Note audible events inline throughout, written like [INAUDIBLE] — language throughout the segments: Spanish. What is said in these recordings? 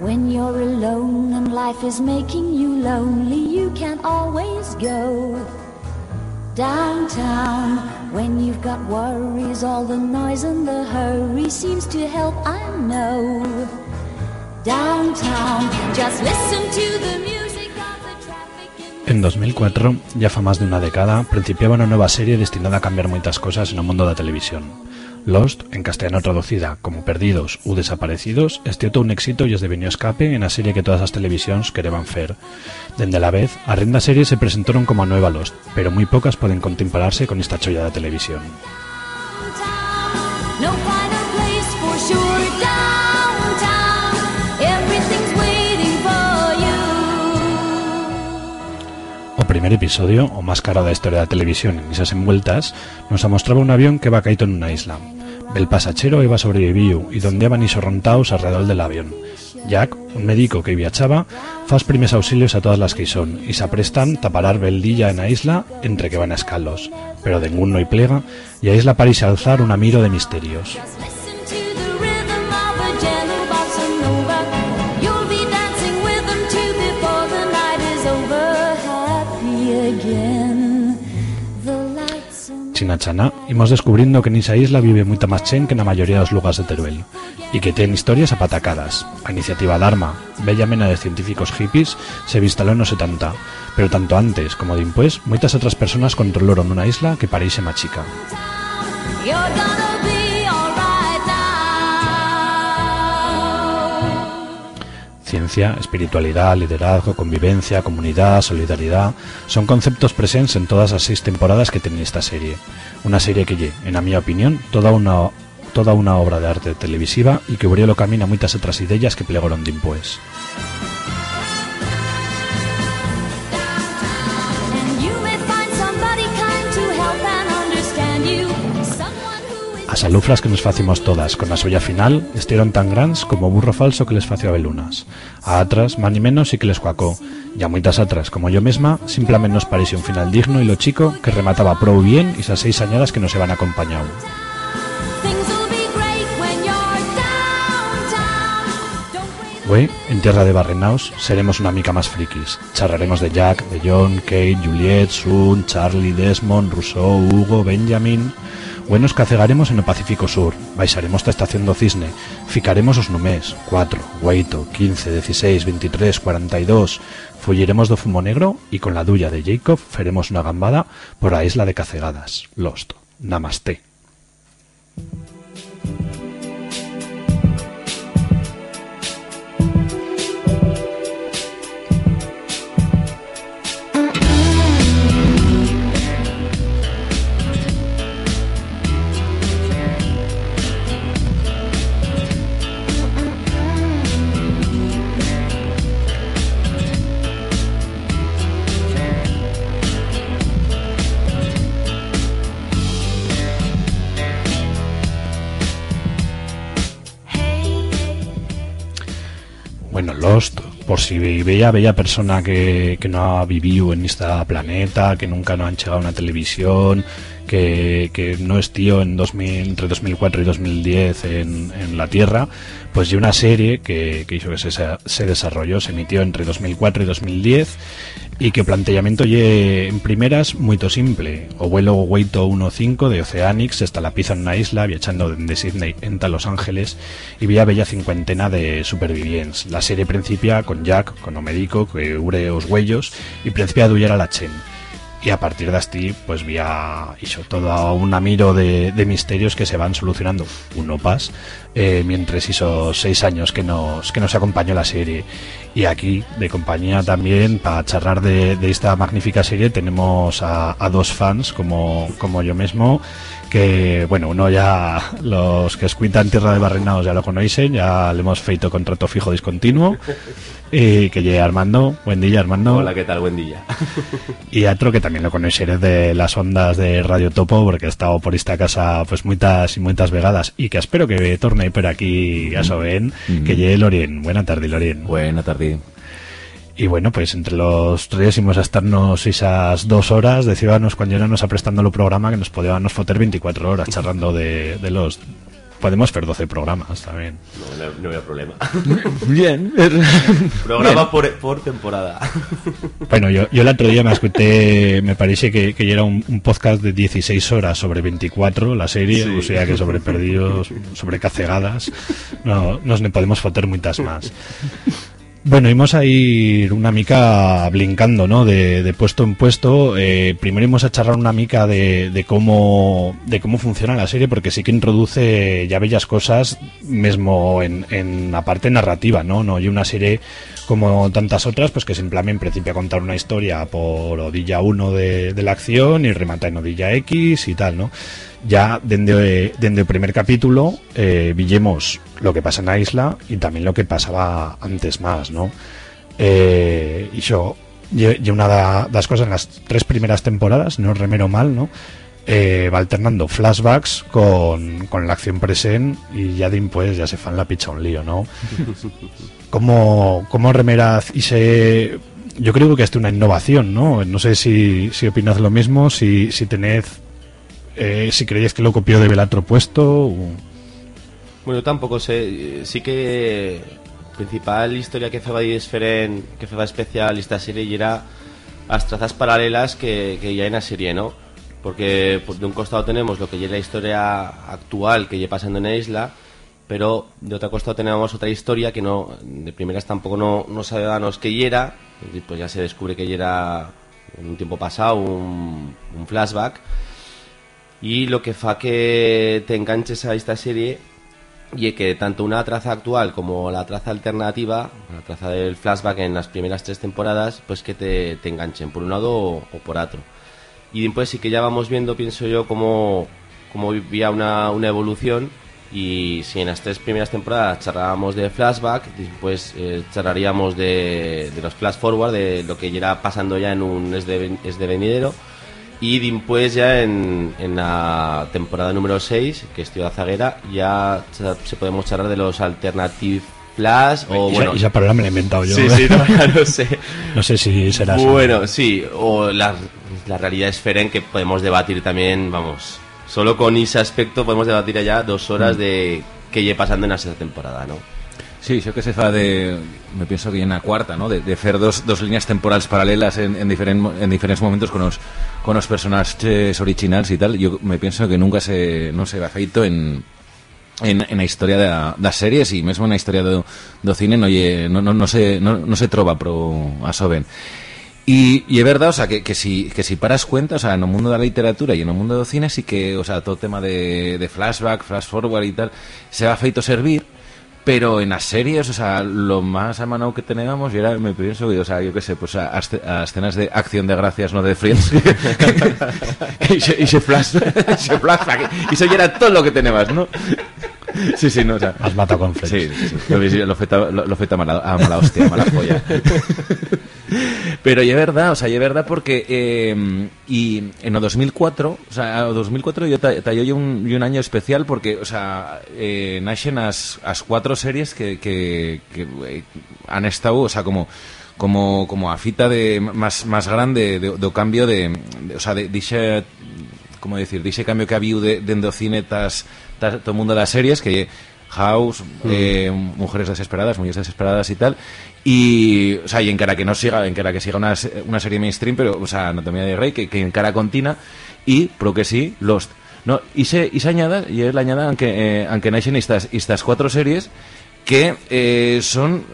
When you're alone and life is making you lonely, you can always go downtown. When you've got worries, all the noise and the hurry seems to help, I know. Downtown, just listen to the music of the traffic. En 2004, ya fa más de una década, principiaba una nueva serie destinada a cambiar moitas cosas no mundo da televisión. Lost, en castellano traducida como Perdidos u Desaparecidos, estió todo un éxito e esdevenió escape en a serie que todas as televisións quereban fer. Dende la vez, a renda series se presentaron como a nueva Lost, pero moi pocas poden contemporarse con esta cholla da televisión. Primer episodio, o máis cara da historia da televisión en esas envueltas, nos amostraba un avión que va caído en una isla. El pasachero iba sobreviviu e donde iban rontaos alrededor del avión. Jack, un médico que viachaba, fa os primes auxilios a todas las que son e se aprestan ta parar beldilla en a isla entre que van a escalos. Pero ningún no y plega e a isla parece alzar un amiro de misterios. Lights are China chana, imos descubrindo que en esa isla vive moita máis chen que na maioría dos lugares de Teruel e que ten historias apatacadas. A iniciativa Dharma, bella mena de científicos hippies, se instalou nos 70, pero tanto antes como dimpués, moitas outras personas controlaron unha isla que pareixe má chica. You're Ciencia, espiritualidad, liderazgo, convivencia, comunidad, solidaridad son conceptos presentes en todas as seis temporadas que tiene esta serie. Una serie que en mi opinión, toda una toda una obra de arte televisiva e que abrió lo camino a moitas outras ideas que plegaron dimpués. As alufras que nos facimos todas con a solla final estieron tan grandes como o burro falso que les fació a belunas. A atras, man y menos, y que les cuacó. Y a moitas atras, como yo mesma, simplemente nos pareció un final digno y lo chico que remataba pro bien y esas seis añadas que nos se van acompañado. Güey, en Tierra de Barrenaos seremos una mica más frikis. Charraremos de Jack, de John, Kate, Juliet, Sun, Charlie, Desmond, Rousseau, Hugo, Benjamin... Buenos cacegaremos en o Pacífico Sur, baixaremos ta estación do Cisne, ficaremos os numés, 4, 8, 15, 16, 23, 42, fulliremos do fumo negro e con la duya de Jacob feremos una gambada por a isla de Cacegadas, Lost, Namaste. Por si veía bella persona que, que no ha vivido en este planeta, que nunca no han llegado a una televisión, que, no es tío en 2000, entre 2004 y 2010 en, en la Tierra, pues de una serie que, hizo que se, se desarrolló, se emitió entre 2004 y 2010 y que planteamiento en primeras moito simple. O vuelo Weito 15 de Oceanics hasta la pizza en una isla viajando de Sydney enta Los Ángeles y vía bella cincuentena de supervivientes. La serie principia con Jack, con o médico que ure os huellos y principia a duyar a la Chen. Y a partir de así, pues vía hizo todo un amiro de, de misterios que se van solucionando uno pas eh, mientras hizo seis años que nos, que nos acompañó la serie. Y aquí, de compañía también, para charlar de, de esta magnífica serie, tenemos a, a dos fans como, como yo mismo, que, bueno, uno ya, los que escuitan Tierra de Barrenaos ya lo conocen, ya le hemos feito contrato fijo discontinuo, y que llegue Armando, buen día Armando. Hola, ¿qué tal? Buen día. [LAUGHS] Y otro que también lo conoceré de las ondas de Radio Topo, porque ha estado por esta casa pues muchas y muchas vegadas, y que espero que torne por aquí a Soben, que llegue Lorien. Buena tarde, Lorien. Buena tarde. Y bueno, pues entre los tres íbamos a estarnos esas dos horas, decíbanos cuando ya nos aprestando el programa que nos podíamos foter 24 horas charlando de, de los... podemos hacer 12 programas también. No, no, no había problema. [LAUGHS] Bien. Programa por, por temporada. [LAUGHS] Bueno, yo, yo el otro día me escuché, me parece que, que era un, un podcast de 16 horas sobre 24, la serie, Sí. o sea que sobre perdidos, sobre cacegadas, no, nos ne podemos foter muchas más. Bueno, íbamos a ir una mica blincando, ¿no? De, puesto en puesto. Eh, primero íbamos a charlar una mica de, de cómo de cómo funciona la serie, porque sí que introduce ya bellas cosas, mismo en, en la parte narrativa, ¿no? No hay una serie como tantas otras, pues que simplemente en principio a contar una historia por odilla 1 de, de la acción y remata en odilla X y tal, ¿no? Ya desde, desde el primer capítulo eh, villemos lo que pasa en la isla y también lo que pasaba antes más, ¿no? Eh, y yo, y una de las cosas en las tres primeras temporadas, no remero mal, ¿no? Eh, va alternando flashbacks con, con la acción presente y ya de pues ya se fan la picha un lío, ¿no? [LAUGHS] como, como remeraz y se yo creo que es una innovación, ¿no? No sé si, si opinas lo mismo, si, si tened eh, si creéis que lo copió de Velatro puesto o- Bueno, tampoco sé. Sí que principal historia que feba diferente, que feba especial esta serie y era las trazas paralelas que, que ya hay en la serie, ¿no? Porque pues, de un costado tenemos lo que ya es la historia actual que ya pasando en la isla, pero de otro costado tenemos otra historia que no de primeras tampoco no, no sabíamos que era, pues ya se descubre que ya era en un tiempo pasado un, un flashback y lo que fa que te enganches a esta serie y que tanto una traza actual como la traza alternativa, la traza del flashback en las primeras tres temporadas, pues que te, te enganchen por un lado o, o por otro. Y después sí que ya vamos viendo, pienso yo, cómo, cómo vivía una, una evolución y si en las tres primeras temporadas charlábamos de flashback, después eh, charlaríamos de, de los flash forward, de lo que era pasando ya en un es de, es de venidero. Y después ya en, en la temporada número 6, que es Ciudad Zaguera, ya se podemos charlar de los alternative flash o bueno... esa palabra me la he inventado yo Sí, sí, no, [LAUGHS] sé. no sé si será así. Bueno, sí, o la, la realidad es Feren que podemos debatir también, vamos, solo con ese aspecto podemos debatir allá dos horas Mm. de qué lleva pasando en la sexta temporada, ¿no? Sí, yo que se fa de... Me pienso que en la cuarta, ¿no? De, de dos, dos líneas temporales paralelas en, en, diferen- en diferentes momentos con los, con los personajes originales y tal. Yo me pienso que nunca se, no se ha feito en, en, en la historia de la- das series y mesmo en la historia do, do cine no, lle- no, no, no, se, no, no se trova pro a so ben. Y, y es verdad, o sea, que, que, si, que si paras cuenta, o sea, el mundo de la literatura en el mundo del cine sí que, o sea, todo tema de, de flashback, flash forward y tal, se ha feito servir, pero en las series, o sea, lo más amanado que teníamos, y era, me pienso, o sea, yo qué sé, pues a, a esce- a escenas de acción de gracias, no de Friends, [LAUGHS] y, se, y flash, [LAUGHS] y eso era todo lo que teníamos, ¿no? Sí, sí, no, o sea, Has matado con Friends. Sí, sí, sí. Lo, lo feta, lo, lo feta a mala, a mala hostia, a mala polla. [LAUGHS] Pero y es verdad, o sea, y es verdad porque eh, y en el 2004, o sea, el 2004 yo ta- talló yo un, un año especial porque, o sea, eh, nacen as, as cuatro series que, que, que eh, han estado, o sea, como como como a fita de más más grande de, do cambio de, de- o sea, de, dixe como decir, dice cambio que ha habido de, de endocine tas, tas- todo el mundo de las series que House, eh, Mujeres Desesperadas, Mujeres Desesperadas y tal. Y, o sea, y en cara que no siga, en cara que siga una, una serie mainstream, pero, o sea, Anatomía de Grey, que, que en cara continua, y, pero que sí, Lost. No, y se, y se añada, y es la añada, aunque, eh, aunque nacen estas, estas cuatro series, que eh, son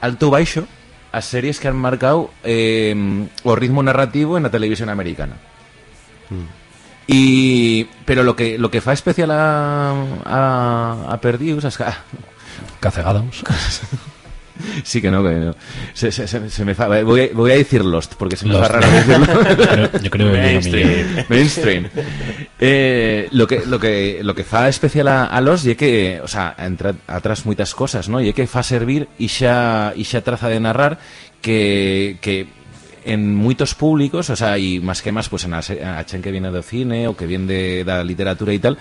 alto baixo a series que han marcado eh, o ritmo narrativo en la televisión americana. Y, pero lo que lo que fa especial a, a, a Perdius es que, ah, sí que no, que no. Se, se, se, se me fa, voy, a, voy a decir Lost porque se me Lost. fa raro decirlo. [LAUGHS] Yo creo que Mainstream. Mainstream. Eh, lo que lo que lo que fa especial a, a los y que, o sea, entra atrás muchas cosas, ¿no? Y que fa servir y xa y xa traza de narrar que que en muchos públicos, o sea, y más que más pues en a, se- a chen que viene do cine o que viene de la literatura y tal,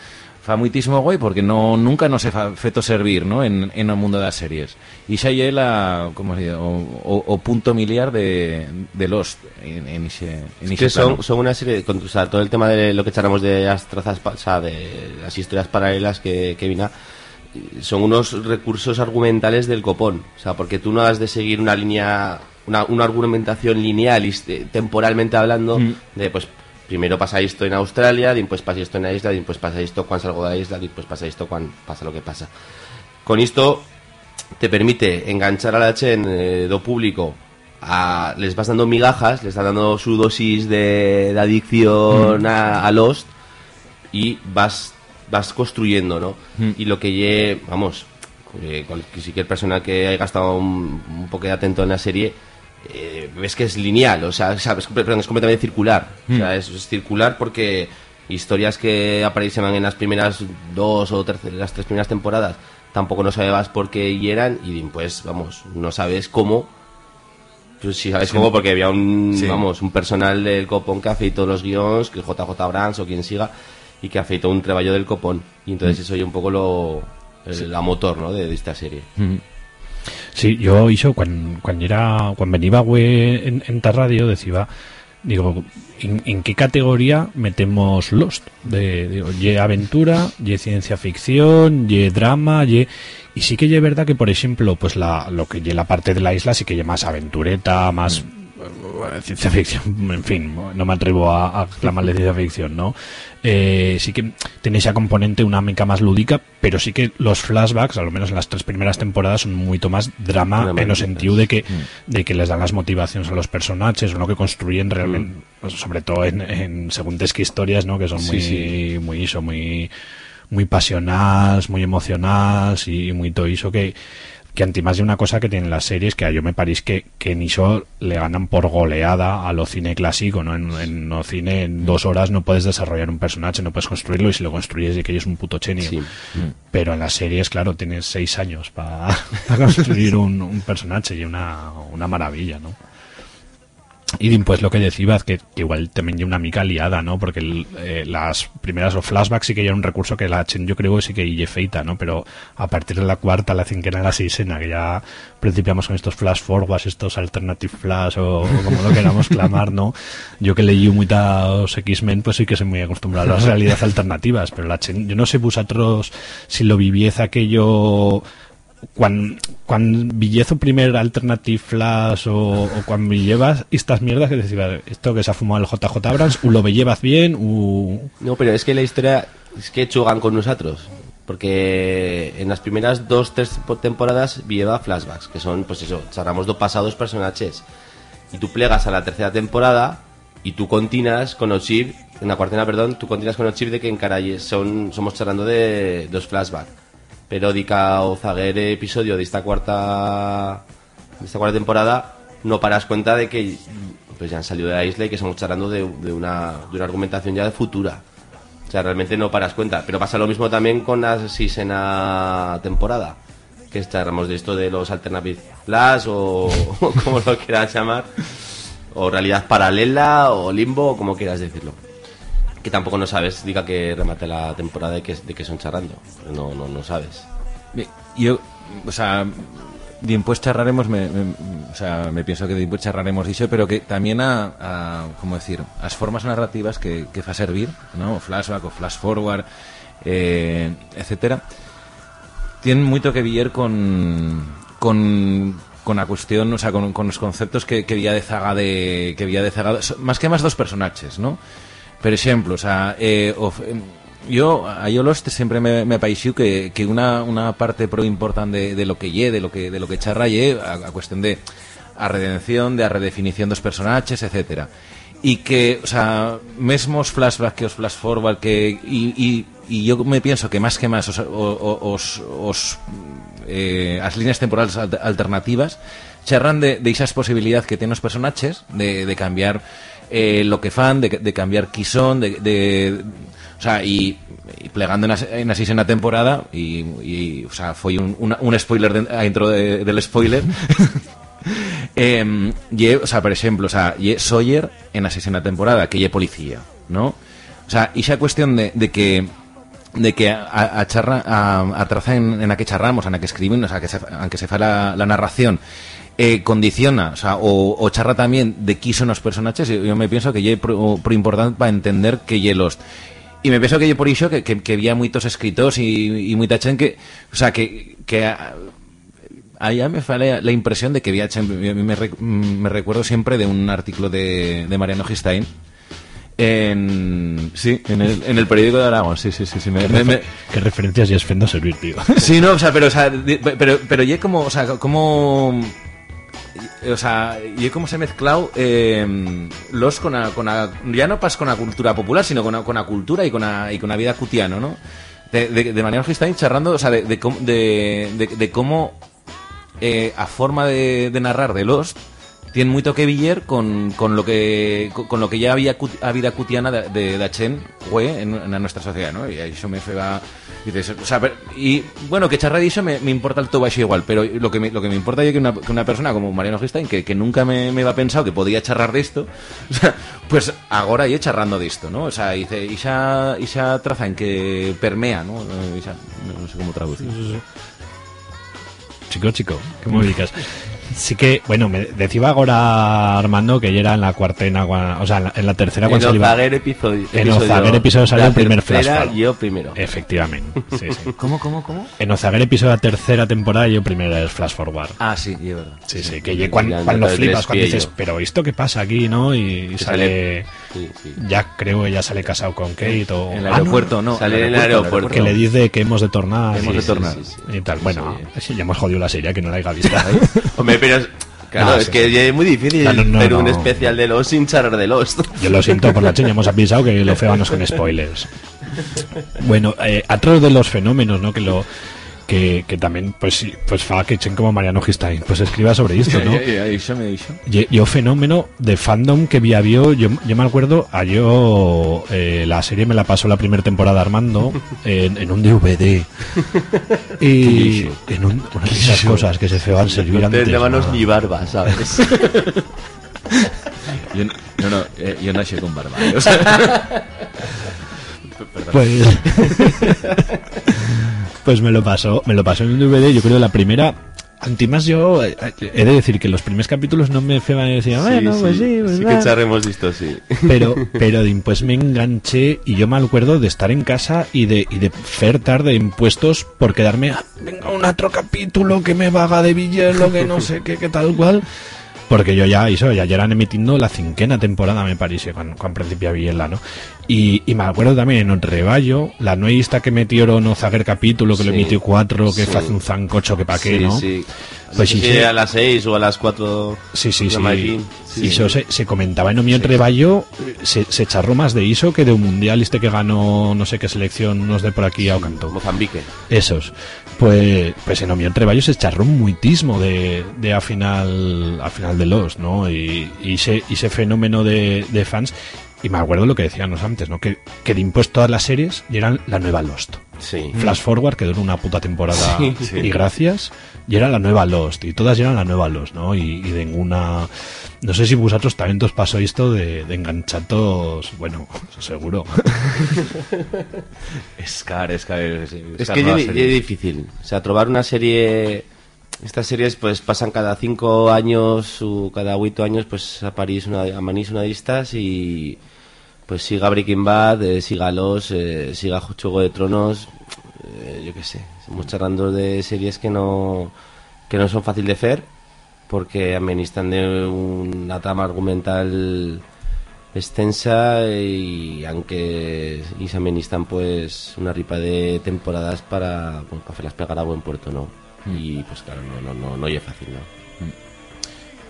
fa muitísimo guay porque no nunca nos he fa- feto servir, ¿no? En, en el mundo de las series. Y xa lle la, como se dice, o, o, o punto miliar de, de Lost en, en ese, en Es que ese plano. son, son una serie, con, o sea, todo el tema de lo que charlamos de las trazas, o sea, de las historias paralelas que, que vina, son unos recursos argumentales del copón. O sea, porque tú no has de seguir una línea, una, una argumentación lineal, y este- temporalmente hablando, Mm. de pues primero pasa esto en Australia, después pasa esto en la isla, después pasa esto cuando salgo de la isla, después pasa esto cuando pasa lo que pasa. Con esto te permite enganchar a la Chen eh, do público a- les vas dando migajas, les estás dando su dosis de, de adicción a, a Lost y vas vas construyendo, ¿no? Y lo que lle, vamos, eh, cualquier persona que haya estado un, un poco atento en la serie eh, ves que es lineal, o sea, sabes, perdón, es completamente circular. O sea, es, es circular porque historias que aparecen en las primeras dos o tercer- las tres primeras temporadas tampoco no sabes por qué eran y pues, vamos, no sabes cómo. Pues sí sabes cómo porque había un, Sí. vamos, un personal del copón que afeitó los guiones, que JJ Brands o quien siga, y que afeitó un trabajo del copón. Y entonces eso es un poco lo, el- la motor, ¿no? de, de esta serie. Ujú. Sí, yo hizo cuando cuando era cuando venía güey, en, en ta radio decía digo ¿en, en qué categoría metemos Lost de digo ye aventura ye ciencia ficción ye drama ye y sí que ye verdad que por ejemplo pues la lo que ye la parte de la isla sí que ye más aventureta más eh, ciencia ficción, en fin, no me atrevo a, a clamarle ciencia ficción, ¿no? Eh, sí que tiene esa componente una mica más lúdica, pero sí que los flashbacks, al menos en las tres primeras temporadas, son mucho más drama en el sentido de que, de que les dan las motivaciones a los personajes, o lo que construyen realmente, pues, sobre todo en, en según que historias, ¿no? Que son Sí, muy, sí. muy eso, muy, muy pasionales, muy emocionales y muy todo eso que que anti más de una cosa que tienen las series que a yo me parece que, que en eso le ganan por goleada a lo cine clásico, ¿no? En, en lo cine en dos horas no puedes desarrollar un personaje, no puedes construirlo y si lo construyes de que es un puto chenio. Sí. Pero en las series, claro, tienes seis años para [LAUGHS] [LAUGHS] construir un, un personaje y una, una maravilla, ¿no? Y pues lo que decía que, que igual también hay una mica liada, ¿no? Porque el, eh, las primeras o flashbacks sí que ya un recurso que la Chen yo creo que sí que lle feita, ¿no? Pero a partir de la cuarta, la cinquena, la seisena, que ya principiamos con estos flash forwards, estos alternative flash o, o como lo queramos clamar, ¿no? Yo que leí muchos X-Men, pues sí que soy muy acostumbrado a las realidades alternativas, pero la Chen, yo no sé vosotros si lo viviez aquello quan, quan villezo primer Alternative Flash o, o cuando llevas estas mierdas que decía esto que se ha fumado el JJ Abrams o lo llevas bien o No, pero es que la historia es que chugan con nosotros. Porque en las primeras dos, tres po- temporadas lleva flashbacks, que son, pues eso, charramos dos pasados personajes. Y tú plegas a la tercera temporada y tú continuas con el en la cuartena, perdón, tú continuas con el de que en son, somos charlando de dos flashbacks. Pero dica o zaguer episodio de esta cuarta de esta cuarta temporada no paras cuenta de que pues ya han salido de la isla y que estamos charlando de, de una, de una argumentación ya de futura. O sea, realmente no paras cuenta. Pero pasa lo mismo también con la sisena temporada. Que charlamos de esto de los Alternative Flash o, [LAUGHS] o como lo quieras llamar. O realidad paralela o limbo o como quieras decirlo. Que tampoco no sabes, diga que remate la temporada de que, de que son charrando. No, no, no sabes. Yo, o sea, después charraremos, me, me- o sea, me pienso que después charraremos dicho, pero que también a, a ¿cómo decir? Las formas narrativas que, que fa servir, ¿no? Flashback o flash forward, eh, etcétera, tienen mucho que ver con, con, con la cuestión, o sea, con, con los conceptos que, que había de zaga de, que había de zaga, más que más dos personajes, ¿no? Per ejemplo, o sea, eh, em, yo a yo Lost siempre me, me pareció que, que una, una parte pro importante de, de lo que lle, de lo que de lo que charra lle, a, a cuestión de a redención, de a redefinición dos personajes, etcétera. Y que, o sea, mesmos flashback que os flash forward que y, y, yo me pienso que más que más os, os, os eh, as líneas temporales alter- alternativas charran de, de esas posibilidades que tienen los personajes de, de cambiar eh, lo que fan, de, de cambiar qui son, de, de- o sea, y, plegando en as, en así en la temporada y, y, o sea, fue un, una- un spoiler de- dentro de- del spoiler [LAUGHS] ye, o sea, por ejemplo, o sea, ye Sawyer en la temporada, que ye policía, ¿no? O sea, y esa cuestión de, de que de que a, a charra a, a traza en, en charramos, en la que escribimos, o sea, que se, aunque se fa la narración, eh, condiciona, o sea, o, o charra también de qui son los personajes, yo, yo me pienso que es pro, importante para entender que ye Lost. Y me pienso que yo por eso que, que, que había muchos escritores y, y mucha gente que, o sea, que, que allá me fue la, impresión de que había gente- a mí me, rec- me recuerdo siempre de un artículo de, de Mariano Gistain en, sí, en el, en el periódico de Aragón, sí, sí, sí, sí, me- me- me, Qué referencias y es fendo servir, tío. Sí, no, o sea, pero, o sea, pero, pero y como, o sea, como, o sea, y como se ha mezclado eh, los con la, con la- ya no pas con la cultura popular, sino con la, con cultura y con la, y con vida cutiana, ¿no? De, de Mariano Gistain charrando, o sea, de, de, cómo- de, cómo eh, a forma de narrar de Lost tiene mucho que ver con, con lo que con, lo que ya había a vida cutiana de, de, de Chen güey, en, en nuestra sociedad, ¿no? Y eso me feba dices, o sea, pero- y bueno, que charra dicho me, me importa el baixo igual, pero lo que me, lo que me importa es que una, que una persona como Mariano Gistain, que, que nunca me, me iba pensado que podía charrar de esto, [LAUGHS] o sea, pues ahora ya charrando de esto, ¿no? O sea, dice, y esa, y esa traza en que permea, ¿no? Eh, esa- no, no sé cómo traducir. Chico, chico, ¿cómo ubicas? [LAUGHS] Sí que, bueno, me decía ahora Armando que ya era en la cuartena, o sea, en la, en la tercera En cuando salió. Ozaguer episodio. En Ozaguer episodio salió el primer tercera, flash forward. Yo primero. Efectivamente, sí, sí. [LAUGHS] ¿Cómo, cómo, cómo? En Ozaguer episodio de la tercera temporada yo primero era el Flash Forward. Ah, sí, es verdad. Sí, sí, que ya cuando, el flipas, cuando dices, pero ¿esto qué pasa aquí, no? Y Que sale, Sí, sí. ya creo que ya sale casado con Kate o... En el Ah, no, aeropuerto, no. Sale en el aeropuerto. que le dice que hemos de tornar. Hemos y- de tornar. Y tal. Bueno, ya hemos jodido la serie, que no la haya visto. [LAUGHS] Hombre, pero claro, No, es sí, que es muy difícil No, no, no, hacer un no. especial de Lost sin charlar de Lost. Yo lo siento por la chen, ya hemos avisado que lo feanos con [LAUGHS] spoilers. Bueno, eh, otro de los fenómenos, ¿no? Que lo que, que también, pues pues fa que chen como Mariano Gistain, pues escriba sobre esto, ¿no? Eso me dicho. Ye- Yo fenómeno de fandom que había yo, yo, yo me acuerdo, a yo eh, la serie me la pasó la primera temporada Armando [LAUGHS] en, en un DVD. Y en un- una de esas cosas que se feban servir No antes. te manos ¿no? ni barba, ¿sabes? [LAUGHS] Yo, no, no, eh, yo nací con barba. ¿eh? O sea, [LAUGHS] Pues, pues me lo pasó, me lo pasó en un DVD, yo creo la primera. Antimás yo eh, he de decir que los primeros capítulos no me feban y decía, bueno, pues sí, pues sí va". que charremos de esto, sí. pero [LAUGHS] pero de pues me enganché y yo me acuerdo de estar en casa y de y de fer tarde impuestos por quedarme "Ah, venga un otro capítulo que me vaga de villelo que no sé qué que tal cual porque yo ya hizo ya, ya eran emitiendo la cinquena temporada me parece cuando, cuando principio Villela no y, y me acuerdo también en reballo la nuevista que metieron o zaguer capítulo que lo emitió cuatro que Sí. hace un zancocho que pa' qué sí, no sí. Pues sí, a las 6 o a las 4. Sí, sí, sí. Sí, Y eso se, se comentaba en Omión Reballo, se, se charró más de ISO que de un mundial este que ganó no sé qué selección nos de por aquí a Ocanto. Mozambique. Esos. Pues, pues en Omión Reballo se charró muitísimo de, de a final a final de los, ¿no? Y, y ese, y ese fenómeno de, de fans. Y me acuerdo lo que decíamos antes, ¿no? Que, que de impuesto todas las series y eran la nueva Lost. Sí. Flash Forward, que duró una puta temporada Sí, sí. y gracias, y era la nueva Lost, y todas eran la nueva Lost, ¿no? Y, y de ninguna... No sé si vosotros también os pasó esto de, de enganchatos, bueno, seguro. [LAUGHS] es car, es car. Es, Es que es difícil. O sea, trobar una serie. Estas series pues pasan cada cinco años o cada ocho años pues a París una, a Manís una de estas y pues siga Breaking Bad, eh, siga Los, eh, siga Juego de Tronos, eh, yo qué sé. Estamos charlando de series que no que no son fácil de hacer porque amenistan de una trama argumental extensa y aunque y se amenistan pues una ripa de temporadas para, bueno, para hacerlas pegar a buen puerto, ¿no? Y pues claro, no, no, no, no es fácil, ¿no?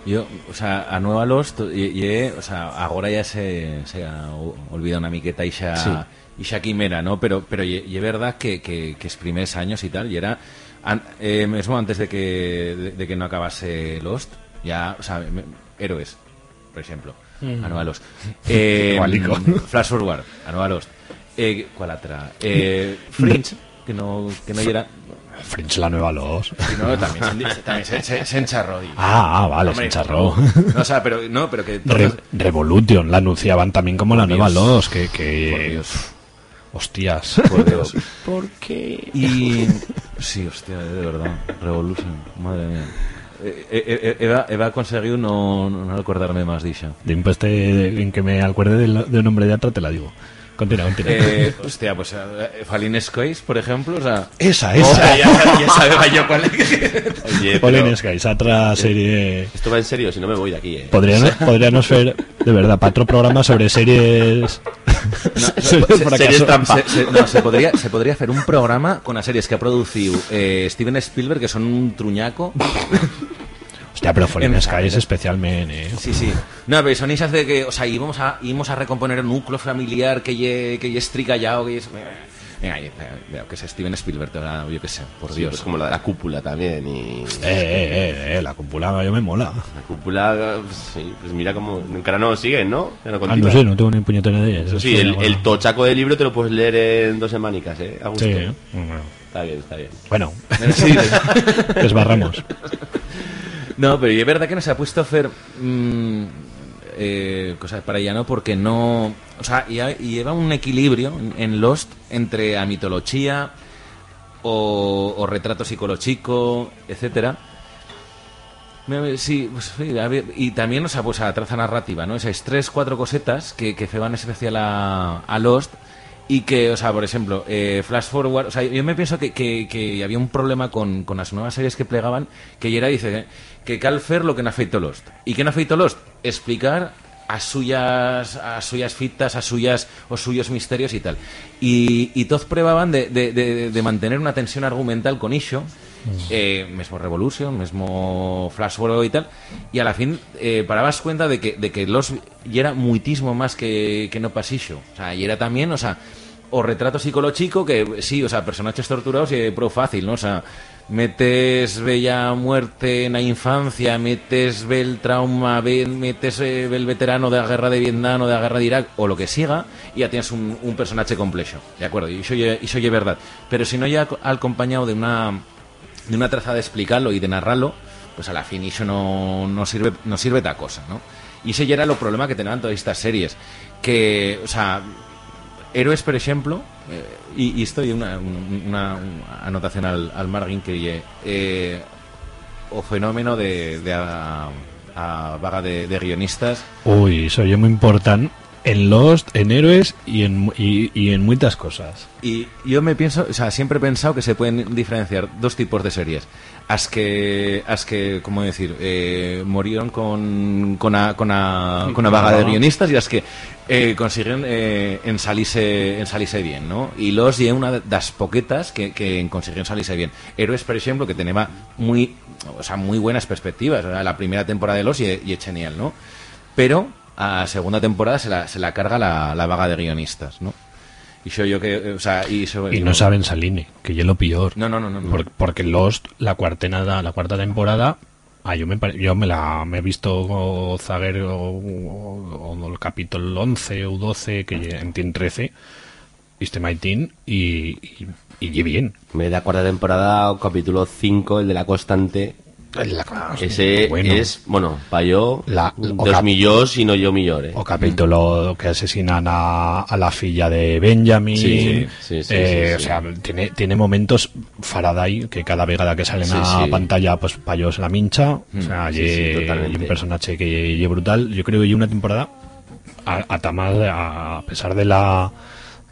Yo, o sea, a Nueva y, o sea, ahora ya se, se ha olvidado una miqueta y Sí. Y xa quimera, ¿no? Pero, pero y, es verdad que, que, que es primeros años y tal, y era, an- eh, mismo antes de que, de, de que no acabase Lost, ya, o sea, me- héroes, por ejemplo, a Nueva Lost. [LAUGHS] Eh. [LAUGHS] Flash Forward, a Lost. Eh, ¿Cuál otra? Eh, [LAUGHS] Fringe, que no, que no era... Fringe la nueva Lost. Sí, no, también, se, también se, se, se encharró. y- Ah, ah, vale, Hombre, se encharró. No, o sea, pero, no, pero que... Re- Revolution la anunciaban también como la nueva Dios. Lost, que... Por que Dios. Hostias. [LAUGHS] Por Dios. ¿Por qué? Y. [LAUGHS] Sí, hostia, de verdad. Revolution, madre mía. Eh, eh, eh, Eva, Eva ha conseguido no, no acordarme más d'Isha. Después te- en que me acuerde del, del nombre de otra te la digo. Continúa, continúa. Eh, hostia, pues eh, Skies, por ejemplo, o sea... esa, Oh, esa. ya, ya sabía yo cuál es. Oye, pero Skies, otra serie... esto va en serio, si no me voy de aquí, eh. Podrían, podríamos hacer, de verdad, para otro programa sobre series... [LAUGHS] series fracaso. series trampa. Se, se- no, se podría, se podría hacer un programa con las series que ha producido eh, Steven Spielberg, que son un truñaco. Hostia, pero Fallen En- Skies especialmente, eh. Sí, sí. No, pero son esas de que, o sea, íbamos a, íbamos a recomponer el núcleo familiar que ye, que estricallado, que ye... Venga, que es Steven Spielberg, yo qué sé, por Sí, Dios. pues como la de la cúpula también y... Eh, eh, eh, eh, la cúpula yo me mola. La cúpula, pues, sí, pues mira como... Nunca no siguen, ¿no? Ya no Ah, no sé, no tengo ni puñetera de Eso sí, el, el tochaco del libro te lo puedes leer en dos semanicas, ¿eh? A gusto. Sí, bueno. Está bien, está bien. Bueno, Sí, [LAUGHS] desbarramos. No, pero es verdad que no se ha puesto a hacer mm, eh, cosas para ella, ¿no? Porque no... O sea, lleva un equilibrio en, Lost entre a mitología o, o retrato psicológico, etcétera. Sí, pues, y también, o sea, pues a traza narrativa, ¿no? Esas tres, cuatro cosetas que, que feban especial a, a Lost y que, o sea, por ejemplo, eh, Flash Forward, o sea, yo me pienso que, que, había un problema con, con las nuevas series que plegaban, que era, dice, que cal fer lo que no ha feito Lost. ¿Y qué no ha feito Lost? Explicar a suyas a suyas fitas, a suyas o suyos misterios y tal. Y, y todos probaban de, de, de, de mantener una tensión argumental con Isho, eh, mesmo Revolution, mesmo Flash Forward y tal, y a la fin eh, parabas cuenta de que, de que los y era muitismo más que, que no pasisho. O sea, y era también, o sea, o retrato psicológico que sí, o sea, personajes torturados y pro fácil, ¿no? O sea, metes bella muerte en la infancia, metes bel trauma, metes eh, el veterano de la guerra de Vietnam o de la guerra de Irak o lo que siga y ya tienes un, un personaje complejo, ¿de acuerdo? Y eso y eso ye verdad. Pero si no ya co- acompañado de una de una traza de explicarlo y de narrarlo, pues a la fin eso no, no sirve no sirve ta cosa, ¿no? Y ese ya era lo problema que tenían todas estas series, que, o sea, Héroes, por ejemplo, eh, y, y esto y una, un- una, una anotación al, al margin que eh, o fenómeno de, de a, vaga de, guionistas Uy, eso yo muy importante en Lost, en Héroes y en, y, y en muchas cosas. Y yo me pienso, o sea, siempre he pensado que se pueden diferenciar dos tipos de series. As que, as que ¿cómo decir? Eh, murieron con, con, a, con, a, con a vaga de guionistas y las que eh, consiguieron eh, en, salirse, en salirse bien, ¿no? Y los y una de las poquetas que, que consiguieron salirse bien. Héroes, por ejemplo, que tenía muy, o sea, muy buenas perspectivas. Sea, la primera temporada de los y, y es genial, ¿no? Pero a segunda temporada se la, se la carga la, la vaga de guionistas, ¿no? Y yo, yo que, eh, o sea, y, eso- Y no saben Saline, que yo lo peor. No, no, no, no. no. Por- porque Lost, la cuartena, la cuarta temporada, ah, yo me yo me la me he visto Zaguer o, o- o el capítulo 11 o 12 que en TIN 13 este Maitín y y, y lle bien. Me da cuarta temporada, capítulo 5, el de la constante. Ese bueno. es, bueno, para yo, La- dos cap- millones y no yo millones. o capítulo que asesinan a, a la filla de Benjamin Sí, sí, sí, eh, sí, o sea tiene tiene momentos Faraday que cada vegada que salen Sí, a sí. pantalla pues payos la mincha o sea sí, ye- sí, totalmente. un personaje que ye brutal yo creo que una temporada a, a tamar a pesar de la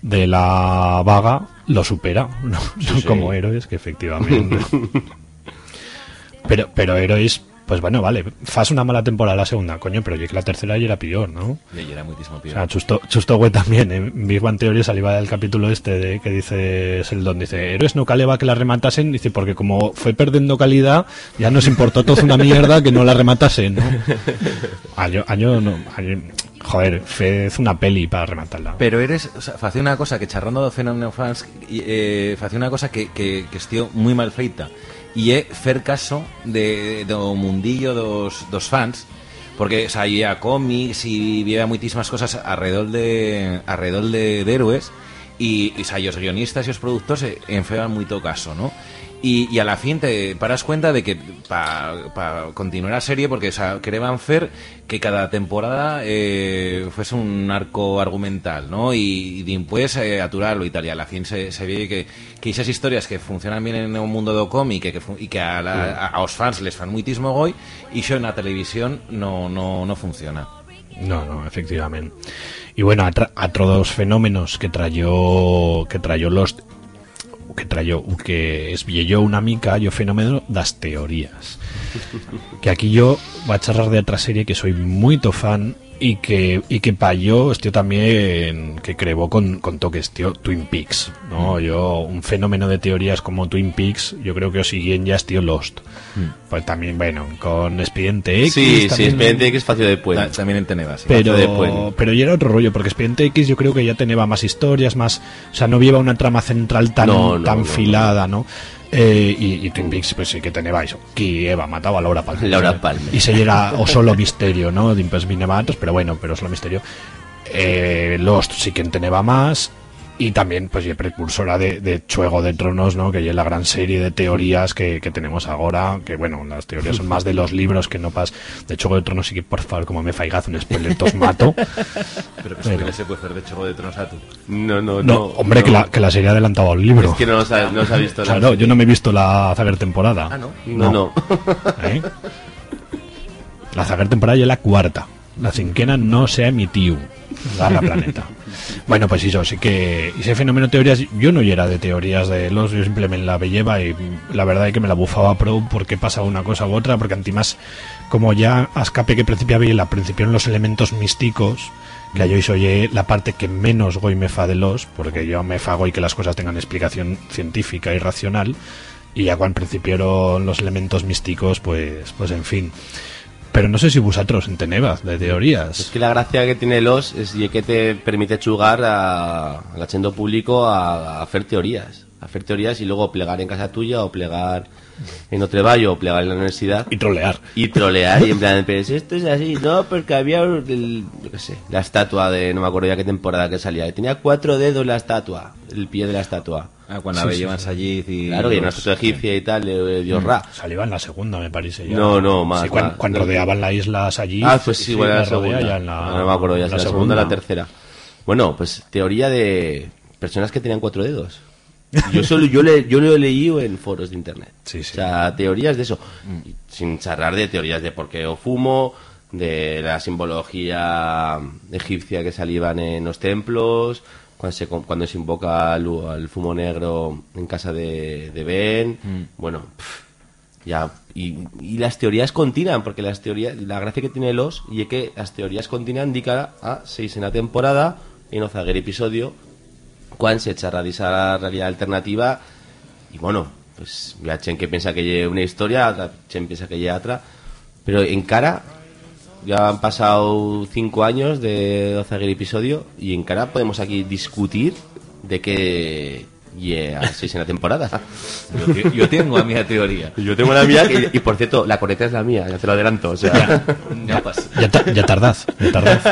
de la vaga lo supera no, [LAUGHS] sí. como héroes que efectivamente [LAUGHS] pero pero héroes pues bueno vale fas una mala temporada la segunda coño pero yo que la tercera ya era peor no Y era muchísimo o peor. sea, Chusto, Chusto Güey también, en Big Bang Theory salía del capítulo este de que dice Seldon, dice, héroes no caleba que la rematasen, dice, porque como fue perdiendo calidad, ya nos importó todo una mierda que no la rematasen, ¿no? [LAUGHS] Año, año, no, año- joder, fue una peli para rematarla. Pero eres, o sea, facía una cosa que charrando de fans, eh, facía una cosa que, que, que estío muy mal feita y é fer caso de, do mundillo dos, dos fans porque o sea, cómics y había muchísimas cosas alrededor de alrededor de, de héroes y, y, o sea, y os guionistas y os productores eh, enfean moito caso, ¿no? Y, y a la fin te paras cuenta de que para pa continuar la serie, porque o sea, querían hacer que cada temporada eh, fuese un arco argumental, ¿no? Y, y después eh, aturarlo y tal. Y a la fin se, se ve que, que esas historias que funcionan bien en un mundo do cómic y que, que, y que a, la, a, a os fans les fan muitísimo goy, y eso en la televisión no, no, no funciona. No, no, efectivamente. Y bueno, a, a todos fenómenos que trayó que trayó los que trayó que es yo una mica yo fenómeno das teorías. Que aquí yo voy a charlar de otra serie que soy muy fan y que y que para yo estoy también que creo con, con toques tío Twin Peaks no yo un fenómeno de teorías como Twin Peaks yo creo que os siguen ya tío Lost. Mm. pues también bueno con Expediente X sí también, sí Expediente X fácil de puente. También en Teneva sí. pero de pero ya era otro rollo porque Expediente X yo creo que ya tenía más historias más o sea no lleva una trama central tan No, no, tan no, filada no, Eh, y, y Twin Peaks pues sí que eso. Que Eva mataba a Laura Palmer. Laura. Palmer. y se llega o solo misterio no Dimpes Vinematos pero bueno pero solo misterio. Eh, Lost sí que tenía más y también pues y precursora de, de Chuego de Tronos no que ya es la gran serie de teorías que, que tenemos ahora que bueno las teorías son más de los libros que no pas de Chuego de Tronos sí que por favor como me faigaz un spoiler os mato [LAUGHS] Pero que Pero- se puede hacer de Chogo de Tronos a tú. no no no, no, hombre que, la, que la serie adelantaba al libro es que no se ha, no se ha visto O sea, nada no, yo no me he visto la Zager temporada Ah, no. no no [LAUGHS] ¿Eh? La Zager temporada ya es la cuarta. La cinquena no se ha emitido. Garra planeta. [LAUGHS] Bueno, pues eso, sí que ese fenómeno de teorías, yo no era de teorías de los, yo simplemente la veía y la verdad es que me la bufaba pro porque pasaba una cosa u otra, porque antimás, como ya a escape que principio había, la principiaron los elementos místicos, que yo oye la parte que menos goy me fa de los, porque yo me fago y que las cosas tengan explicación científica y racional, y ya cuando principiaron los elementos místicos, pues, pues en fin. Pero no sé si vosotros en Tenebas de Es teorías. que la gracia que tiene los es y que te permite chugar a, al achendo público a, a hacer teorías. A hacer teorías y luego plegar en casa tuya o plegar en otro valle o plegar en la universidad Y trolear. y trolear y en plan, pero si esto es así, no, porque había el, qué sé, la estatua de, no me acuerdo ya qué temporada que salía, tenía cuatro dedos la estatua, el pie de la estatua. Ah, cuando Sí, la sí, llevan allí y... Claro, que era una estatua egipcia y tal, de, Dios Ra. Saliva en la segunda, me parece. Ya. No, no, más, Sí, cuan- más. cuando, rodeaban las islas allí. Ah, pues sí, bueno, la rodea segunda. ya en la- no me acuerdo ya, en si la segunda o la tercera. Bueno, pues teoría de personas que tenían cuatro dedos. Yo solo yo le yo lo he leído en foros de internet. Sí, sí. O sea, teorías de eso, sin charlar de teorías de por qué o fumo, de la simbología egipcia que salían en los templos, cuando se cuando se invoca al, al fumo negro en casa de, de Ben, bueno, pff, ya, y, y las teorías continúan, porque las teorías, la gracia que tiene los, y es que las teorías continúan indica a seis en la temporada, y no zaguer episodio, cuando se echa a esa realidad alternativa, y bueno, pues ya chen que piensa que lleve una historia, chen piensa que lleve otra, pero en cara, ya han pasado cinco años de zaguer episodio, y en cara podemos aquí discutir de que lleve seis en la temporada. Yo, te- yo tengo a mi teoría. Yo tengo la mía que- y, por cierto, la correcta es la mía, ya te lo adelanto. O sea, Ya pasa. [LAUGHS] Ya, ta- ya tardaz, ya tardaz.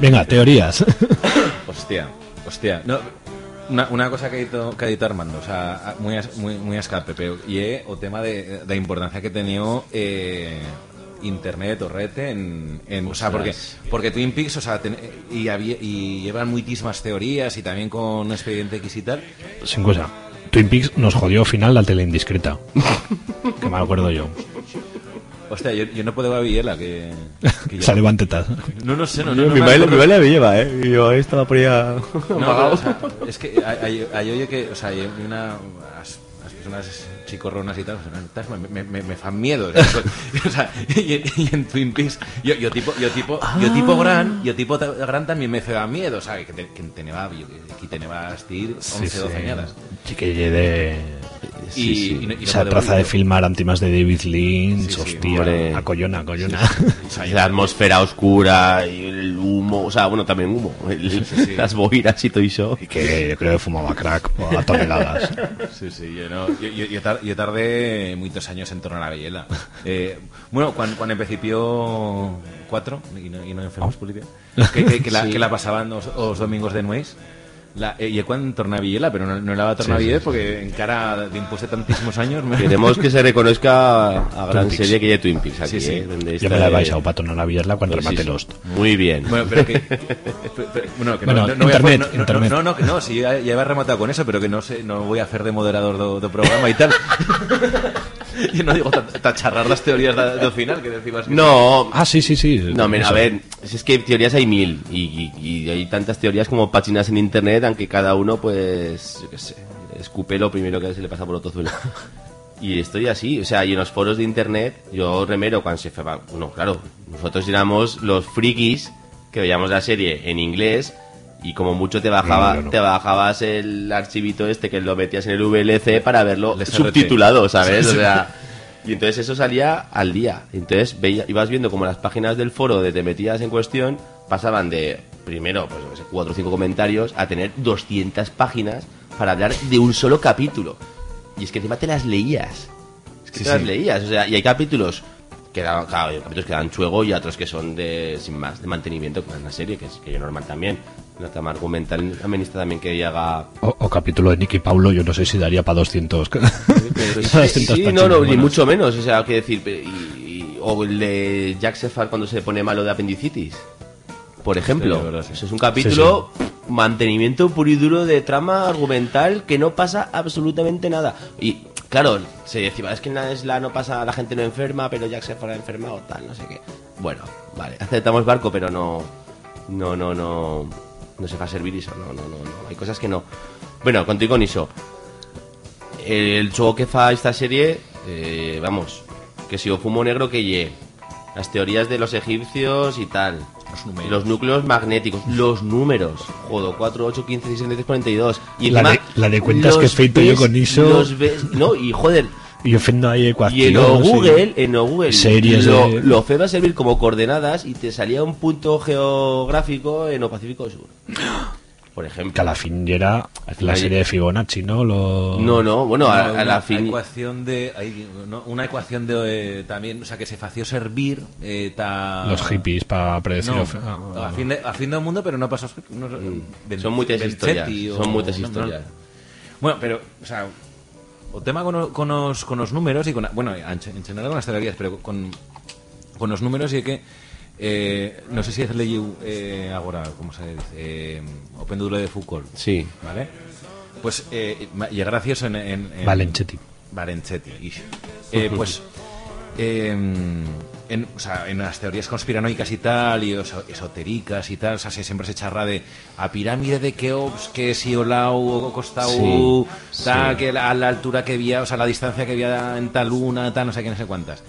Venga, teorías. [LAUGHS] Hostia, hostia. No, una, una cosa que ha dicho, que ha dicho Armando, o sea, muy, a- muy, muy a escape, pero y é o tema de, da importancia que tenido eh, internet o red en, en o sea, porque, porque Twin Peaks, o sea, ten- y, había, y llevan muchísimas teorías y también con Expediente X y tal. Sin cosa. Twin Peaks nos jodió final la tele indiscreta. [LAUGHS] que me acuerdo yo. Hostia, yo, yo no puedo vivirla que, que [LAUGHS] Sale tetas. No, no sé, no, no, mi no baile, mi baile me lleva, ¿eh? Y yo estaba por allá No, pero, o sea, es que hay, hay, hay oye que, o sea, hay una las personas chicorronas y tal, me, me, fan miedo, [LAUGHS] o sea, y, y en Twin Peaks yo, yo tipo yo tipo yo tipo gran, yo tipo gran también me da miedo, o sea, que, te, que teneva yo que aquí teneva estir 11 12 añadas. Sí de Y, Sí, sí. y no- y no esa puedo traza de filmar antimas de David Lynch, Sí, sí, hostia, hombre. acollona. O sea, y la atmósfera oscura y el humo, o sea, bueno, también humo, el- sí. [LAUGHS] las boiras y todo eso. Y que yo creo que fumaba crack a toneladas. [LAUGHS] Sí, sí, yo, no, yo, yo, yo tar- yo tardé muchos años en torno a la bellela. Eh, bueno, cuando, cuando empecé 4, y no, y no enfermos policía, que, que, que, la, [LAUGHS] Sí. que la pasaban los, los domingos de nuez, La, eh, i quan torna a Villela, però no, no la va tornar Sí, sí, Villela perquè encara dimpués de tantísimos años... me- Queremos que se reconozca a gran serie que hay Twin Peaks aquí, Sí, sí. ¿eh? Donde Yo está me la he de- baixado para tornar a verla cuando Pues remate sí, sí. Lost. Muy bien. Bueno, pero que... [LAUGHS] pero- pero- bueno, que no- Bueno, no, no voy a- internet, no, no, que ya, ya he rematado con eso, pero que no sé, no voy a hacer de moderador do, do programa y tal. [LAUGHS] [LAUGHS] Yo no digo ta- tacharrar las teorías de- do final, que que... No, Ah, sí, sí, sí. No, mira, a ver, si es que teorías hay mil y, y- y hay tantas teorías como páginas en internet, aunque cada uno, pues, yo qué sé, escupe lo primero que se le pasa por otro zuelo. [LAUGHS] Y estoy así, o sea, y en los foros de internet, yo remero cuando se fue, bueno, claro, nosotros éramos los frikis que veíamos la serie en inglés y como mucho te bajaba, No, yo no. te bajabas el archivito este que lo metías en el VLC para verlo subtitulado, ¿sabes? O sea, y entonces eso salía al día. Entonces veía, ibas viendo como las páginas del foro de te metías en cuestión pasaban de, primero, pues no sé, cuatro o cinco comentarios a tener 200 páginas para hablar de un solo capítulo. Y es que encima te las leías. Es que Sí, te las leías. O sea, y hay capítulos que dan, claro, hay capítulos que dan chuego y otros que son de, sin más, de mantenimiento, como en la serie, que es que yo normal también. Una trama argumental amenista también que llega O, o capítulo de Nicky Paulo, yo no sé si daría para 200. [LAUGHS] Sí, sí, no, no, ni mucho menos. O sea, quiero decir, y- y- o el de Jack Sefar cuando se pone malo de apendicitis. Por ejemplo, Sí, la verdad, sí. eso es un capítulo mantenimiento puro y duro de trama argumental que no pasa absolutamente nada. Y claro, se decía, es que en la isla no pasa, la gente no enferma, pero Jack Sefar ha enfermado, tal, no sé qué. Bueno, vale, [LAUGHS] aceptamos barco, pero no, no, no, no, no se va a servir eso, no, no, no, no, hay cosas que no. Bueno, contigo con eso el juego que fa esta serie, eh, vamos, que si o fumo negro que ye, las teorías de los egipcios y tal, Los números. los núcleos magnéticos, los números, jodo, 4, 8, 15, 16, 17, 42. Y La encima de- la de cuentas que he feito yo con iso. los ves- no, y joder, Y ofendo ahí y en o Google, en o Google, Series lo, de- lo fe va a servir como coordenadas y te salía un punto geográfico en o Pacífico Sur. Por ejemplo. Que a la fin ya era la serie de Fibonacci, ¿no? Lo... No, no, bueno, a, a Una la fin... ecuación de hay, no, una ecuación de eh, también o sea que se fació servir eh, ta- Los hippies para predecir... no, of- ah, a fin de a fin del mundo pero no pasó no, Ben- Mm. Son muchas historias, o- son muchas no, no. historias. bueno pero o sea o tema con, con los con los números y con bueno en, en general con las teorías pero con con los números y que eh, no sé si es ley eh, ahora cómo se dice eh, o péndulo de Foucault Sí. ¿vale? Pues, eh, y gracioso en... en, en- Valenchetti. Valenchetti. Eh, pues, [LAUGHS] eh, en, o sea, en las teorías conspiranoicas y tal, y eso- esotéricas y tal, o sea, se- siempre se charra de a pirámide de Keops, que si Olau o Costau, Sí, tal, sí. que la, a la altura que había, o sea, la distancia que había en tal luna, tal, no sé qué, no sé cuántas.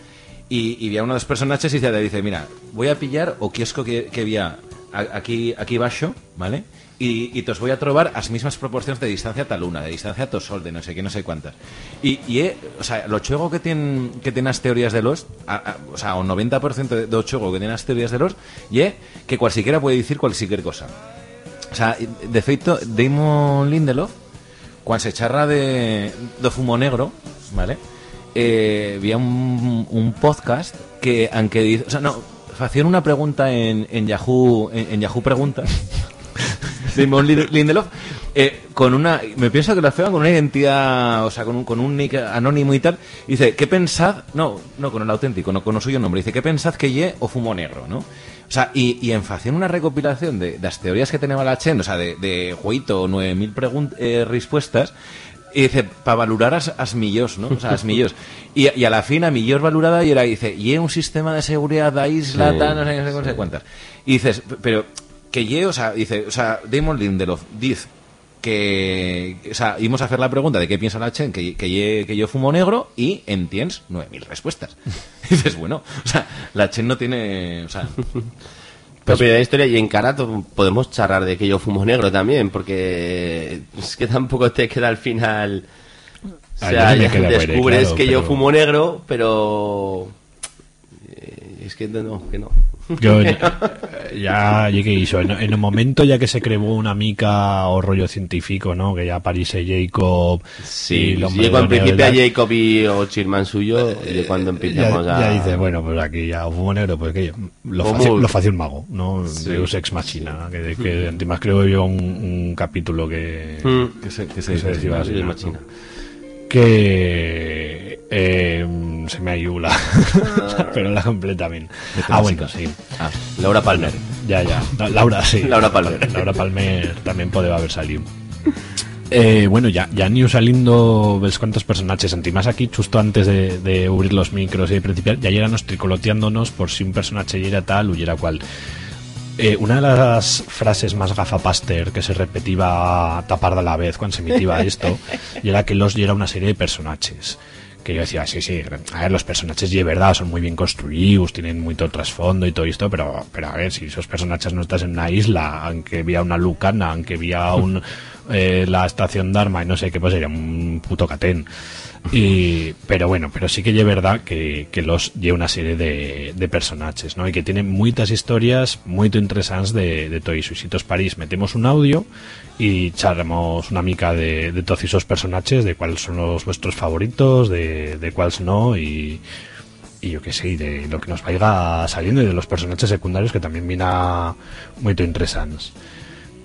Y, y había uno de los personajes y te dice, mira, voy a pillar o kiosco que, que había aquí, aquí baixo, ¿vale? Y, y te os voy a trobar las mismas proporciones de distancia tal luna, de distancia a to sol, de no sé qué, no sé cuántas. Y, y eh, o sea, lo chuego que tienen que tienen las teorías de los, a- a- o sea, un 90% de, lo chuego que tienen las teorías de los, y eh, que cualquiera puede decir cualquier cosa. O sea, de feito, Damon Lindelof, cuando se charra de, de fumo negro, ¿vale? Eh, había un, un podcast que, aunque dice, o sea, no, hacían una pregunta en, en Yahoo, en, en Yahoo Preguntas, Damon Lin- Lindelof, eh, con una, me pienso que lo hacían con una identidad, o sea, con un, con un nick anónimo y tal, y dice, ¿qué pensad? No, no, con el auténtico, no con el suyo nombre, dice, ¿qué pensad que ye o fumo negro, no? O sea, y, y en facían una recopilación de, de las teorías que tenía la Chen, o sea, de, de jueito, 9.000 pregun- eh, respuestas, y dice, para valorar as, as millors, ¿no? O sea, as millors. Y, y a la fin, a millor valorada, y era, dice, y es un sistema de seguridad de isla, Sí. no sé, qué, no sé, sé cuántas. Y dices, "P- pero, que ye, o sea, dice, o sea, Damon Lindelof dice que, o sea, íbamos a hacer la pregunta de qué piensa la Chen, que, que, ye- que yo fumo negro, y en tienes 9.000 respuestas. Y [LAUGHS] dices, bueno, o sea, la Chen no tiene, o sea, Propiedad de historia y en Carato podemos charlar de que yo fumo negro también, porque es que tampoco te queda al final. O Ah, sea, ya muy descubres claro, que yo fumo negro, pero. Eh, es que no, que no. Yo en- ya llegué iso, en, en el momento ya que se creó una mica o rollo científico, ¿no? Que ya Parise Jacob Sí, y llegó en principio a Jacob y o Chirman suyo, y cuando ya, empezamos a... ya dice, bueno, pues aquí ya hubo negro, pues que lo fácil, lo fácil mago, ¿no? Sí. Deus Ex Machina, que, que [LAUGHS] además creo que yo un, un capítulo que, Mm. Que se, que se que se decía así, Sí, es ¿no? machina. que eh, se me ha ido la, [LAUGHS] pero la completamente. Ah, bueno, sí. Ah, Laura Palmer. Ya, ya. La- Laura, sí. Laura Palmer. [LAUGHS] Laura Palmer también puede haber salido. [LAUGHS] Eh, bueno, ya, ya han ido saliendo ves cuántos personajes. Antimás aquí, justo antes de, de abrir los micros y de principiar, ya lleganos tricoloteándonos por si un personaje ya era tal o era cual. Eh, una de las frases más gafapaster que se repetía a tapar de la vez cuando se emitía esto, y era que los era una serie de personajes. Que yo decía, sí, sí, a ver, los personajes de verdad son muy bien construidos, tienen mucho trasfondo y todo esto, pero, pero a ver, si esos personajes no estás en una isla, aunque había una lucana, aunque había un, eh, la estación Dharma y no sé qué, pues sería un puto catén. Y, pero bueno, pero sí que es verdad que, que los lleva una serie de, de personajes, ¿no? Y que tiene muchas historias muy interesantes de, de todo eso. Y si tos París metemos un audio y charlamos una mica de, de todos esos personajes, de cuáles son los vuestros favoritos, de, de cuáles no, y, y yo qué sé, de lo que nos vaya saliendo y de los personajes secundarios que también vienen muy interesantes.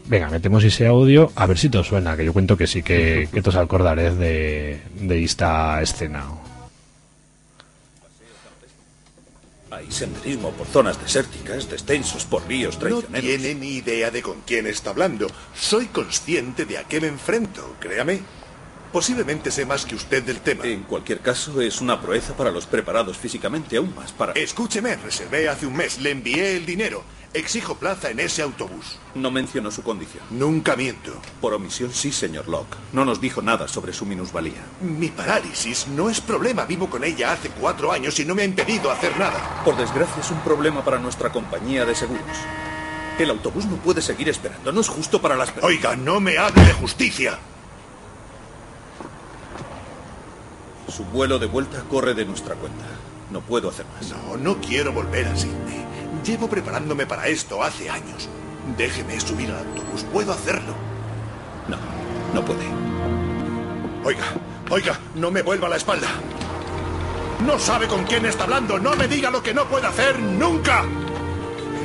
Venga, metemos ese audio a ver si te suena, que yo cuento que sí que, [LAUGHS] que te os acordaréis de, de esta escena. Hay senderismo por zonas desérticas, descensos por ríos No traicioneros. tiene ni idea de con quién está hablando. Soy consciente de a qué me enfrento, créame. Posiblemente sé más que usted del tema. En cualquier caso, es una proeza para los preparados físicamente, aún más para... Escúcheme, reservé hace un mes, le envié el dinero. Exijo plaza en ese autobús. No mencionó su condición. Nunca miento. Por omisión, sí, señor Locke. No nos dijo nada sobre su minusvalía. Mi parálisis no es problema. Vivo con ella hace cuatro años y no me ha impedido hacer nada. Por desgracia, es un problema para nuestra compañía de seguros. El autobús no puede seguir esperando. No es justo para las personas. Oiga, no me hable de justicia. Su vuelo de vuelta corre de nuestra cuenta. No puedo hacer más. No, no quiero volver a Sydney. Llevo preparándome para esto hace años. Déjeme subir al autobús. Puedo hacerlo. No, no puede. Oiga, oiga, no me vuelva la espalda. No sabe con quién está hablando. No me diga lo que no puede hacer nunca.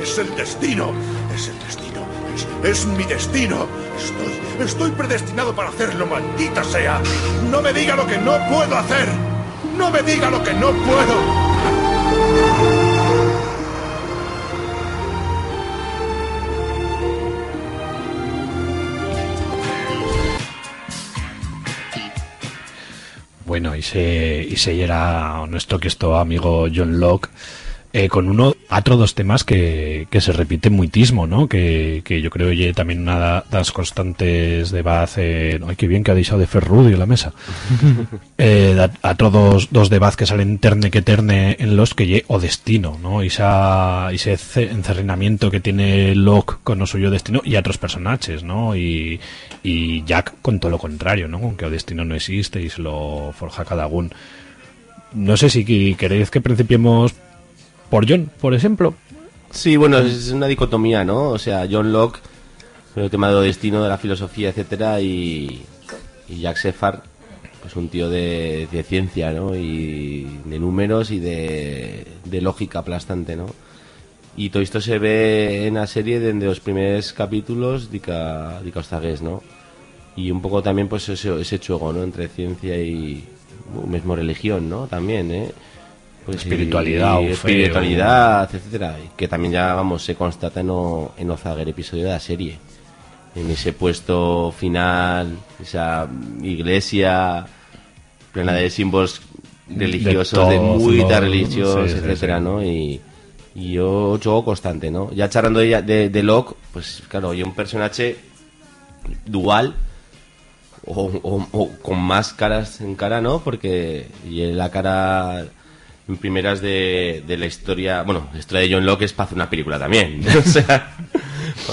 Es el destino. Es el destino. Es, es mi destino. Estoy, estoy predestinado para hacerlo, maldita sea. No me diga lo que no puedo hacer. No me diga lo que no puedo. Bueno, y se, y se era nuestro que esto amigo John Locke eh, con uno, otro dos temas que, que se repiten muitismo, ¿no? Que, que yo creo que también una de las constantes de Baz, eh, ay, qué bien que ha dicho de Ferrudi en la mesa. [LAUGHS] eh, otro dos, dos de Baz que salen terne que terne en los que lle o destino, ¿no? Y ese ce- encerrenamiento que tiene Locke con lo suyo destino y otros personajes, ¿no? Y, y Jack con todo lo contrario, ¿no? Con que o destino no existe y se lo forja cada uno. No sé si queréis que principiemos por John, por ejemplo. Sí, bueno, es una dicotomía, ¿no? O sea, John Locke, el tema de destino, de la filosofía, etcétera, y, Jack Seffard, pues un tío de, ciencia, ¿no? Y de números y de, lógica aplastante, ¿no? Y todo esto se ve en la serie desde los primeros capítulos de zagués, ¿no? Y un poco también, pues, ese, ese chuego, ¿no? Entre ciencia y mismo religión, ¿no? También, ¿eh? Pues, Espiritualidad, y espiritualidad, etcétera, y que también ya, vamos, se constata en o, en o zaguer episodio de la serie. En ese puesto final, esa iglesia plena de símbolos religiosos, de, mucha ¿no? religión, Sí, etcétera, sí. ¿no? Y, y yo juego constante, ¿no? Ya charlando de, de, de Locke, pues claro, yo un personaje dual o, o- o con más caras en cara, ¿no? Porque y la cara primeras de, de la historia, bueno, la historia de John Locke es para hacer una película también, [LAUGHS] o sea,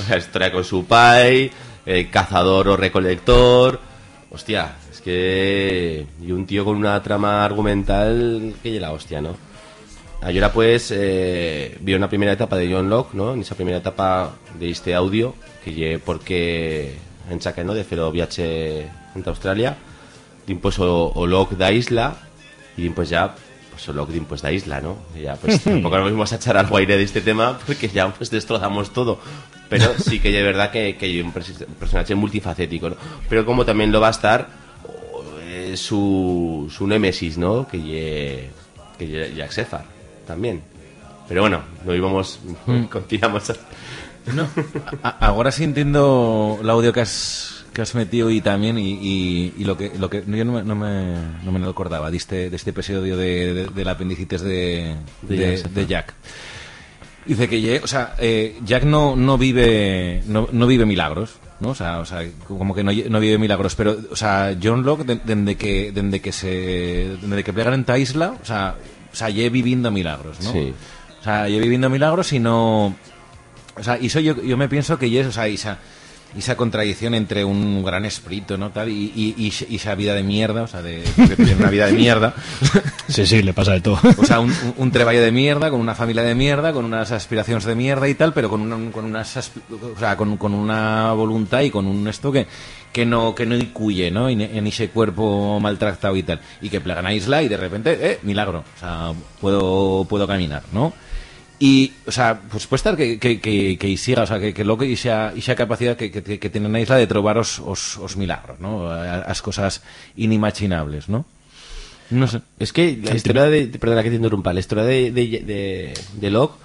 sea, historia con su pai, eh, cazador o recolector, hostia, es que y un tío con una trama argumental que la hostia, ¿no? Ayora pues eh, vio una primera etapa de John Locke, ¿no? En esa primera etapa de este audio que lle porque en Chaca, ¿no? De Fero viaje en Australia, pues o, o Locke da isla y pues ya pues o Locke pues da isla, ¿no? Ya pues tampoco nos vamos a echar al aire de este tema porque ya pues destrozamos todo. Pero sí que es verdad que, que hay un, pers- un personaje multifacético, ¿no? Pero como también lo va a estar eh, su, su némesis, ¿no? Que lle, que lle Jack Sefar, también. Pero bueno, no íbamos, [LAUGHS] continuamos. No, a- ahora sí entiendo el audio que has, que has metido y también y, y- y lo que lo que yo no me, no me, no me lo acordaba de este, de este episodio de, de, del apendicitis de, De de, Jack. Dice que o sea, eh, Jack no, no vive no, no vive milagros, ¿no? O sea, o sea, como que no, lle- no vive milagros, pero o sea, John Locke de- desde que desde que se desde que plegan en esta isla, o sea, o sea, lle viviendo milagros, ¿no? Sí. O sea, lle viviendo milagros y no o sea, y eso yo, yo me pienso que es, o sea, esa, esa contradicción entre un gran espíritu, ¿no? Tal, y, y, y, y esa vida de mierda, o sea, de, que tiene una vida de mierda. [LAUGHS] Sí, sí, le pasa de todo. O sea, un, un, un treballo de mierda, con una familia de mierda, con unas aspiraciones de mierda y tal, pero con una, con unas, o sea, con, con una voluntad y con un esto que, que no, que no incuye, ¿no? En, en ese cuerpo maltratado y tal. Y que plegan a isla y de repente, eh, milagro. O sea, puedo, puedo caminar, ¿no? Y, o sea, pues puede estar que, que, que, que siga, o sea, que, que lo que esa, esa capacidad que, que, que tiene na isla de trobar os, os, os milagros, ¿no? As cosas inimaginables, ¿no? No sé. Es que la historia de, perdona que te interrumpa, la historia de, de, de, de Locke,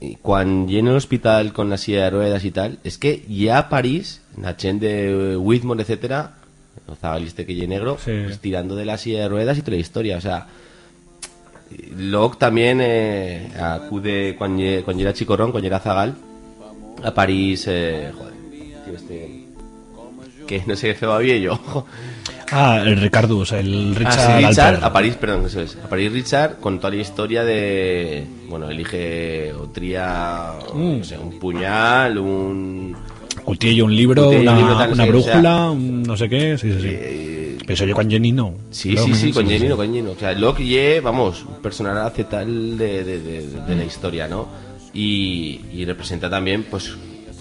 y cuando lleno el hospital con la silla de ruedas y tal, es que ya París, la gente de Whitmore, etcétera, o Zabaliste que llene negro, Sí. pues, tirando de la silla de ruedas y toda la historia, o sea, Locke también eh, acude cuando, cuando era chicorrón, cuando era zagal, a París, eh, joder, tío, este, que no sé qué feo había yo. Ah, el Ricardo, o sea, el Ah, Richard, sí, Richard, a París, perdón, eso es. A París Richard con toda la historia de. Bueno, elige otría. Mm. No sé, un puñal, un. Cutillo, un libro, Cutillo, una, un libro, tal, no una sé, o brújula, sea, un no sé qué, sí, sí, sí. eh, Pero yo con Jenny no. Sí, sí, sí, con sí, Jenny, sí. no, con Jenny. no. O sea, Locke y, vamos, un personaje tal de, de, de, de la historia, ¿no? Y, y representa también, pues,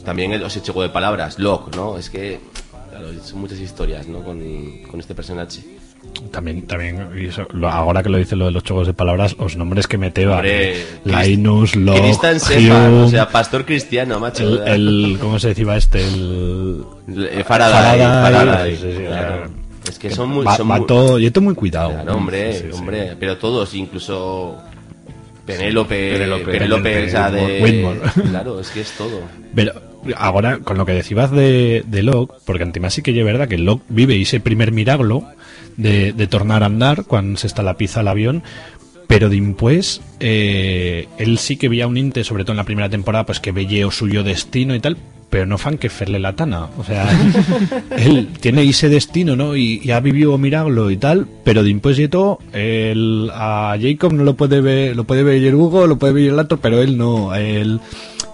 también el, ese juego de palabras, Locke, ¿no? Es que, claro, son muchas historias, ¿no? Con, con este personaje. También, también y eso, lo- ahora que lo dice lo de los juegos de palabras, los nombres que mete va. Hombre, Linus, Locke, Cristian Sepa, Hume, o sea, pastor cristiano, macho. el, el- ¿cómo se decía este? El... Eh, Faraday, Faraday, Faraday, sí, sí, claro. Es que son muy... va, son va muy- todo, yo estoy muy cuidado. Claro, hombre, Sí, sí, sí. hombre, pero todos, incluso Penélope, Penélope, Penélope, o sea, de... Whitmore. Claro, es que es todo. Pero ahora, con lo que decías de, de Locke, porque encima sí que es verdad que Locke vive ese primer milagro de, de tornar a andar cuando se está la pizza al avión, pero después eh, él sí que veía un inte, sobre todo en la primera temporada, pues que veía o suyo destino y tal, pero no fan que ferle la tana. O sea, [LAUGHS] él tiene ese destino, ¿no? Y, y ha vivido milagro y tal, pero después de todo, él, a Jacob no lo puede ver, lo puede ver Hugo, lo puede ver el otro, pero él no, él...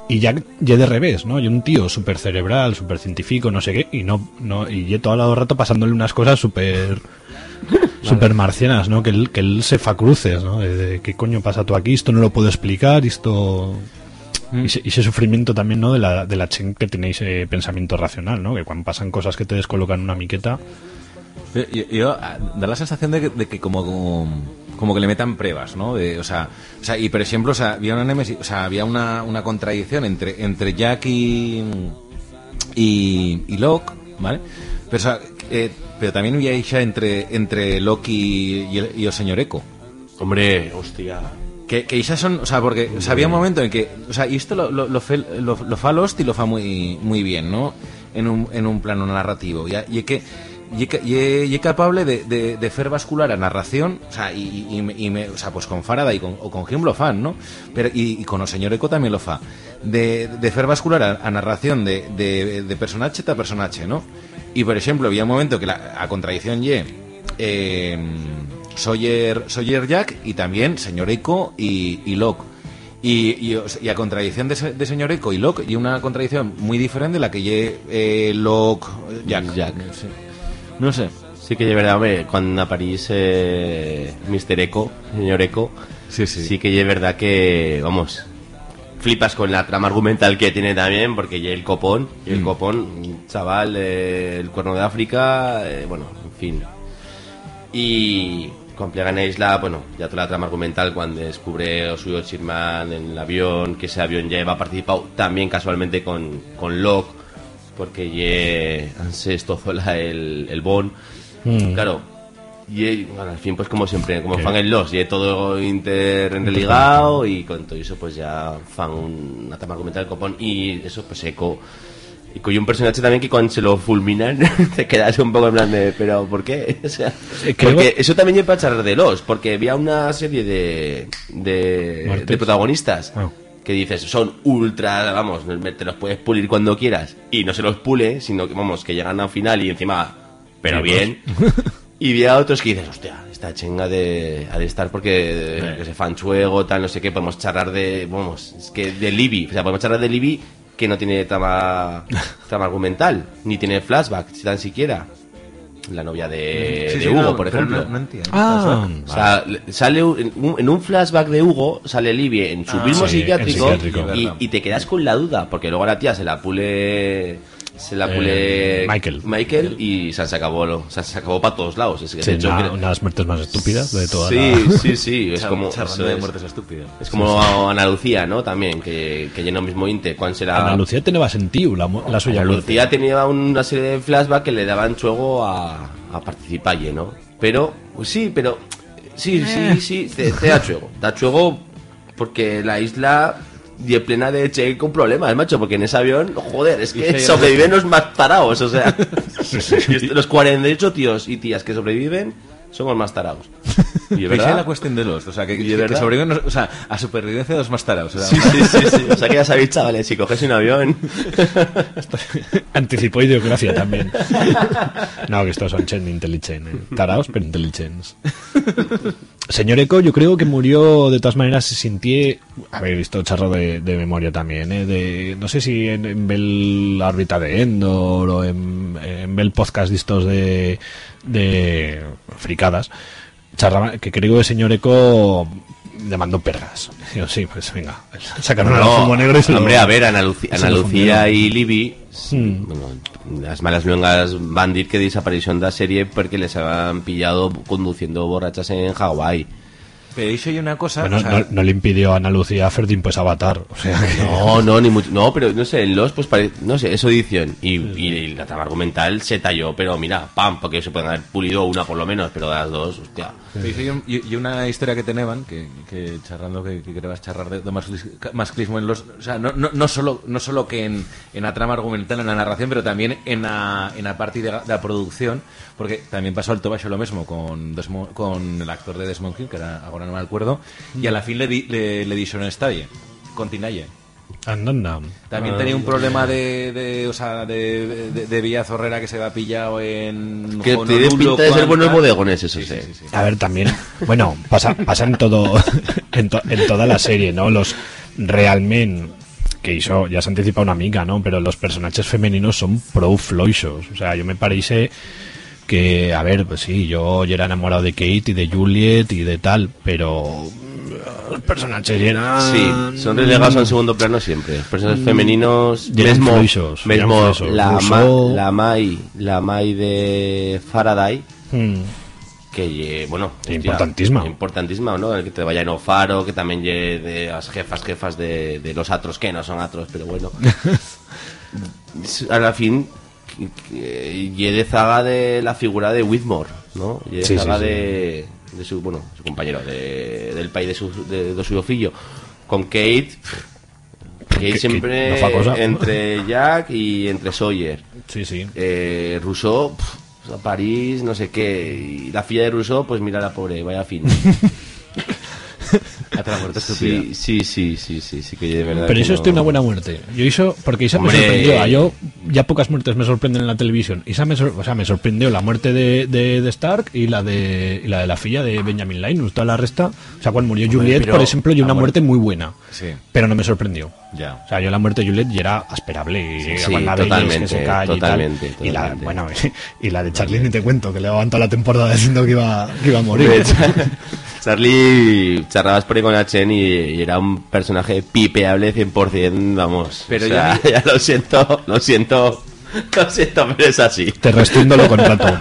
Y ya, ya de revés, ¿no? Y un tío súper cerebral, súper científico, no sé qué, y no, no, y yo todo el rato pasándole unas cosas súper súper marcianas, ¿no? Que él, que él se fa cruces, ¿no? De, de, ¿Qué coño pasa tú aquí? Esto no lo puedo explicar, esto... Y ese, y ese sufrimiento también, ¿no? De la, de la chen que tenéis ese pensamiento racional, ¿no? Que cuando pasan cosas que te descolocan una miqueta... Yo, ah, da la sensación de que, de que como, como como que le metan pruebas, ¿no? De, o sea, o sea, y por ejemplo, o sea, había una némesis- o sea, había una, una contradicción entre entre Jack y y, y Locke, ¿vale? Pero, o sea, eh, pero también había ella entre entre Locke y, el, y el señor Eco. Hombre, hostia. Que, que esas son, o sea, porque o sea, había un momento en que, o sea, y esto lo, lo, lo, lo, lo fa Lost y lo fa muy, muy bien, ¿no? En un, en un plano narrativo. Y, y es que y, es capable de, de, de fer bascular a narración, o sea, y, y, y me- o sea, pues con Faraday con, o con Hume lo fan, ¿no? Pero, y, y con el señor Eco también lo fa. De, de fer bascular a, a narración de, de, de personaje a personaje, ¿no? Y, por ejemplo, había un momento que la, a contradicción ye... Eh, Sawyer, Sawyer Jack y también Señor Eco y, y Locke. Y, y, y a contradicción de, se- de Señor Eco y Locke, y una contradicción muy diferente de la que lle eh, Locke Jack. Jack. Sí. No sé. Sí que es verdad, cuando aparís eh, Mr. Eco, señor Eco, Sí, sí. sí que es verdad que, vamos, flipas con la trama argumental que tiene también, porque ya el copón, y el copón, un chaval del cuerno de África, eh, bueno, en fin. Y con Plegan Isla, bueno, ya toda la trama argumental cuando descubre o suyo Chirman en el avión, que ese avión ya va participado también casualmente con, con Locke, porque ya se estozola el, el Bon. Claro, y eh, bueno, al fin, pues como siempre, como fan en los, y todo interreligado y con todo eso, pues ya fan un- una trama argumental del copón y eso, pues eco. Y con un personaje también que cuando se lo fulminan [LAUGHS] te quedas un poco en plan de, pero ¿por qué? [LAUGHS] O sea, Eh, creo- porque eso también lleva a charlar de los, porque había una serie de, de, de protagonistas Ah. que dices, son ultra, vamos, te los puedes pulir cuando quieras y no se los pule, sino que, vamos, que llegan al final y encima, pero bien. [LAUGHS] Y había otros que dices, hostia, esta chinga de, ha de estar porque Eh. que se fan chuego, tal, no sé qué, podemos charlar de, vamos, es que de Libby, o sea, podemos charlar de Libby que no tiene trama, [LAUGHS] trama argumental, ni tiene flashback, si tan siquiera. La novia de, Sí, de sí, Hugo, no, por ejemplo. No, no entiendo. Ah, O sea, le- sale un- en un, en un flashback de Hugo, sale Libby en su mismo sí, psiquiátrico, y te quedas con la duda, porque luego la tía se la pule se la pule Eh, Michael. Michael y se, se acabó lo- se, se acabó para todos lados. Es que, sí, de hecho, una, creo- una de las muertes más estúpidas de toda sí, la... sí, sí, es Char- como eso de es, muertes estúpidas. es como Ana Lucía, ¿no? También que, que llena el mismo inte. Cuando será Ana Lucía tenía sentido la, la suya Ana muerte. Lucía tenía una serie de flashbacks que le daban juego a, a participar, ¿no? Pero, pues sí, pero. Sí, sí, sí, te, te da juego. Da juego porque la isla. Y plena de che con problemas, macho, porque en ese avión, joder, es que sobreviven los más tarados, o sea. [LAUGHS] los 48 tíos y tías que sobreviven son los más tarados. [LAUGHS] Y es la cuestión de los, o sea, que, ¿Y de que verdad? sobreviven, o sea, a supervivencia de los más tarados. O sea, Sí, sí, sí, sí. O sea que ya sabéis, chavales, si coges un avión. [LAUGHS] Anticipó idiografía también. no, que estos son chen intelligent. eh. Taraos, pero intelligents. Señor Eco, yo creo que murió de todas maneras se sintió haber visto charro de, de memoria también, ¿eh? de, no sé si en, en Bel órbita de Endor o en, en Bel podcast estos de, de fricadas, charraba, que creo que el señor Eco le mandó perras. Digo, sí, pues venga, sacaron al fumo negro y se lo- hombre, a ver, Ana, Luci- Ana Lucía y Libby, Hmm. bueno, las malas luengas bandit que desaparecieron de la serie porque les habían pillado conduciendo borrachas en Hawái. Pero hizo yo una cosa, Bueno, o sea, no, no le impidió a Ana Lucía Ferdin pues avatar. O sea, que- No, no, ni mucho, no, pero no sé, en los, pues pare- no sé, es edición. Y, y la trama argumental se talló, pero mira, pam, porque se pueden haber pulido una por lo menos, pero de las dos, hostia. Yo- y, y una historia que tenían que, que charrando que, que querías charrar de, de masculis- masculismo en los o sea no, no, no solo no solo que en, en la trama argumental en la narración pero también en la, en la parte de, la- de la producción porque también pasó al Tobacho lo mismo con Desmo- con el actor de Desmond King que era, ahora no me acuerdo y a la fin le di, le, le en estalle con Tinalle Anda, anda. también tenía un problema de, de o sea de, de, de Villa Zorrera que se va pillado en Que tiene pinta de ser buenos bodegones, eso Sí, sí. sí, sí, sí. A ver, también, bueno, pasa, pasa en todo, [LAUGHS] en, to- en toda la serie, ¿no? Los realmente que hizo, ya se anticipa una amiga, ¿no? Pero los personajes femeninos son pro floixos. O sea, yo me parece que, a ver, pues sí, yo ya era enamorado de Kate y de Juliet y de tal, pero mm, los personajes eran... Sí, son relegados a un segundo plano siempre. Los personajes femeninos, Llegan mismo, fluisos, la, ma, la Mai, la Mai de Faraday, Mm. que lle- bueno hostia, Importantísima. importantísima no el que te vaya en Ofaro que también lle de las jefas jefas de, de los atros que no son atros pero bueno [LAUGHS] a la fin lle de zaga de la figura de Whitmore no de Sí, zaga sí, sí. de, de su bueno su compañero de- del país de su de, de su fillo con Kate Kate siempre no entre Jack y entre Sawyer Sí, sí. eh, Rousseau, a París, no sé qué. Y la filla de Rousseau, pues mira la pobre, vaya fin. [LAUGHS] [LAUGHS] Otra muerte estúpida. Sí, sí, sí, sí, sí, sí, que de verdad. Pero eso no- es una buena muerte. Yo hizo, porque Hombre. me sorprendió. A yo ya pocas muertes me sorprenden en la televisión. Esa me, sor- o sea, me sorprendió la muerte de, de, de Stark y la de, y la de la filla de Benjamin Linus. Toda la resta, o sea, cuando murió Juliet, por ejemplo, y una muerte muy buena. Sí. Pero no me sorprendió. Ya. O sea, yo la muerte de Juliet ya era esperable. Y Sí, la que se cae totalmente, y tal. Y la, bueno, [LAUGHS] y la de Charlie ni te cuento, que le levantó la temporada diciendo que iba, que iba a morir. Hecho, [LAUGHS] Charlie charrabas por ahí con Chen y, y era un personaje pipeable 100%, vamos. Pero o sea, ya [LAUGHS] ya lo siento, lo siento, lo siento, pero es así. Te rescindo lo contrato. [LAUGHS]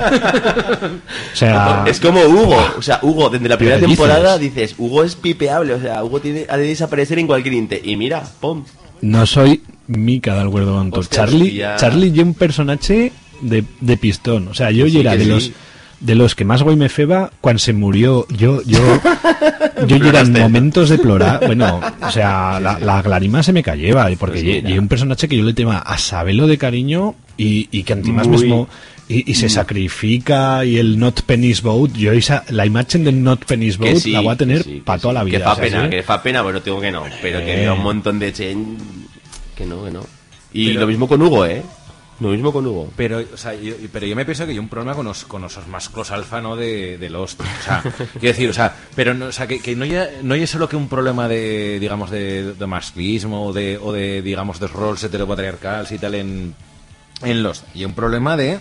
O sea, Es como Hugo, o sea, Hugo, desde la primera temporada dices, Hugo es pipeable, o sea, Hugo tiene, ha de desaparecer en cualquier inte. Y mira, pum. No soy Mika del Tonto. Hostias, Charlie, ya. Charlie y un personaje de, de pistón. O sea, yo Sí era de sí. los de los que más güey me feba cuando se murió. Yo, yo, [LAUGHS] yo Ploraste. momentos de plorar. Bueno, o sea, la, la lágrima se me cayeva. Porque Pues ye un personaje que yo le tema a sabelo de cariño y, y que antimás Muy. mismo y, y se sacrifica y el Not Penny's Boat. Yo esa, la imagen del Not Penny's Que Boat sí, la voy a tener sí, para sí. toda la vida. Que fa o sea, pena, sí. que fa pena, pero tengo que no. Pero que Eh. había un montón de Chen que no, que no. Y Pero- lo mismo con Hugo, ¿eh? Lo mismo con Hugo. Pero, o sea, yo, pero yo me pienso que hay un problema con los, con los masclos alfa, ¿no? De, de los. O sea, [LAUGHS] quiero decir, o sea, pero no, o sea, que, que no, ya, no es solo que un problema de, digamos, de, de masclismo o de, o de, digamos, de roles heteropatriarcals y tal en, en los. Y un problema de.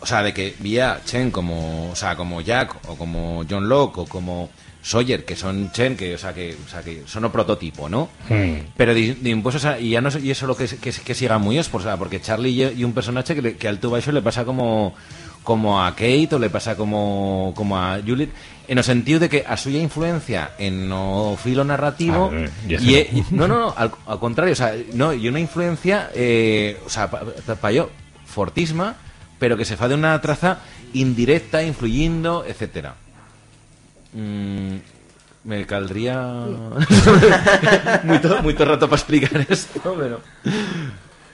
O sea, de que vía Chen como, o sea, como Jack o como John Locke o como Sawyer, que son Chen, que, o sea, que, o sea, que son un prototipo, ¿no? Hmm. Pero de, de impuestos a- y ya no y eso lo que, que, que siga muy es, o sea, porque Charlie y, y un personaje que, le- que al tu baixo le pasa como como a Kate o le pasa como, como a Juliet en el sentido de que a suya influencia en o filo narrativo Ah, eh, y eso y, no. e- y- no, no, no, al, al contrario, o sea, no, y una influencia eh, o sea, para yo fortísima, pero que se fa de una traza indirecta, influyendo, etcétera. Mm, me caldría [LAUGHS] muy todo rato para explicar esto, pero...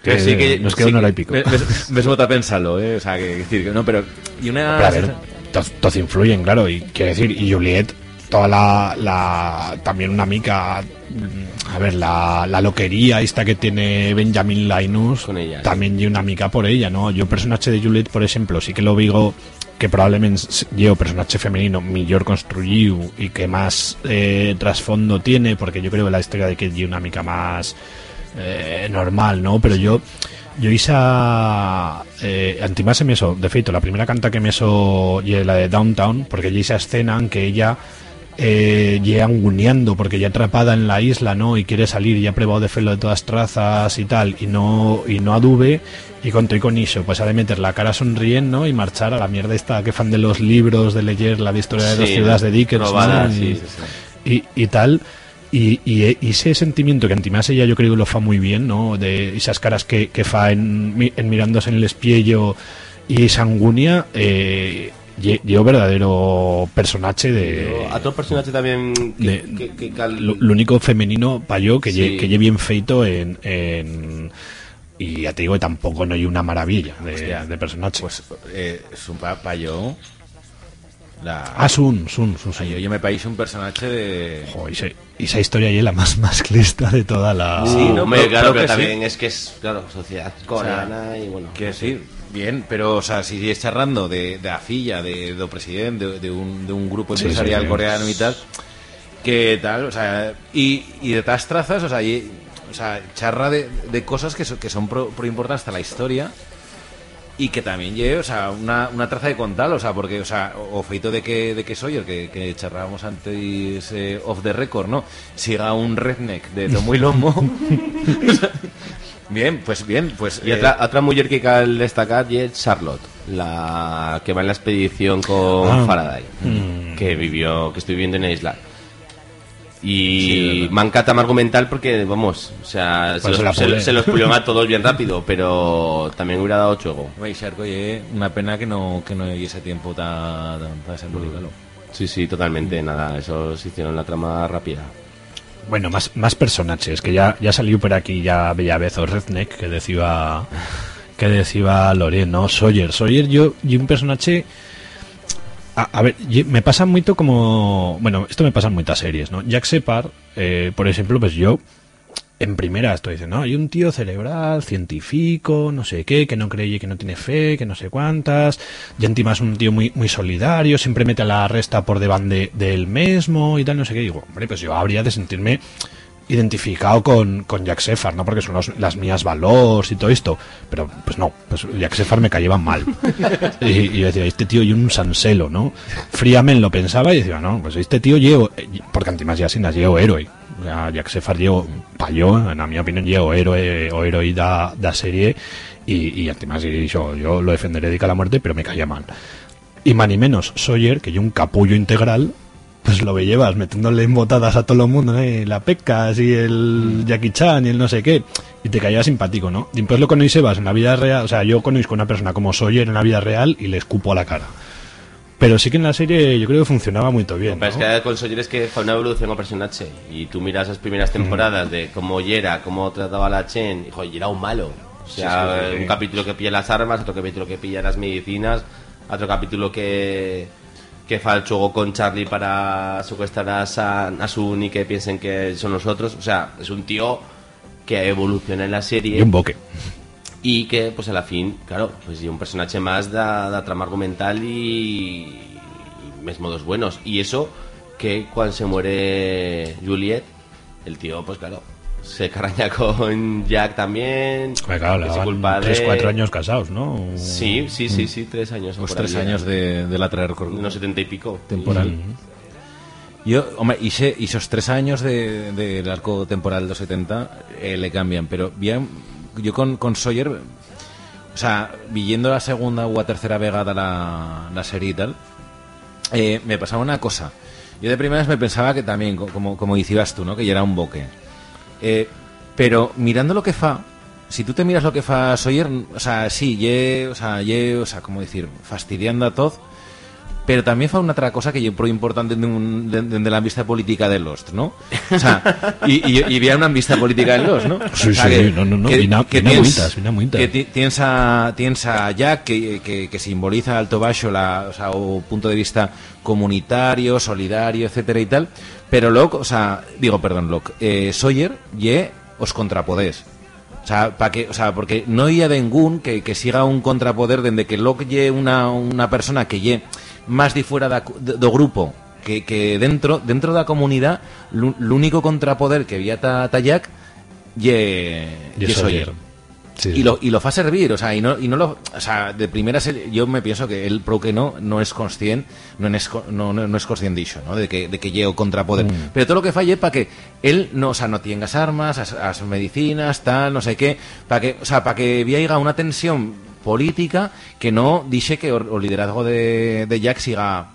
Que sí, que nos queda una hora y pico. Me, bota pensarlo, ¿eh? O sea, que decir que no, pero... Y una... Pero a ver, todos, influyen, claro, y quiero decir, y Juliet, toda la, la también una mica, a ver, la, la loquería esta que tiene Benjamin Linus, Con ella, también y una mica por ella, ¿no? Yo personaje de Juliet, por ejemplo, sí que lo digo que probablemente yo personaje femenino mejor construido y que más eh, trasfondo tiene, porque yo creo que la historia de que es una mica más eh, normal, ¿no? Pero yo yo esa eh, antimás me eso, de feito, la primera canta que me eso y la de Downtown, porque ya esa escena en que ella eh, llega anguneando porque ya atrapada en la isla, ¿no? Y quiere salir, y ya ha probado de hacerlo de todas trazas y tal, y no y no adube, y con todo y con eso, pues ha de meter la cara sonriendo ¿no? y marchar a la mierda esta que fan de los libros, de leer la de historia de las ciudades de Dickens, ¿no? sí, sí. y, y tal. Y, y, y ese sentimiento que antimás ella yo creo que lo fa muy bien, ¿no? De esas caras que, que fa en, en mirándose en el espiello y esa angunia, eh, un verdadero personaje de... Otro personaje también que, de- que- que cal- lo, lo único femenino para yo que lle, Sí. que lle bien feito en, en- y ya te digo que tampoco no hay una maravilla de, de personaje Pues eh, es un pa, yo... La, ah Sun Sun Sun, yo, yo me país un personaje de... Jo, ese- esa historia y es la más más clista de toda la Sí, no, hombre, pero- claro, pero pero que también es que es, claro, sociedad coreana y bueno. Quiero decir, bien, pero, o sea, si sigues charlando de, de la filla, de, do presidente, de, de un, de un grupo Sí, empresarial sí, sí. coreano y tal, que tal, o sea, y, y de tas trazas, o sea, y- o sea charra de, de cosas que, so- que son pro, pro importantes hasta la historia y que también lleve, o sea, una, una traza de contar, o sea, porque, o sea, o feito de que, de que soy el que, que charrábamos antes eh, off the record, ¿no? Siga un redneck de tomo y lomo. O [LAUGHS] sea, bien, pues bien, pues... Y eh, otra, otra mujer que cal destacar y es Charlotte, la que va en la expedición con Ah. Faraday, Mm. que vivió, que estoy viviendo en la isla. Sí, Y me encanta más argumental porque, vamos, o sea, se Pues se los, se, se los pulió a [LAUGHS] todos bien rápido, pero también hubiera dado chuego. Güey, Shark, oye, una pena que no que no hay ese tiempo tan tan, tan desenvolvido. Sí, sí, totalmente, nada, esos hicieron la trama rápida. Bueno, más, más personajes, que ya, ya salió por aquí ya Bella Vez o Redneck, que decía que decía Lorena, ¿no? Sawyer. Sawyer yo, y un personaje A, a ver, me pasa mucho como... Bueno, esto me pasa en muchas series, ¿no? Jack Separ, eh, por ejemplo, pues yo en primera estoy diciendo, no, hay un tío cerebral, científico, no sé qué, que no cree, que no tiene fe, que no sé cuántas. Y encima es un tío muy, muy solidario, siempre mete a la resta por devant del mismo y tal, no sé qué. digo, hombre, pues yo habría de sentirme identificado con, con Jack Sefar, ¿no? Porque son los- las mías valores y todo esto. Pero, pues no, pues Jack Sefar me caía mal. [LAUGHS] y, y yo decía, este tío y un sanselo, ¿no? Fríamente lo pensaba y decía, no, pues este tío llevo, porque antes ya sin llevo héroe. O sea, Jack Sefar llevo payó, en mi opinión, llevo héroe o héroe da, da serie y, y además y yo, yo lo defenderé de la muerte, pero me caía mal. Y más ni menos Sawyer, que yo un capullo integral, pues lo llevas metiéndole en botadas a todo el mundo, ¿eh? la Pecas y el Jackie Chan y el no sé qué, y te caía simpático, ¿no? Y después lo conocebas en la vida real, o sea, yo conozco a una persona como Sawyer en la vida real y le escupo a la cara. Pero sí que en la serie yo creo que funcionaba muy bien. Pero es ¿no? que con Sawyer es que fue una evolución como personaje. Y tú miras las primeras temporadas de cómo Yera, cómo trataba a la Chen, y joder, era un malo. O sea, Sí, sí, sí, sí. un capítulo que pilla las armas, otro capítulo que pilla las medicinas, otro capítulo que que fa el juego con Charlie para secuestrar a, San, a Sun y que piensen que son nosotros. O sea, es un tío que evoluciona en la serie Y un boque. y que pues a la fin, claro, pues un personaje más da, da trama argumental y, y mesmo dos buenos. Y eso que cuando se muere Juliet, el tío pues claro, se caraña [LAUGHS] con Jack también. Claro, llevaban culpa tres, de- cuatro años casados, ¿no? Sí, sí, sí, sí, tres años. o Pues tres ahí, años de, de la traer de unos setenta y pico. temporal. Yo, hombre, y, se- y esos tres años de- del arco temporal de los 70 eh, le cambian, pero bien, yo con, con Sawyer, o sea, viendo la segunda o la tercera vegada la, la serie y tal, eh, me pasaba una cosa. Yo de primeras me pensaba que también, co- como, como decías tú, ¿no? que ya era un boque. Eh, pero mirando lo que fa, si tú te miras lo que fa Sawyer, o sea, sí, ye, o sea, ye, o sea, como decir, fastidiando a todo, pero también fa una otra cosa que yo pro importante de, un, de, de la vista política de Lost, ¿no? O sea, y, y, y había una vista política de Lost, ¿no? Sí, O sea, sí, que- no, no, no, que- vina- que tienes- vina muitas. que ti- tienes a, tienes a Jack que, que, que simboliza alto baixo la, o sea, o punto de vista comunitario, solidario, etcétera y tal, pero Locke, o sea, digo, perdón, Locke, eh, Sawyer ye os contrapodés. O sea, pa que, o sea, porque no hay de ningún que, que siga un contrapoder desde que Locke ye una, una persona que ye más de fuera da, de- do grupo que, que dentro dentro da comunidad l'ú- l'único contrapoder que había ta, ta Jack ye, Sawyer. Sawyer. Sí, Y lo, y lo fa servir, o sea, y no, y no lo, o sea, de primeras el- yo me pienso que él pro que no, no es consciente, no es, no, no, no es consciente dicho, ¿no? De que, de que llego contrapoder. Mm. Pero todo lo que falle para que él no, o sea, no tengas armas, as, as medicinas, tal, no sé qué, para que, o sea, para que haya una tensión política que no dice que o liderazgo de, de Jack siga,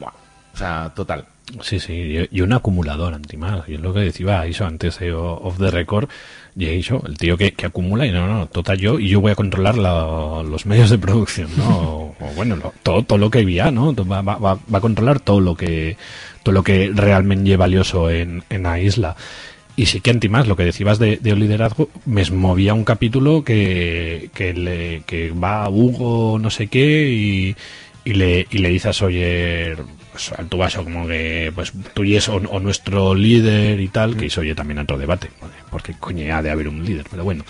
o sea, total. Sí, sí, y, un acumulador antimás. Y es lo que decía eso antes de o- off the record. Y eso, el tío que, que acumula y no, no, total yo, y yo voy a controlar la- los medios de producción, ¿no? [LAUGHS] O, o bueno, lo- todo, todo lo que había, ¿no? Va, va va a controlar todo lo que todo lo que realmente es valioso en, en la isla. Y sí que antimás, lo que decías de, de liderazgo, me movía un capítulo que, que, le, que va a Hugo no sé qué y, y le, y le dice a Sawyer pues, al tubaso como que pues tú y es o, nuestro líder y tal, que eso oye también otro debate, porque coño ha de haber un líder, pero bueno.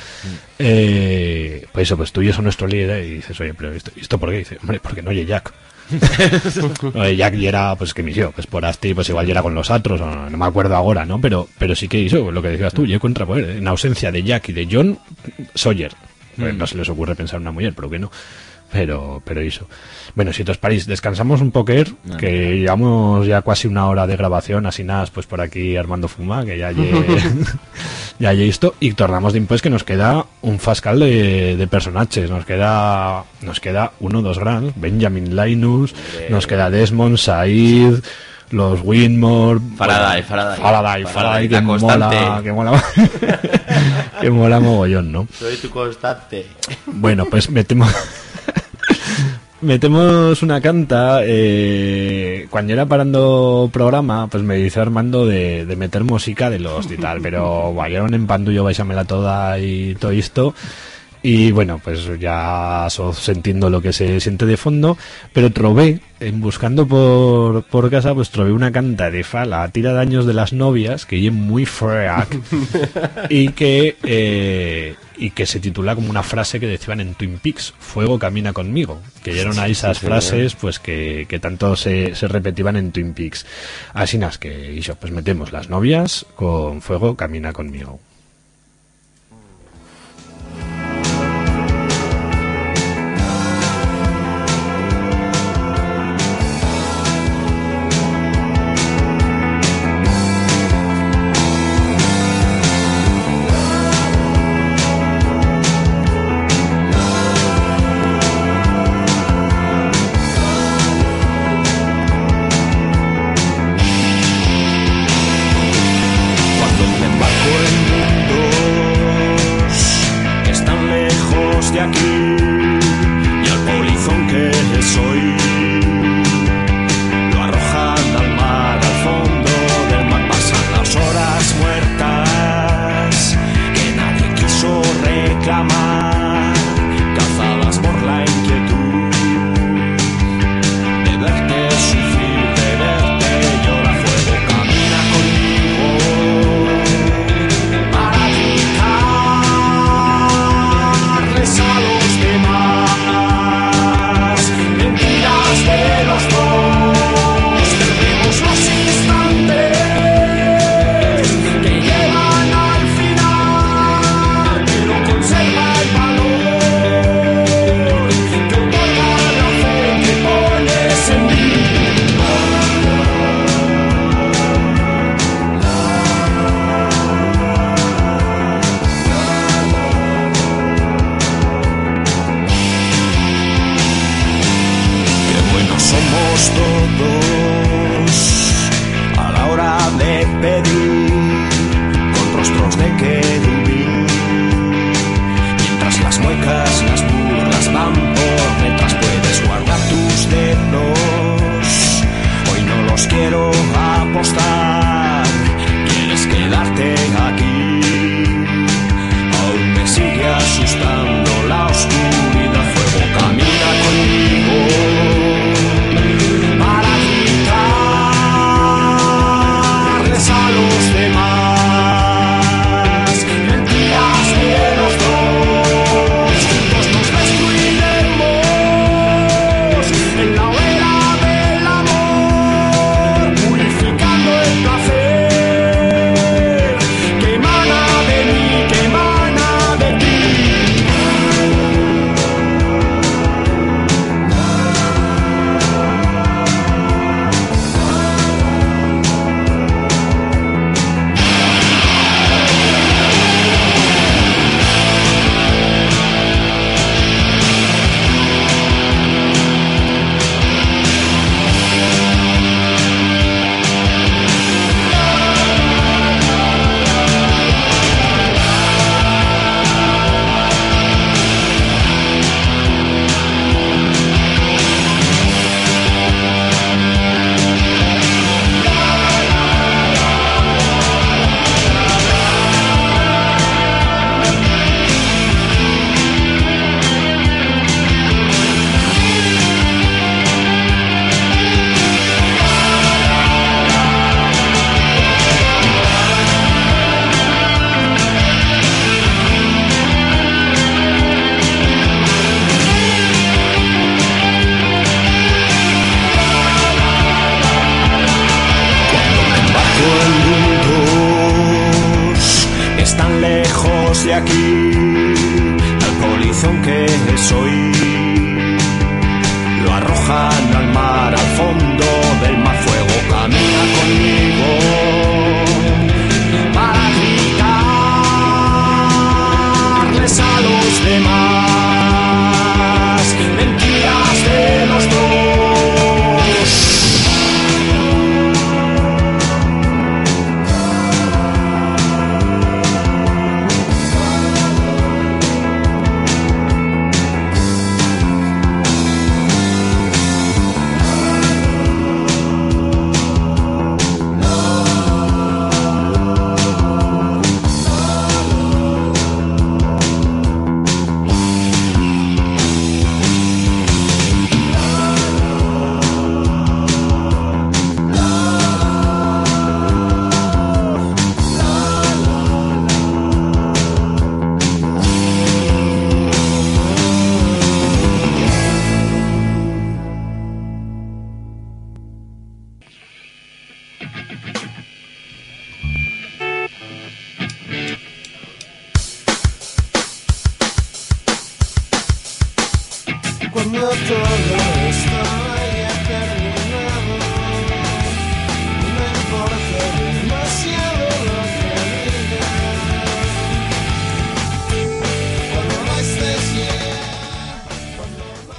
Eh, pues eso, pues tú y es o nuestro líder y dices, oye, pero esto, ¿esto por qué? dice, hombre, porque no oye Jack. [LAUGHS] Jack y era, pues que misión, pues por Asti, pues igual ya era con los otros, o no, no me acuerdo ahora, ¿no? Pero, pero sí que hizo lo que decías tú, yo contrapoder, en ausencia de Jack y de John, Sawyer. Pues no se les ocurre pensar una mujer, pero que no. Pero, pero hizo. Bueno, si os parís, descansamos un poquer, que llevamos ya casi una hora de grabación, así nada, pues por aquí Armando Fuma, que ya lle, [LAUGHS] [LAUGHS] ya lle esto, y tornamos de impuestos que nos queda un fascal de, de personajes, nos queda, nos queda uno, dos gran, Benjamin Linus, nos queda Desmond, Said, los Winmore, Faraday, Faraday. Faraday, Faraday, Faraday, que mola, que mola, [LAUGHS] que mola mogollón, ¿no? Soy tu constante. Bueno, pues metemos. Metemos una canta. Eh, cuando era parando programa, pues me dice Armando de, de meter música de los y tal. [LAUGHS] Pero vayaron en pandullo, la toda y todo esto. Y bueno, pues ya sos entiendo lo que se siente de fondo, pero trové, en buscando por, por casa, pues trové una canta de fala, tira de años de las novias, que es muy freak, [LAUGHS] y que eh, y que se titula como una frase que decían en Twin Peaks, Fuego camina conmigo, que ya eran ahí esas frases pues que, que tanto se, se repetían en Twin Peaks. Así nas que, y yo, pues metemos las novias con Fuego camina conmigo.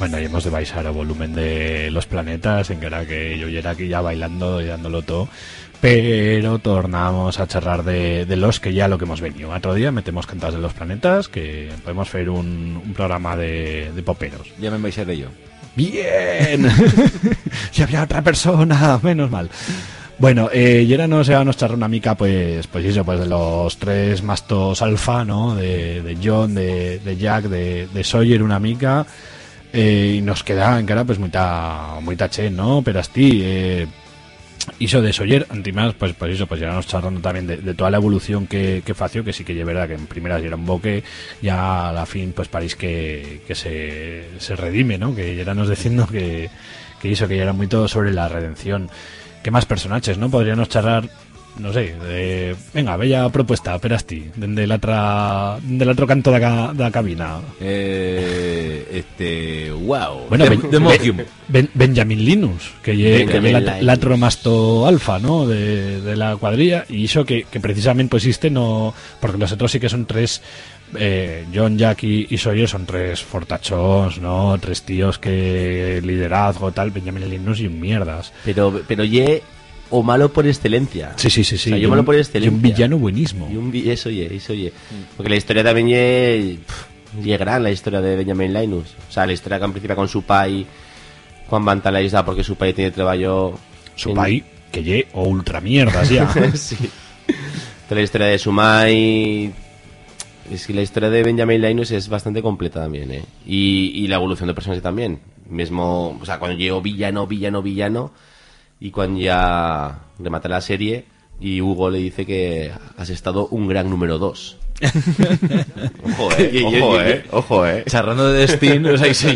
Bueno, y hemos de baixar a volumen de los planetas, en que era que yo era aquí ya bailando y dándolo todo, pero tornamos a charlar de, los que ya lo que hemos venido. Otro día metemos cantas de los planetas, que podemos hacer un, programa de, poperos. Ya me vais a de yo. Bien. [LAUGHS] si había otra persona, [LAUGHS] menos mal. Bueno, eh, y ahora nos nos charla una mica, pues, pues eso, pues de los tres mastos alfa, ¿no? De, de John, de, de Jack, de, de Sawyer, una mica. Eh, y nos queda en cara, pues, muy ta, muy taché, ¿no? Pero así, eh, hizo de Sawyer, antimás, pues, pues eso, pues nos charlando también de, toda la evolución que, que fació, que sí que es verdad que en primeras era un boque, ya a la fin, pues parís que, que se, se redime, ¿no? Que ya nos diciendo que, que hizo que ya era todo sobre la redención. ¿Qué más personajes, no? Podríamos charlar, no sé, de... Venga, bella propuesta, perasti, desde el otro, del otro canto de la, de la cabina. Eh, este. ¡Wow! Bueno, de, Ben- de. Ben- Benjamin Linus, que lle- que Benjamin lle la- Linus. latro masto alfa, ¿no? De, de la cuadrilla, y eso que, que precisamente pues existe, no, porque los otros sí que son tres, eh, John, Jack y, y Sawyer son tres fortachos, ¿no? Tres tíos que liderazgo, tal, Benjamin Linus y un mierdas. Pero, pero ye o malo por excelencia. Sí, sí, sí, sí. O sea, y yo malo un- por y excelencia. un villano buenísimo. Y un eso ye, eso ye. Porque la historia también pf, ye gran, la historia de Benjamin Linus. O sea, la historia que en principio con su pai, Juan van a la isla porque su pai tiene trabajo... Su en- país, que lle o ultra mierdas ya. [LAUGHS] sí. Toda la historia de su mai... Es que la historia de Benjamin Linus es bastante completa también, ¿eh? Y, y la evolución de personajes también. Mismo, o sea, cuando llegó villano, villano, villano, y cuando ya remata la serie, y Hugo le dice que has estado un gran número 2. [LAUGHS] ojo, [LAUGHS] eh, ojo, eh, ojo, eh. Charrando de Destin, o sea, [LAUGHS] y soy-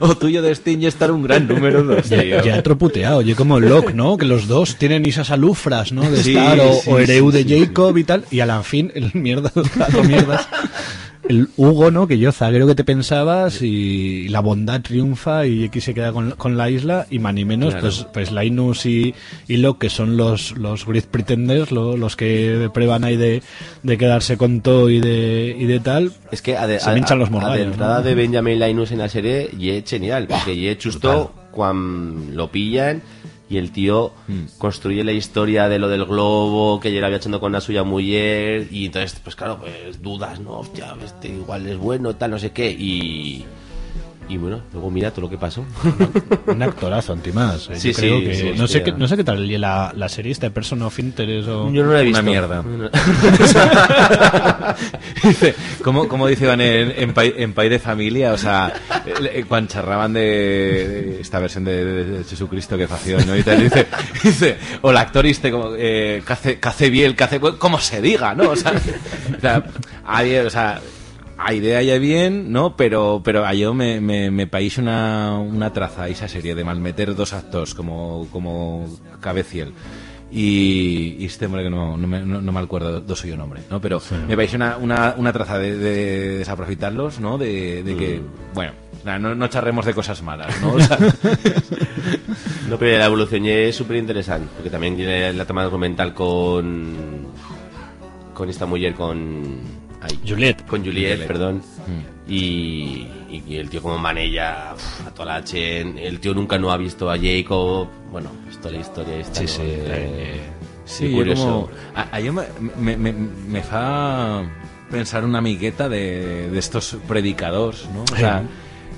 o tuyo Destin y estar un gran número dos, Ya, tío. ya troputeado, oye como Locke, ¿no? Que los dos tienen esas alufras, ¿no? De Sí, estar, o, sí, o Ereu sí, de sí, Jacob y tal, y a la fin, el mierda, cuatro mierdas. El Hugo, ¿no? Que yo zaguero que te pensabas y la bondad triunfa y X se queda con, con la isla y más ni menos, Claro. pues, pues Linus y, y Locke, que son los, los Great Pretenders, lo- los que prueban ahí de, de quedarse con todo y de, y de tal. Es que a de, Se a- me hinchan los a- a morrallos, de entrada ¿no? de Benjamin Linus en la serie y es genial, porque y es justo cuando lo pillan y el tío construye la historia de lo del globo que ya había echando con la suya mujer y entonces pues claro pues dudas no hostia este igual es bueno tal no sé qué y y bueno luego mira todo lo que pasó [LAUGHS] Un actorazo, antimás. Sí, yo creo sí, que, sí, no, sé qué, no sé qué tal y la, la serie esta de Person of Interest o... yo no la he visto Una mierda. [LAUGHS] Dice, ¿cómo, cómo decían en, en, Pai, en Pai de Familia? O sea, cuando charraban de, de esta versión de, de- de Jesucristo que fació, ¿no? Y tal, dice, dice, o el actor este, como, eh, que hace, que hace bien, que hace, como se diga, ¿no? O sea, o sea, hay, o sea, a idea ya bien, ¿no? Pero, pero a yo me, me, me país una, una traza esa serie de malmeter dos actores como, como cabeciel. Y, y este hombre que no, no, me, no, no me acuerdo de suyo nombre, ¿no? Pero me parece una, una, una traza de, de desaprofitarlos, ¿no? De, de que, bueno, nada, no, no charremos de cosas malas, ¿no? [LAUGHS] O sea, no pero la evolución ya es súper interesante porque también tiene la trama documental con con esta mujer con Juliet. con Juliet, Juliet. perdón. Mm. Y, el tío como manella uf, a toda la chen. El tío nunca no ha visto a Jacob. Bueno, esto la historia. Sí, sí. Eh, Sí, curioso. como... A, a yo me, me, me, me fa pensar una miqueta de, de estos predicadores, ¿no? O sea,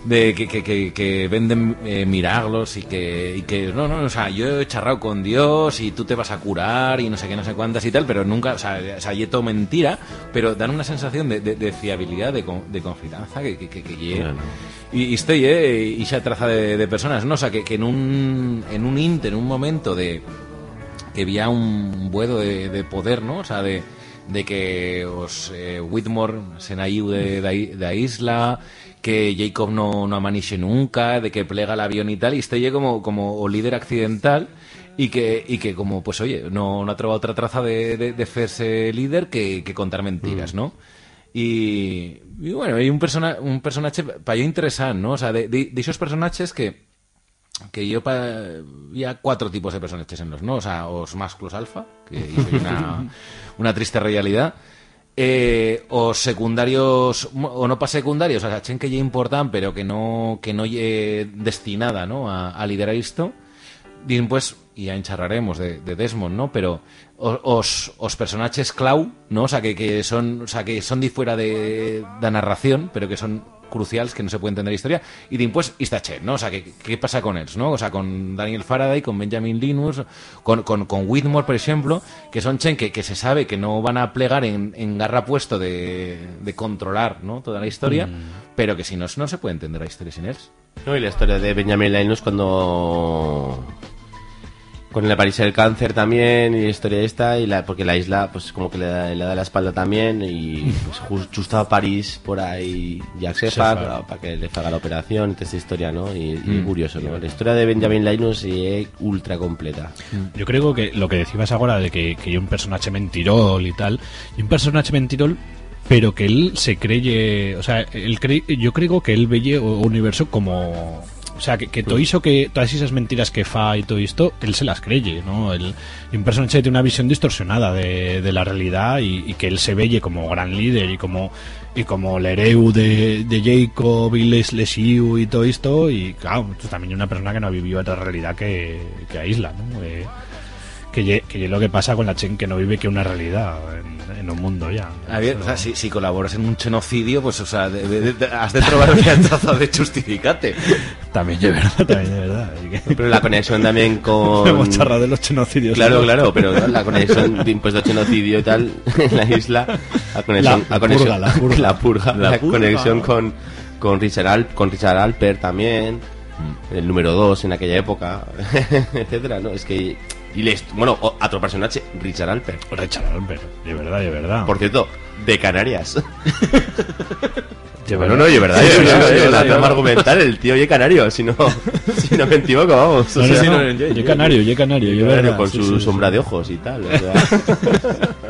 de que, que, que, que venden eh, milagros y que, y que, no, no, o sea, yo he charrado con Dios y tú te vas a curar y no sé qué, no sé cuántas y tal, pero nunca, o sea, o sea y todo mentira, pero dan una sensación de, de, de fiabilidad, de, de confianza que, que, que, Claro. y, y estoy, eh, y esa traza de, de personas, ¿no? O sea, que, que en un, en un inter, en un momento de, que había un buedo de, de poder, ¿no? O sea, de, de que os eh, Whitmore se naíu de, de, de la isla, que Jacob no, no amanixe nunca, de que plega el avión y tal, y este como, como líder accidental, y que, y que como, pues oye, no, no ha trovado otra traza de, de, de hacerse líder que, que contar mentiras, ¿no? Y, y bueno, hay un, persona, un personaje para yo interesante, ¿no? O sea, de, de, de esos personajes que, que yo pa, había cuatro tipos de personajes en los, ¿no? O sea, os másculos alfa, que hizo una, [LAUGHS] una triste realidad, eh, o secundarios o no para secundarios, o sea, chen que ya importan, pero que no que no destinada, ¿no? a, a liderar esto. Din, pues, y ya encharraremos de, de Desmond, ¿no? Pero os, os personajes clau, ¿no? O sea, que, que son, o sea, que son de fuera de, da narración, pero que son cruciales, que no se puede entender la historia. Y está chen, ¿no? O sea, que, ¿qué pasa con ellos, no? O sea, con Daniel Faraday, con Benjamin Linus, con, con, con Whitmore, por ejemplo, que son chen que, que se sabe que no van a plegar en, en garra puesto de, de controlar, ¿no? Toda la historia, pero que si no, no se puede entender la historia sin ellos. No, y la historia de Benjamin Linus cuando con la París del cáncer también y la historia esta y la porque la isla pues como que le da, le da la espalda también y pues ju- justo a París por ahí Jack Shepard para, para que le haga la operación toda esta historia no y, y curioso no la historia de Benjamin Linus es ultra completa. Yo creo que lo que decías ahora de que, que hay un personaje mentirol y tal, y un personaje mentirol, pero que él se creye, o sea, él cree, yo creo que él veía universo como o sea, que, que todo eso que todas esas mentiras que fa y todo esto, él se las creye, ¿no? Y un personaje tiene una visión distorsionada de, de la realidad y, y que él se veye como gran líder y como y como el hereu de, de Jacob y Les Lesiu y todo esto y claro, pues también una persona que no ha vivido otra realidad que, que Isla, ¿no? Eh, que ye, que ye lo que pasa con la chen que no vive que una realidad en, en un mundo ya. A ver, o sea, si, si colaboras en un genocidio, pues, o sea, de- de- de- has de trobar una traza de justificate. También de verdad, también de verdad. [LAUGHS] Pero la conexión también [LAUGHS] con Hemos charlado de los genocidios. Claro, ¿no? [LAUGHS] claro, pero la conexión de impuesto de genocidio y tal en la isla, la conexión, La- la conexión- purga, la purga. la purga, La la purga. conexión con con Richard Al, con Richard Alper también, el número 2 en aquella época, etcétera, ¿no? Es que y les, bueno, o- otro personaje, Richard Alper. Richard Alper, de verdad, de verdad. Por cierto, de Canarias. [LAUGHS] De Bueno, no, de verdad, Sí, de verdad, de la trama argumental, el tío oye canario, si no, [LAUGHS] si no me equivoco, vamos. o No, no, sea, no, yo canario, yo canario, yo Canario verdad, con sí, su sí, sí. sombra de ojos y tal. o sea. [LAUGHS]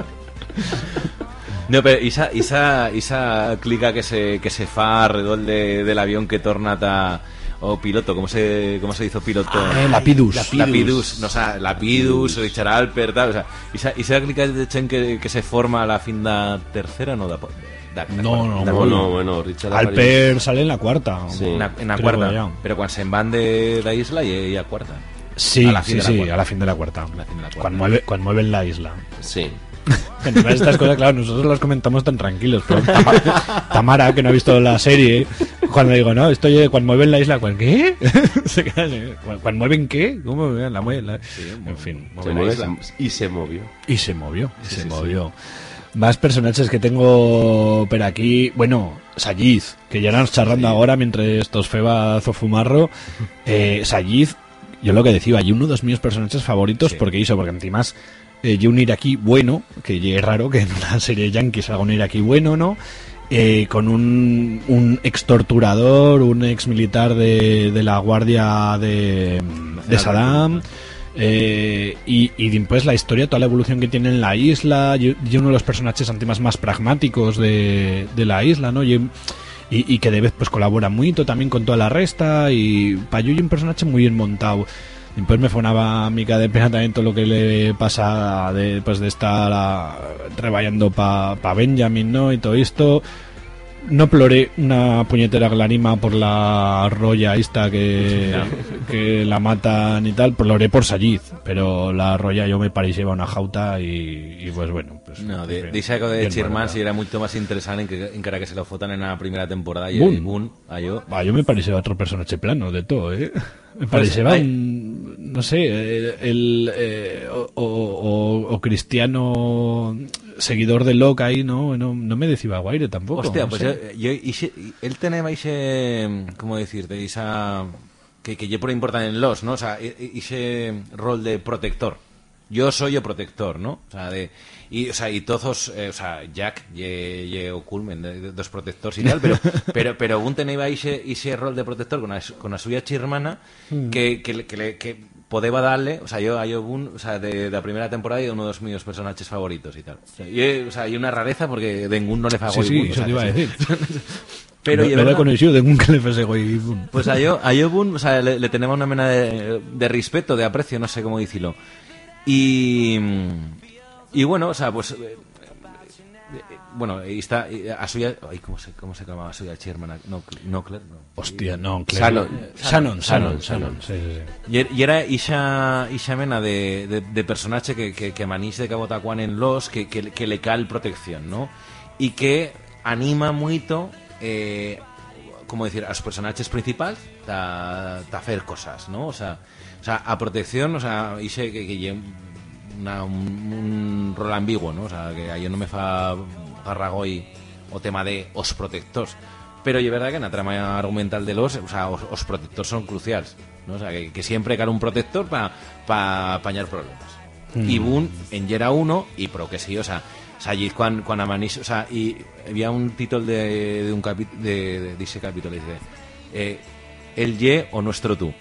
No, pero esa, esa, esa clica que se, que se fa alrededor de, del avión que torna ta, o piloto, ¿cómo se, cómo se hizo piloto? Eh, Lapidus. Lapidus, no, o sea, Lapidus, Richard Alper, tal, o sea, esa, esa clica de chen que, que se forma a la fin da tercera, no da, po- da, da No, no, da bueno. Bueno, bueno, Richard Alper sale en la cuarta. Sí. En la, en la Creo cuarta, ya. pero cuando se van de la isla y a cuarta. Sí, A la fin sí, de la sí, cuarta. a la fin de la cuarta. la fin de la cuarta. Cuando, mueve, cuando mueven la isla. Sí. [LAUGHS] Además, estas cosas, claro, nosotros las comentamos tan tranquilos. Pero Tama- Tamara, que no ha visto la serie, cuando digo, no, estoy cuando mueven la isla, ¿cuál qué? [LAUGHS] Se queda así, ¿cuándo cuando mueven qué? ¿Cómo la mueven? La... en fin, Se la mueve isla. y se movió. y se movió, y se movió. Más personajes que tengo por aquí, bueno, Sayiz, que ya nos charlando ahora mientras estos feba zofumarro. Eh, Sayiz, yo lo que decía, hay uno de los míos personajes favoritos porque hizo, porque encima eh, y un iraquí bueno, que es raro que en una serie yankee salga un iraquí bueno, ¿no? Eh, con un, un ex torturador, un ex militar de, de la guardia de, de Saddam. eh, y, y después la historia, toda la evolución que tiene en la isla, y, y uno de los personajes antimas más pragmáticos de, de la isla, ¿no? Y, y, y que de vez pues colabora mucho también con toda la resta y para yo un personaje muy bien montado Después me fonaba mica de pena también todo lo que le pasa de, pues, de estar ah, trabajando para pa Benjamin, ¿no? Y todo esto. No ploré una puñetera glanima por la roya esta que, que la matan y tal. Ploré por Sayid, pero la roya yo me parecía una jauta y, y pues bueno. Pues, No, de, de esa cosa de Chirman sí era mucho más interesante en que, en cara que se lo fotan en la primera temporada y Boom. el Boom, a yo. Va, yo me parecía otro personaje plano de todo, ¿eh? Me parecía hay- un, no sé, el, el, eh, o, o- o cristiano seguidor de Locke ahí, ¿no? No, no me decía guaire tampoco. Hostia, no pues sé. yo, yo ixe- él tenía ese, ¿cómo decirte? Esa, que, que yo por importante en los, ¿no? O sea, e- e- ese rol de protector. Yo soy el protector, ¿no? O sea, de, y, o sea, y todos, eh, o sea, Jack y, y o Culmen, dos protectores y tal, pero, [LAUGHS] pero, pero un tenía ese, ese rol de protector con la, con la suya chirmana que, que, que, le- que podeba darle, o sea, yo a Yobun, o sea, de, de la primera temporada y uno de los míos personajes favoritos y tal. O sea, y, o sea, y una rareza porque de ningún no le fago Sí, sí, eso te iba a que decir. [LAUGHS] Pero no, y no he verdad, conocido de nunca le güey. pum. pues a yo, a Yobun, o sea, le, le tenemos una mena de, de respeto, de aprecio, no sé cómo decirlo. Y, y bueno, o sea, pues eh, bueno, y está y a suya, ay, ¿cómo se cómo se llamaba suya hermana? No, no Claire, no. Hostia, no, Shannon. Shannon, Shannon, Shannon, Shannon, sí, sí, sí. Y, y era Isha, Isha mena de, de, de personaje que, que, que manís de en los que, que, que le cal protección, ¿no? Y que anima mucho eh, como decir, a los personajes principales a, hacer cosas, ¿no? O sea, o sea, a protección, o sea, Ishe que, que lle una, un, un rol ambiguo, ¿no? O sea, que a yo no me fa garragoy o tema de os protectors. Pero es verdad que en la trama argumental de los, o sea, os, os protectors son cruciales, ¿no? O sea, que, que siempre cal un protector para pa apañar problemas. Y Boone en Yera 1 y pro que sí, o sea, o sea, allí cuando, cuando amanís, o sea, y había un título de, de un de, de, de ese capítulo, dice, eh, el ye o nuestro tú.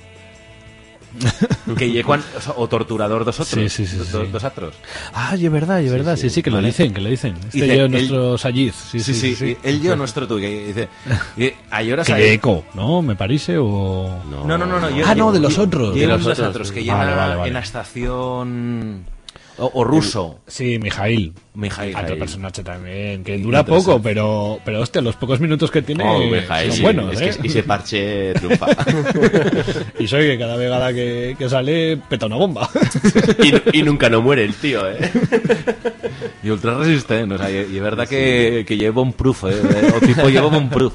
[LAUGHS] que ye cuan- o, torturador dos otros, Sí, sí, sí, dos, dos otros. Ah, es verdad, es verdad, sí, sí, que lo Vale. dicen, que lo dicen. Este Dice, yo el- nuestro Sayiz, sí, sí, sí. el yo nuestro tú, que dice, y, [LAUGHS] hay horas Que eco, ¿no? Me parece, o... No, no, no, no. yo- Ah, no, yo- de los otros. yo De los otros, que Vale, vale, vale. en la estación o, o ruso. Sí, Mijail. Mijail. Otro personaje también, que dura poco, pero, pero hostia, los pocos minutos que tiene Oh, Mijail, son sí, buenos, es ¿eh? que ese parche triunfa. [LAUGHS] y soy que cada vegada que, que sale peta una bomba. [LAUGHS] y, y nunca no muere el tío, ¿eh? Y ultra resistente, o sea, y, y es verdad que, que llevo un proof, eh, o tipo llevo un proof.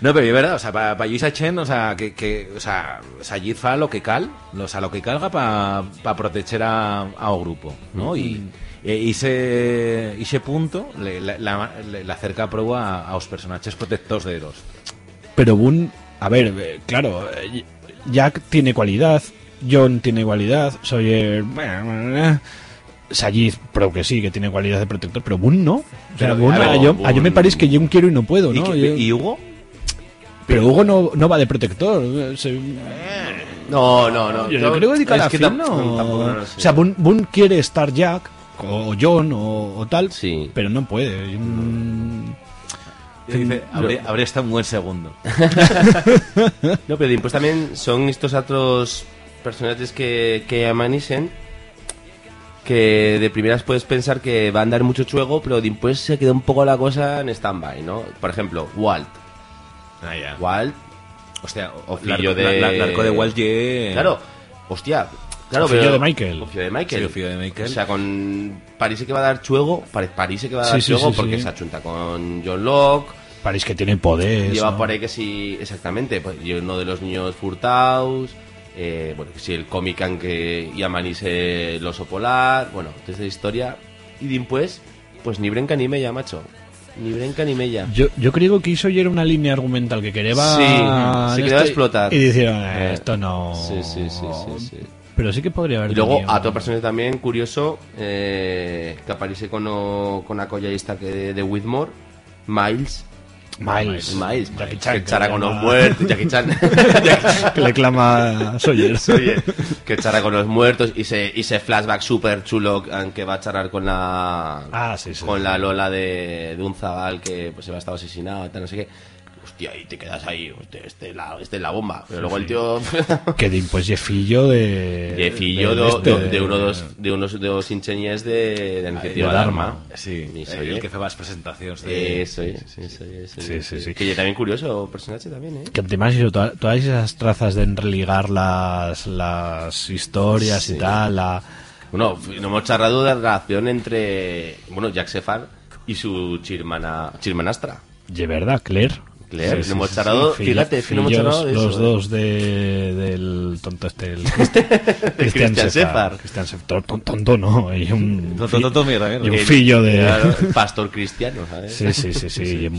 No, pero es verdad, o sea, para pa Chen, o sea, que, que o sea, Sayid fa lo que cal, o sea, lo que calga para pa proteger a, a o grupo, ¿no? Y, y ese, ese punto le, la, la, le- acerca a prueba a, a los personajes protectores de los. Pero Boone, a ver, eh, claro, eh, Jack tiene cualidad, John tiene cualidad, Sawyer... Sayid, pero que sí, que tiene cualidad de protector, pero Boone no. O sea, Pero, Boone, a ver, a, yo, a yo me parece que yo quiero y no puedo, ¿Y, ¿no? que- Yo- y Hugo? Pero Hugo no, no va de protector. se- No, no, no. yo creo que, es a que tam- no. tampoco no sé. O sea, Boone, Boone quiere estar Jack, o John, o, o tal, Sí. pero no puede. Mm, Dice, habría, habría estado un buen segundo. [LAUGHS] No, pero después también son estos otros personajes que, que amanisen que de primeras puedes pensar que va a andar mucho chuego, pero después se queda un poco la cosa en stand-by, ¿no? Por ejemplo, Walt. Ah, ya. Walt, Hostia, O el arco fillo de... la- la- arco de Walt ye- claro, hostia, claro, O pero- de Michael. O fillo de Michael. Sí, de Michael. O sea, con parece que va a dar chuego, parece que va a dar sí, chuego sí, porque sí. se achunta con John Locke, Parece que tiene poder. Lleva por ahí que sí, exactamente, pues y uno de los niños furtados, eh, bueno, que sí, el cómic en que Yamanise el oso polar, bueno, desde la historia, y después, pues ni brenca ni mella, macho, ni brenca ni mella. Yo, yo creo que eso ya era una línea argumental que quería Sí, se quería explotar. Y dijeron, eh, Eh, esto no. Sí, sí, sí, sí, sí. Pero sí que podría haber. Y luego, tenido- a otro personaje también curioso, eh, que aparece con, o, con la collarista que de, de Whitmore, Miles. Miles. Miles, Jackie Chan, que que con los muertos, Jackie Chan. [LAUGHS] que le clama a Sawyer. [LAUGHS] Oye, que charra con los muertos y ese, y ese flashback súper chulo que va a charlar con la Ah, sí, sí. con la Lola de, de un zagal que pues se va a estar asesinado y tal, no sé qué. Hostia, y te quedas ahí, este es la, este es la bomba. Pero luego el tío [LAUGHS] que de pues Jefillo de. de fillo de, de, este, de, de uno dos de unos de los incheñes de, de iniciativa de. Dharma. Sí, el, que hace las presentaciones. De... Eso es, eso es, eso Sí, es, sí, sí. Que también curioso personaje también, eh. Que además toda- todas esas trazas de enreligar las, las historias Sí. y tal, la, Bueno, no hemos charlado de la relación entre, bueno, Jack Sefar y su chirmana, chirmanastra. de verdad, Claire. Claire, no hemos charlado- fíjate, que no hemos fillos, charlado de Los eso, eh. dos de, del tonto este, el [LAUGHS] Christian Sefar. Christian Sefar, tonto, tonto no, y un, Tonto, mierda, mierda. y un fillo de... claro, pastor cristiano, ¿sabes? Sí, sí, sí, sí, y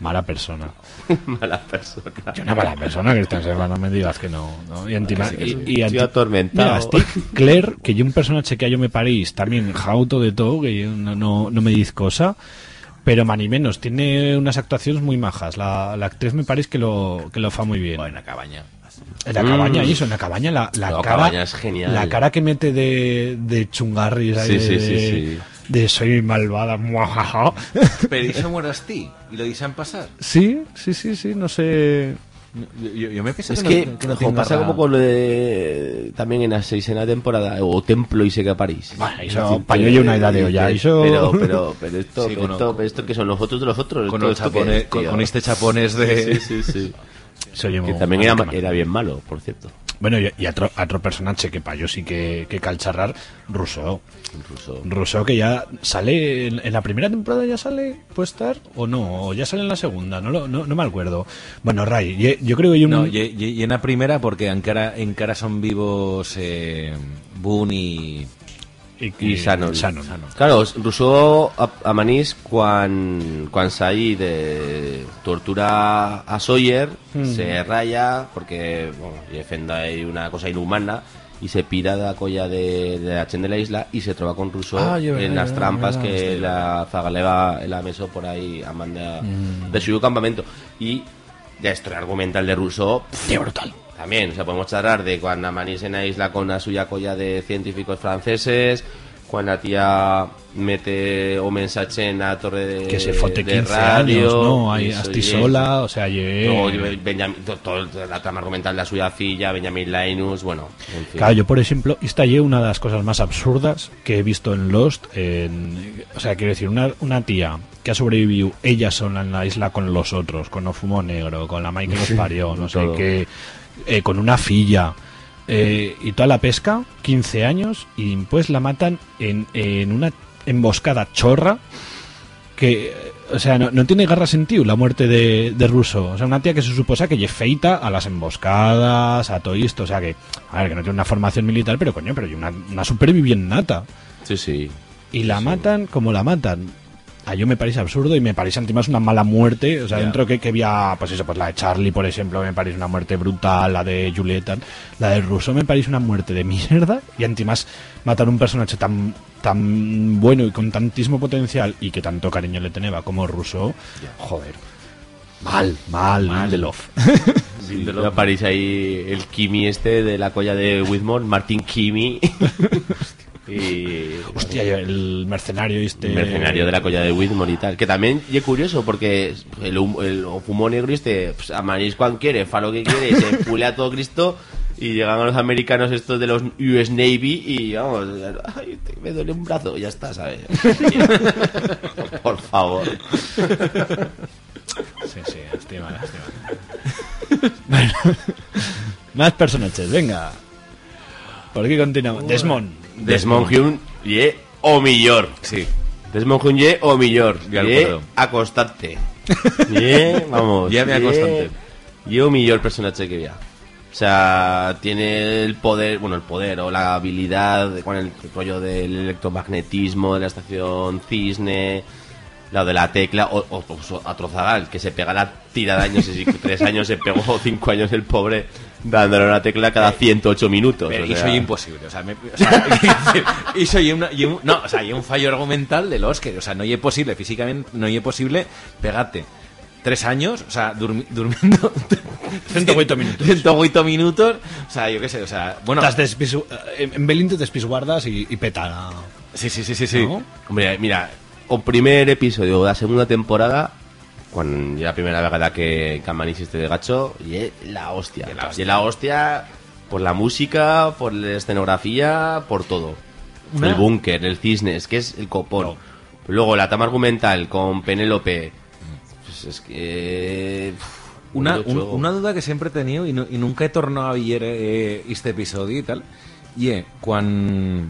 mala persona. [LAUGHS] Mala persona. Yo una mala persona, Christian Sefar, no me digas que no. no. Y, Que sí, que y, es y anti- atormentado. Mira, estic Claire, que yo un personaje que yo me parís también jauto de todo, que yo no, no, no me diz cosa, pero mani menos, tiene unas actuaciones muy majas. La, la actriz me parece que lo, que lo fa muy bien. Buena cabaña. En la cabaña, y eso, en la cabaña, la, la cara. cabaña es genial. La cara que mete de, de chungarris, ahí, Sí, de, sí, sí, sí. de soy malvada, muajaja. Pero eso mueras ti y lo dicen pasar. Sí, sí, sí, sí, no sé. Yo, yo- me Es que, que, no, que no pasa como con lo de también en la seisena temporada o Templo y Seca París. Bueno, eso, ya una edad de olla, eso- Pero, pero, pero esto, Sí, esto, esto que son los otros de los otros. con, esto- chapones- es, con, este chapones de... Sí, sí, sí. [LAUGHS] Que también era bien malo, por cierto. Bueno, y, y otro, otro personaje que para yo sí que, que calcharrar, Rousseau. Incluso. Rousseau que ya sale, en, en la primera temporada ya sale, puede estar, o no, o ya sale en la segunda, no, lo- no, no me acuerdo. Bueno, Ray, ye- yo creo que un... No, y, en la primera porque encara, encara son vivos eh, Boone y... y, Shannon. Shannon. Claro, Rousseau a, a Manís quan, quan s'ahí de tortura a Sawyer, se raya porque bueno, una cosa inhumana y se pira de la colla de, de la de la isla y se troba con Rousseau Ah, yo- en las yo- trampas que la zagaleva la meso por ahí a man de, de su campamento y la historia argumental de Rousseau pff, brutal. También, o sea, podemos charlar de cuando amanís en la isla con la suya colla de científicos franceses, cuando la tía mete un mensaje en la torre de, Que se fote de 15 radio, años, ¿no? Ahí, y eso, hasta y sola, o sea, ye- Luego, Benjamin, to- todo, la trama argumental de la suya filla, Benjamin Linus, bueno, en fin. Claro, yo por ejemplo, esta es una de las cosas más absurdas que he visto en Lost. en- o sea, quiero decir, una, una tía que ha sobrevivido ella sola en la isla con los otros, con Ofumo Negro, con la Mike que los parió, no sé qué, eh, con una filla. eh, y toda la pesca, 15 años, y pues la matan en, en una emboscada chorra que, o sea, no, no tiene garra sentido la muerte de, de Russo. O sea, una tía que se suposa que lle feita a las emboscadas, a todo esto. O sea, que, a ver, que no tiene una formación militar, pero coño, pero y una, una superviviente nata. Sí, sí. Y la matan como la matan. A yo me parece absurdo y me parece además una mala muerte. O sea, dentro que, que había, pues eso, pues la de Charlie, por ejemplo, me parece una muerte brutal, la de Julieta, la de Russo me parece una muerte de mierda. Y además matar un personaje tan tan bueno y con tantísimo potencial y que tanto cariño le tenía como Russo, joder. Mal, mal, de love. [LAUGHS] Sí, me aparece ahí el Kimi este de la colla de Whitmore, Martin Kimi. [LAUGHS] y [LAUGHS] Hostia, el mercenario este... el mercenario de la colla de Whitmore y tal. Que también y es curioso porque el, hum- el fumo negro este, pues, a Manís cuando quiere, fa lo que quiere, se pulea todo Cristo y llegan los americanos estos de los US Navy y vamos, ay, te- me duele un brazo, ya está, ¿sabes? [LAUGHS] Por favor. Sí, sí, estima, estima. bueno, [LAUGHS] más personajes, venga. ¿Por qué continuamos? Desmond. Desmond Hume y o millor. Sí. Desmond Hume ye o millor. Ye acuerdo. acostarte. [LAUGHS] Ye, vamos. Ye me acostante. Ye o millor personaje que había. O sea, tiene el poder, bueno, el poder o la habilidad de- con el rollo del electromagnetismo de la estación Cisne, la de la tecla, o, o, o a Trozagal, que se pega la tirada de años, y si tres años se pegó, cinco años el pobre, dándole una tecla cada 108 minutos. Pero o y sea. soy imposible, o sea, me, o sea, [LAUGHS] y soy una, y un, no, o sea, y un fallo argumental del Oscar, o sea, no es posible físicamente, no es posible pegarte tres años, o sea, durmi- durmiendo [LAUGHS] 108 minutos. 108 minutos, o sea, yo qué sé, o sea, bueno, despisu- eh, en Belín te despisguardas y, y peta. sí, sí, sí, sí, sí. ¿no? Hombre, mira, o primer episodio de la segunda temporada, cuando ya la primera vegada que Caman hiciste de gacho, y es la hostia. Y es la hostia por la música, por la escenografía, por todo. Una- El búnker, el cisne, es que es el copón. Luego la tama argumental con Penélope. Pues es que. pff, Una, un- una duda que siempre he tenido y, no- y nunca he tornado a ver eh, este episodio y tal, y es cuando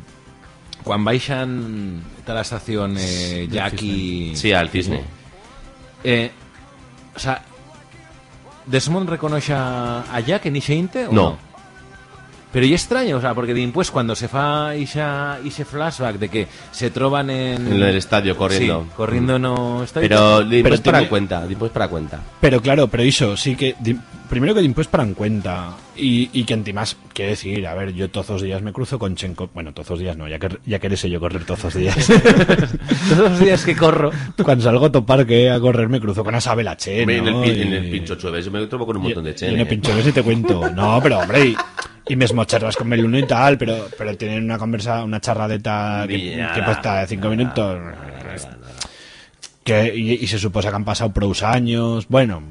quan baixan de la estación eh, Jack y... Sí, al cisne. Eh, o sea, Desmond reconoce a Jack en Ixeinte? No. no? Pero y extraño, o sea, porque después cuando se fa ese, ese flashback de que se troban en... En el estadio, corriendo. Sí, corriendo no estadio. Pero después para tiene- cuenta, después para cuenta. Pero claro, pero eso sí que primero que después para en cuenta y, y que antimás quiere decir, a ver, yo todos los días me cruzo con Chenko, bueno, todos los días no, ya que ya que eres yo correr todos los días. [LAUGHS] Todos los días que corro... Cuando salgo a topar que a correr me cruzo con Asabel Che, Hombre, en, el, ¿no? en el Y- pincho chueves yo me trobo con un montón de y- chen. Y en el pincho si te cuento. No, pero hombre, y, y mesmo charlas con Meluno y tal, pero, pero tienen una conversa, una charradeta que, que cuesta cinco minutos. Que, y, y se supone que han pasado pros años. Bueno,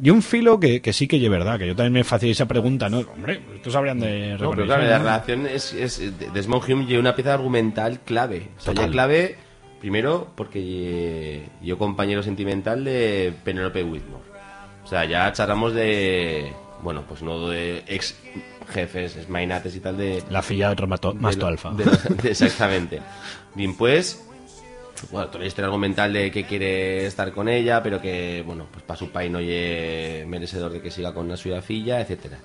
Y un filo que, que sí que es verdad, que yo también me hacía esa pregunta, ¿no? Hombre, estos habrían de No, pero claro, la relación es, es Desmond Hume lleva una pieza argumental clave. O sea, ya clave, primero, porque yo compañero sentimental de Penelope Whitmore. O sea, ya charlamos de, bueno, pues no de ex jefes, mainates y tal de... La filla de otro mato- de masto lo- alfa. de de- exactamente. Bien, pues, bueno, toda la historia argumental de que quiere estar con ella, pero que, bueno, pues para su país no es merecedor de que siga con la suya filla, etcétera.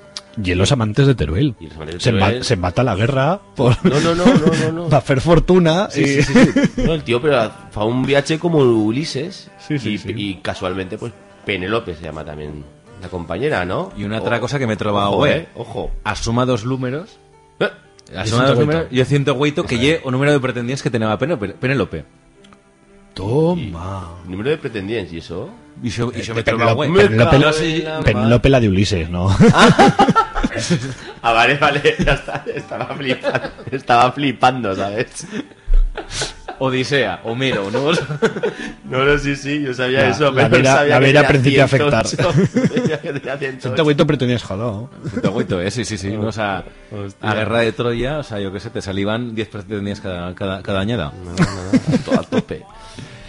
Y los amantes de Teruel. Y los amantes de se, Teruel. ma- se mata la guerra por... No, no, no, no, no, no. [LAUGHS] para hacer fortuna. Sí, y- sí, sí. No, el tío, pero fue un viaje como Ulises. Y, sí. y casualmente, pues, Penelope se llama también la compañera, ¿no? Y una O- otra cosa que me he trobado, ojo, güey. eh, ojo. Asuma dos números. Eh, Asuma dos números. Yo siento güeito que lle o número de pretendientes que tenía Penélope. Toma. Número de pretendientes, ¿y eso? Y yo, y yo me güey. Penélope la de Ulises, ¿no? Ah, [LAUGHS] vale, vale, ya está. Estaba flipando, estaba flipando ¿sabes? [LAUGHS] Odisea, Homero, ¿no? [LAUGHS] No, no, sí, sí, yo sabía La- eso, la pero no vera- sabía la que vera tenía principia a afectar. [LAUGHS] 108. Sabía que tenía 108. Este güey pero tenías jodado. Siento güito, eh, sí, sí, sí. ¿no? O sea, Hostia. a guerra de Troya, o sea, yo qué sé, te salían 10 pretendientes cada, cada, cada añada. No, no, no, a to- a tope.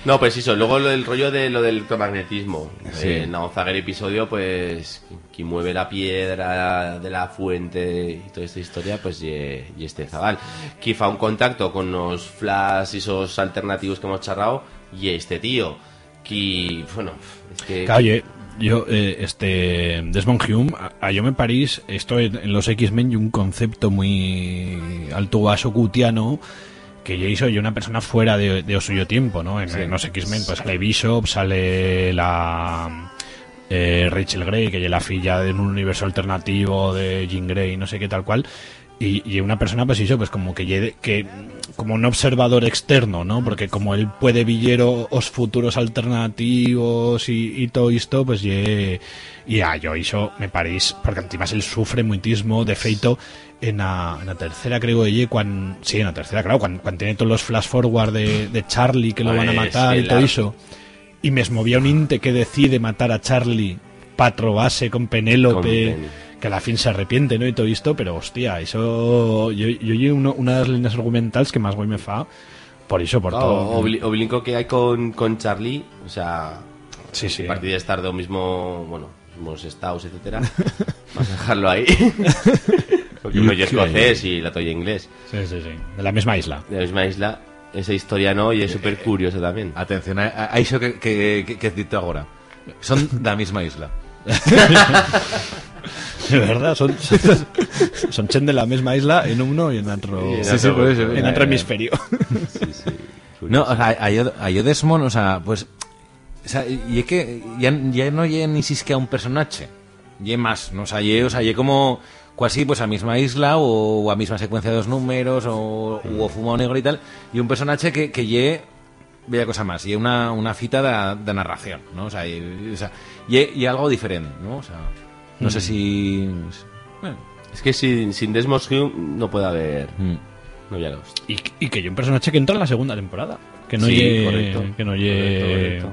No, pues eso, luego lo del rollo de lo del electromagnetismo. Sí. En Naozager episodio, pues, quien mueve la piedra de la fuente y toda esta historia, pues, y, y este Zabal. Que fa un contacto con los flash y esos alternativos que hemos charrado, y este tío. Que, bueno, es que... Oye, yo, eh, este, Desmond Hume, a, a yo me parís, esto en, en los X-Men y un concepto muy alto vaso cutiano que ya hizo yo una persona fuera de, de suyo tiempo, ¿no? En, en los X-Men, pues sale Bishop, sale la eh, Rachel Grey, que es la filla de un universo alternativo de Jean Grey, no sé qué tal cual. Y, y una persona, pues hizo, pues como que, que como un observador externo, ¿no? Porque como él puede villero os futuros alternativos y, y todo esto, pues ye, y a yo hizo, me parís, porque además él sufre muitismo, de feito, en la, en la tercera creo ella, cuando, sí, en la tercera, claro, cuando, cuando tiene todos los flash forward de, de Charlie que lo van a Pues, matar y todo eso. Y me movía un inte que decide matar a Charlie para trobarse con Penélope, que a la fin se arrepiente, ¿no? Y todo esto, pero hostia, eso. Yo, yo, uno- una de las líneas argumentales que más güey me fa, por eso, por todo. o, bli- o blinco que hay con, con Charlie, o sea, Sí, sí. a partir de estar de lo mismo, bueno, mismos estados, etcétera, [LAUGHS] vamos a dejarlo ahí. [LAUGHS] Porque uno es escocés y la toya inglés. Sí, sí, sí. De la misma isla. De la misma isla, esa historia no, y es súper curiosa también. Atención, a, a iso que, que, que, que dito agora. Son da misma isla. [LAUGHS] De verdad, son, son, [LAUGHS] son chen de la misma isla en uno y en otro. en Sí, sí, otro- por eso, En eh, otro eh. hemisferio. Sí, sí. [LAUGHS] No, o sea, a yo, a yo Desmond, o sea, pues... O sea, y es que ya, ya no lle ni siquiera un personaje. Y más, ¿no? O sea, ye, o sea, como casi pues a misma isla o, a misma secuencia de dos números o, o fumado negro y tal. Y un personaje que, que ye bella cosa más, y una, una fita de, de narración, ¿no? O sea, y, o sea, y, y algo diferente, ¿no? O sea, no sé si... Bueno, Es que sin, sin Desmond Hume no puede haber mm. noviados. Y, y que yo un personaje que entra en la segunda temporada. Que no Sí, lle- correcto. Que no lle- Correcto, correcto.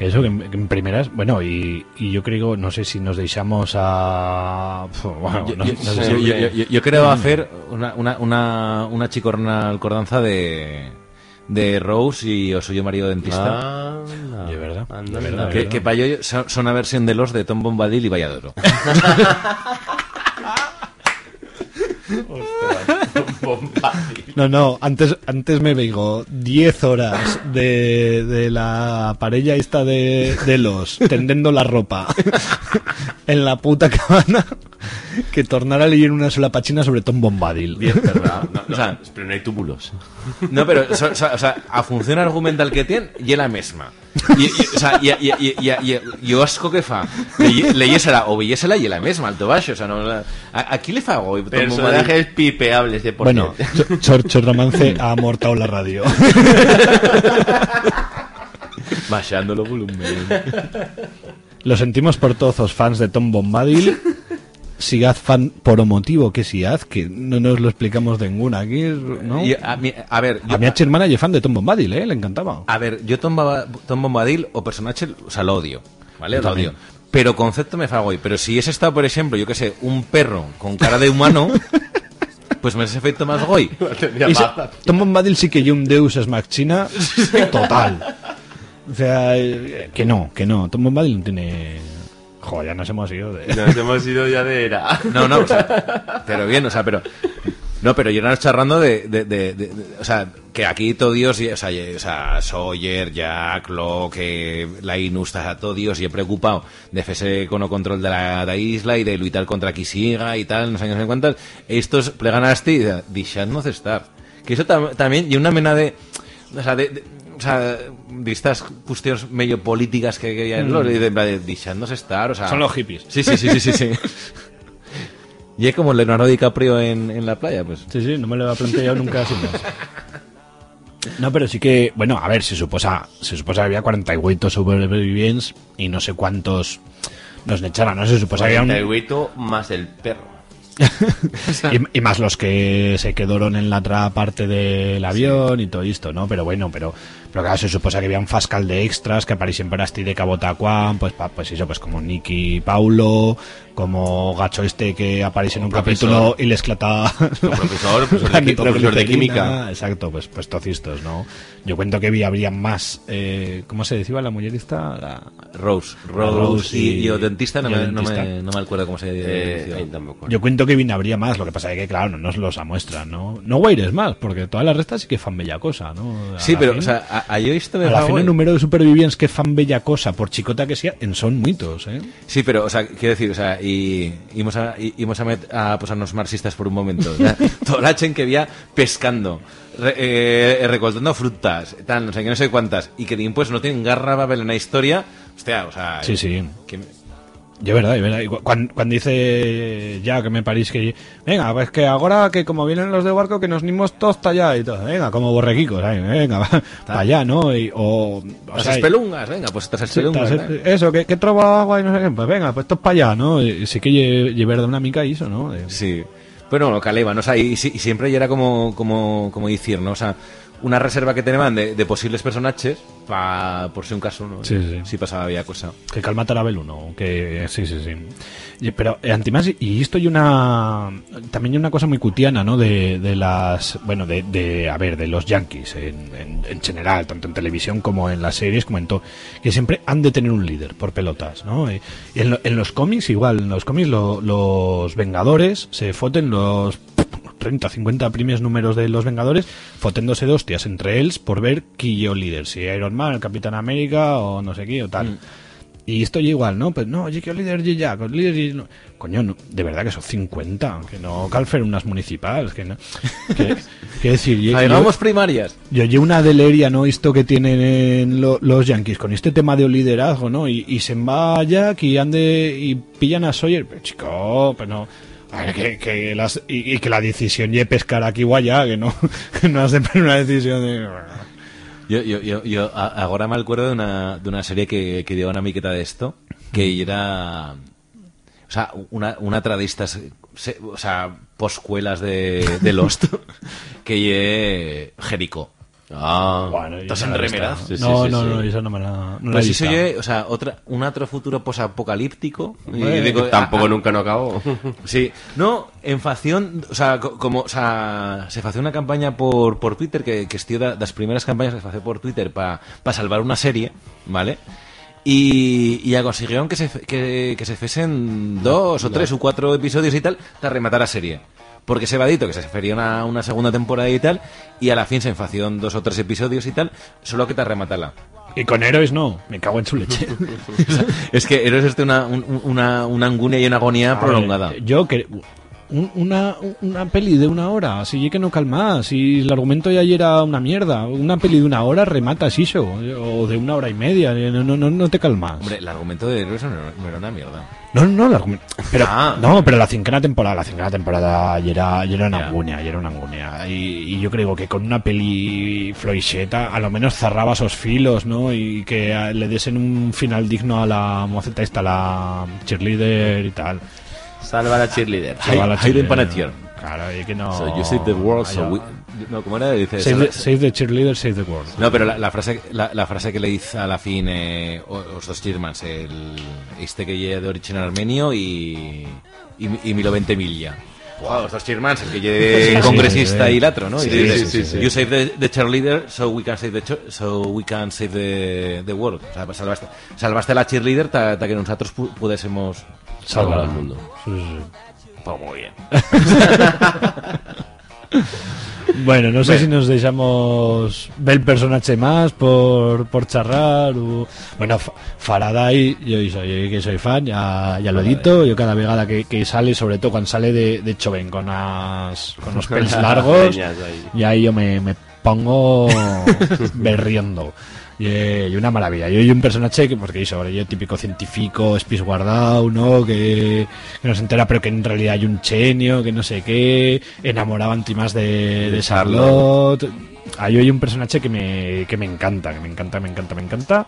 Que eso, que en, que en primeras. Bueno, y, y yo creo, no sé si nos dejamos a. Bueno, Yo, no- yo- no sé yo- si- yo- yo- yo creo hacer una, una, una, una chicorna cordanza de, de Rose y o suyo marido dentista. Anda. De verdad, Anda, de verdad. que, que para yo son son una versión de los de Tom Bombadil y Valladoro. [LAUGHS] [LAUGHS] [LAUGHS] No, no, antes, antes me vengo 10 horas de, de la parella esta de, de los tendiendo la ropa [LAUGHS] en la puta cabana que tornar a leer una sola pachina sobre Tom Bombadil. ¿Verdad? [LAUGHS] No, no, O sea, pero no hay túmulos. [LAUGHS] No, pero so- so- o sea, a función argumental que tiene, y la misma. Y, y, o sea, y, y o asco que fa. Le- Leyésela o veyésela y la misma, alto baixo. O sea, no, la- a- aquí le fa hoy. Personajes pipeables de por Bueno. Chor, Chor Romance ha amortado la radio. [LAUGHS] Baixándolo volumen. Lo sentimos por todos los fans de Tom Bombadil. Sigad fan por o motivo que si haz, que no nos lo explicamos de ninguna aquí, ¿no? A, mi- a ver, yo, A mi hermana es fan de Tom Bombadil, ¿eh? Le encantaba. a ver, yo Tom, Tom Bombadil o personaje, o sea, lo odio. ¿Vale? Yo Lo también. odio. pero concepto me fa guay. Pero si es estado, por ejemplo, yo que sé, un perro con cara de humano, [LAUGHS] pues me hace efecto más guay. [LAUGHS] Y se- Tom Bombadil sí que hay un Deus es Machina [LAUGHS] total. O sea, eh, que no, que no. Tom Bombadil no tiene... Joder, ya nos hemos ido de... Nos hemos ido ya de era. [LAUGHS] No, no, o sea, pero bien, o sea, pero... No, pero yo charrando de, de, de, de- de- O sea, que aquí todo Dios, o sea, o sea Sawyer, Jack, Locke, está todo Dios, y he preocupado de fese con control de la, de isla y de luchar contra Kisiga y tal, no sé, no sé cuántas. Estos plegan a este y deixadnos estar. Que eso tam- también, y una mena de... O sea, de... o sea, de estas cuestiones medio políticas que, que hay en los, y de, de, estar, o sea... Son los hippies. Sí, sí, sí, sí, sí. sí. [LAUGHS] y es como Leonardo DiCaprio en, en la playa, pues. Sí, sí, no me lo he planteado nunca así más. No, pero sí que, bueno, a ver, se suposa, se suposa que había 48 supervivientes y no sé cuántos nos echaran, no se suposa que había un, 48 más el perro. [LAUGHS] y, y más los que se quedaron en la otra parte del avión y todo esto, ¿no? Pero bueno, pero, pero claro, se suposa que había un fascal de extras que aparecían por Asti de Cabotacuán, pues, pa- pues eso, pues como Nicky Paulo, como Gacho este que aparece en un profesor. capítulo y les clata [LAUGHS] profesor, [LAUGHS] profesor de qui- profesor de química. Exacto, pues, pues tocistos, ¿no? Yo cuento que vi, habría más, eh, ¿cómo se decía la mujer esta? La, Rose. Rose, Rose y, y- dentista, no, y me, no, me, no me acuerdo cómo se Eh, decía. ahí tampoco. Yo cuento que bien habría más, lo que pasa es que, claro, no nos los amuestran, ¿no? No guaires más, porque todas las restas sí que fan bella cosa, ¿no? A Sí, pero, fin- o sea, a, yo esto me a la fin el número de supervivientes que fan bella cosa, por chicota que sea, en son muitos, ¿eh? Sí, pero, o sea, quiero decir, o sea, y íbamos a, íbamos a, met- a posarnos marxistas por un momento. ¿ya? [LAUGHS] Toda la chen que había pescando, re- eh, recoltando frutas, tal, no sé qué, no sé cuántas, y que pues no tienen garra babel en la historia, hostia, o sea... Sí, sí. que- Yo verdad, yo verdad. Cuando, cuando dice ya que me parís que venga, pues que ahora que como vienen los de barco que nos nimos para allá y todo, venga, como borreguicos, ahí, venga, [LAUGHS] para allá, ¿no? Y, o, o Las sea, espelungas, venga, pues Sí, espelungas. tras- ¿eh? eso, que, que troba agua y no sé qué, pues venga, pues esto es para allá, ¿no? Y sí que lle, lle verdad una mica hizo, ¿no? De- Sí. Pero lo caleba, ¿no? O sea, y, y siempre era como, como, como decir, ¿no? O sea, una reserva que tenían de, de posibles personajes pa, por si un caso, ¿no? Sí, sí. Si pasaba había cosa. Que calma Tarabel uno, que sí, sí, sí. Y- Pero eh, antimás, y esto hay una también hay una cosa muy cutiana, ¿no? De, de las, bueno, de, de, a ver, de los yankees en, en, en general, tanto en televisión como en las series, como en todo, que siempre han de tener un líder por pelotas, ¿no? Y en, lo- en los cómics igual, en los cómics lo- los Vengadores se foten los 30, 50 primeros números de los Vengadores foténdose de hostias entre ellos por ver quién es el líder, si Iron Man, el Capitán América o no sé qué o tal. Y esto ya igual, ¿no? Pues no, que el líder y ya, el líder y no. Coño, no, de verdad que son 50, que no calfer unas municipales, que no. [LAUGHS] Que, que decir, yo, Hagamos primarias. yo llevo una deleria, ¿no? Esto que tienen lo- los yankees con este tema de liderazgo, ¿no? Y, y se va Jack y ande y pillan a Sawyer, pero chico, pero no. Que, que las, y, y que la decisión ye pescar aquí allá, que no, que [LAUGHS] no has de poner una decisión de... Yo, yo, yo, yo a- ahora me acuerdo de una, de una serie que, que dio una miqueta de esto, que era... O sea, una, una tradistas, se- o sea, poscuelas de, de Lost, [LAUGHS] que ye Jericho. Ah, Bueno, ¿Estás en remeras? Sí, sí, no, sí, no, sí. no, esa no me la, no la he Pues visto. eso ye, o sea, otra, un otro futuro posapocalíptico. Digo, Tampoco ah, ah, nunca no acabó. [LAUGHS] Sí, no, en facción, o sea, co- como, o sea, se hace una campaña por, por Twitter que, que estío da- das primeras campañas que se hace por Twitter para salvar una serie, ¿vale? Y, y consiguieron que se, que, que se fesen dos o tres o cuatro episodios y tal para rematar la serie. Porque se va dito que se fería una, una segunda temporada y tal, y a la fin se enfacieron dos o tres episodios y tal, solo que te rematarla. Y con héroes no, me cago en su leche. [LAUGHS] [LAUGHS] O sea, es que eres este una, un- una, una angunia y una agonía prolongada. Ver, Yo que un- una, una peli de una hora, así que no calma, si el argumento ya era una mierda, una peli de una hora remata eso, o de una hora y media, no, no, no, no te calmas. Hombre, el argumento de Héroes no, no era una mierda. No, no, el argumento. Pero, Ah. no, pero la cincana temporada, la cincana temporada ya era, ya era una angunia, ya era una angunia. Y, y yo creo que con una peli floixeta, a lo menos cerraba esos filos, ¿no? Y que a- le desen un final digno a la moceta esta, la cheerleader y tal. Salva a la cheerleader. Salva a la Hayden. Panettiere. Claro, y que no... So you see the world, so we, No, ¿cómo era? Dice, Save the, save the cheerleader, save the world. No, pero la, la frase la, la frase que le dice a la fin eh, o- os dos Germans, el este que lle de origen armenio y y, y Milo 20 milla. Wow, os dos Germans, el que lle Sí, sí, congresista sí. y el otro, ¿no? Sí, y dice, sí, sí, sí. You save the, the cheerleader, so we can save the so we can save the, the world. O sea, salvaste, salvaste la cheerleader para que nosotros pu- pudiésemos Salvar al mundo. Sí, sí. Pues muy bien. [LAUGHS] Bueno, no sé si nos dejamos ver el personaje más por, por charrar o... Bueno, Fa- Faraday, yo, soy, que soy fan, ya, ya lo edito, yo cada vegada que, que sale, sobre todo cuando sale de, de Choven con, as, con los pelos [LAUGHS] largos, y ahí yo me, me pongo [LAUGHS] berriendo. Y, eh, y una maravilla. Yo soy un personaje que, porque eso, yo típico científico, espis guardado, ¿no? Que, que no se entera, pero que en realidad hay un chenio, que no sé qué, enamorado antimás de, de Charlotte. Ah, yo soy un personaje que me, que me encanta, que me encanta, me encanta, me encanta.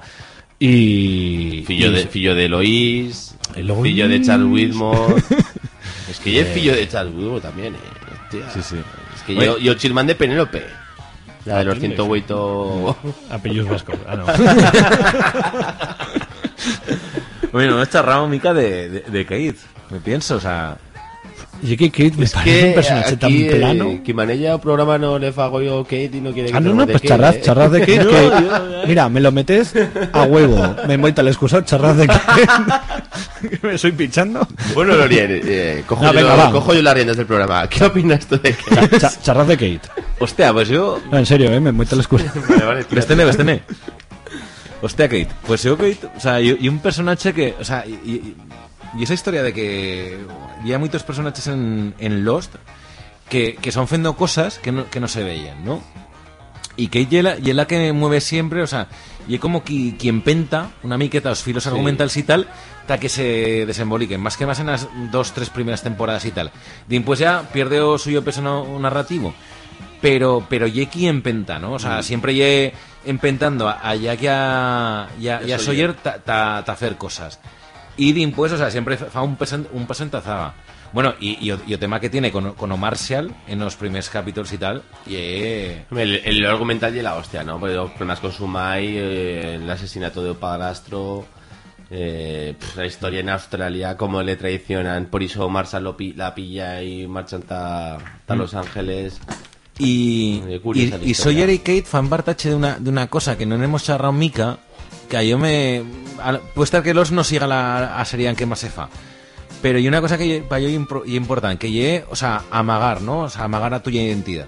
Y. Fillo y de, fillo de Eloís, Eloís. fillo de Charles Whitmore. [LAUGHS] es que yo es fillo de Charles Whitmore también, eh. Hostia. Sí, sí. Es que yo, yo de Penélope. La de los 108. [LAUGHS] Apellidos vascos. Ah, no. [LAUGHS] [LAUGHS] Bueno, no está raro, Mica, de, de, de Kate. Me pienso, o sea... Y que Kate me Es parece que un personaje tan aquí, eh, plano. que manella el programa no le fago yo Kate y no quiere que Ah, no, no, pues Kate, charraz, eh. charraz de Kate. [LAUGHS] que- mira, me lo metes a huevo. Me moita el excusado, charraz de Kate. [LAUGHS] Me estoy pinchando. Bueno, Lorien, eh, cojo, No, venga, va. cojo yo las riendas del programa. ¿Qué opinas tú de Kate? Cha- cha- charraz de Kate. Hostia, pues yo... No, en serio, eh, me moita el excusado. [LAUGHS] Vale, vale, tira. Vestene, vestene. Hostia, Kate. Pues yo, Kate, o sea, y, y un personaje que, o sea, y, y- y esa historia de que había muchos personajes en, en Lost que, que son fendo cosas que no, que no se veían, ¿no? Y Kate y la, y la que mueve siempre, o sea, y como qui- quien penta una miqueta los filos argumentales y tal, para que se desemboliquen, más que más en las dos, tres primeras temporadas y tal. Después ya pierde o suyo peso no- narrativo pero pero ye quien penta, ¿no? O sea, siempre ye empentando a, a Jack y a, y a, y a Sawyer ta, ta- ta hacer cosas. Y después, o sea, siempre fa un en- un tazaga. Bueno, y, y, y o tema que tiene con, con o Marshall en los primeros capítulos y tal, ye... Hombre, El, el argumental y la hostia, ¿no? Porque los problemas con Sumai, eh, el asesinato de Opadastro, eh, la historia en Australia, cómo le traicionan, por eso Marshall lo pi- la pilla y marchan a Los Ángeles. Y, Eh, y, y. Sawyer y Kate fan partache de una, de una cosa que no hemos charrado mica, que a yo me... Puede estar que los no siga la a serie en que más se fa. Pero hay una cosa que para yo es importante, que ye, o sea, amagar, ¿no? O sea, amagar a tuya identidad.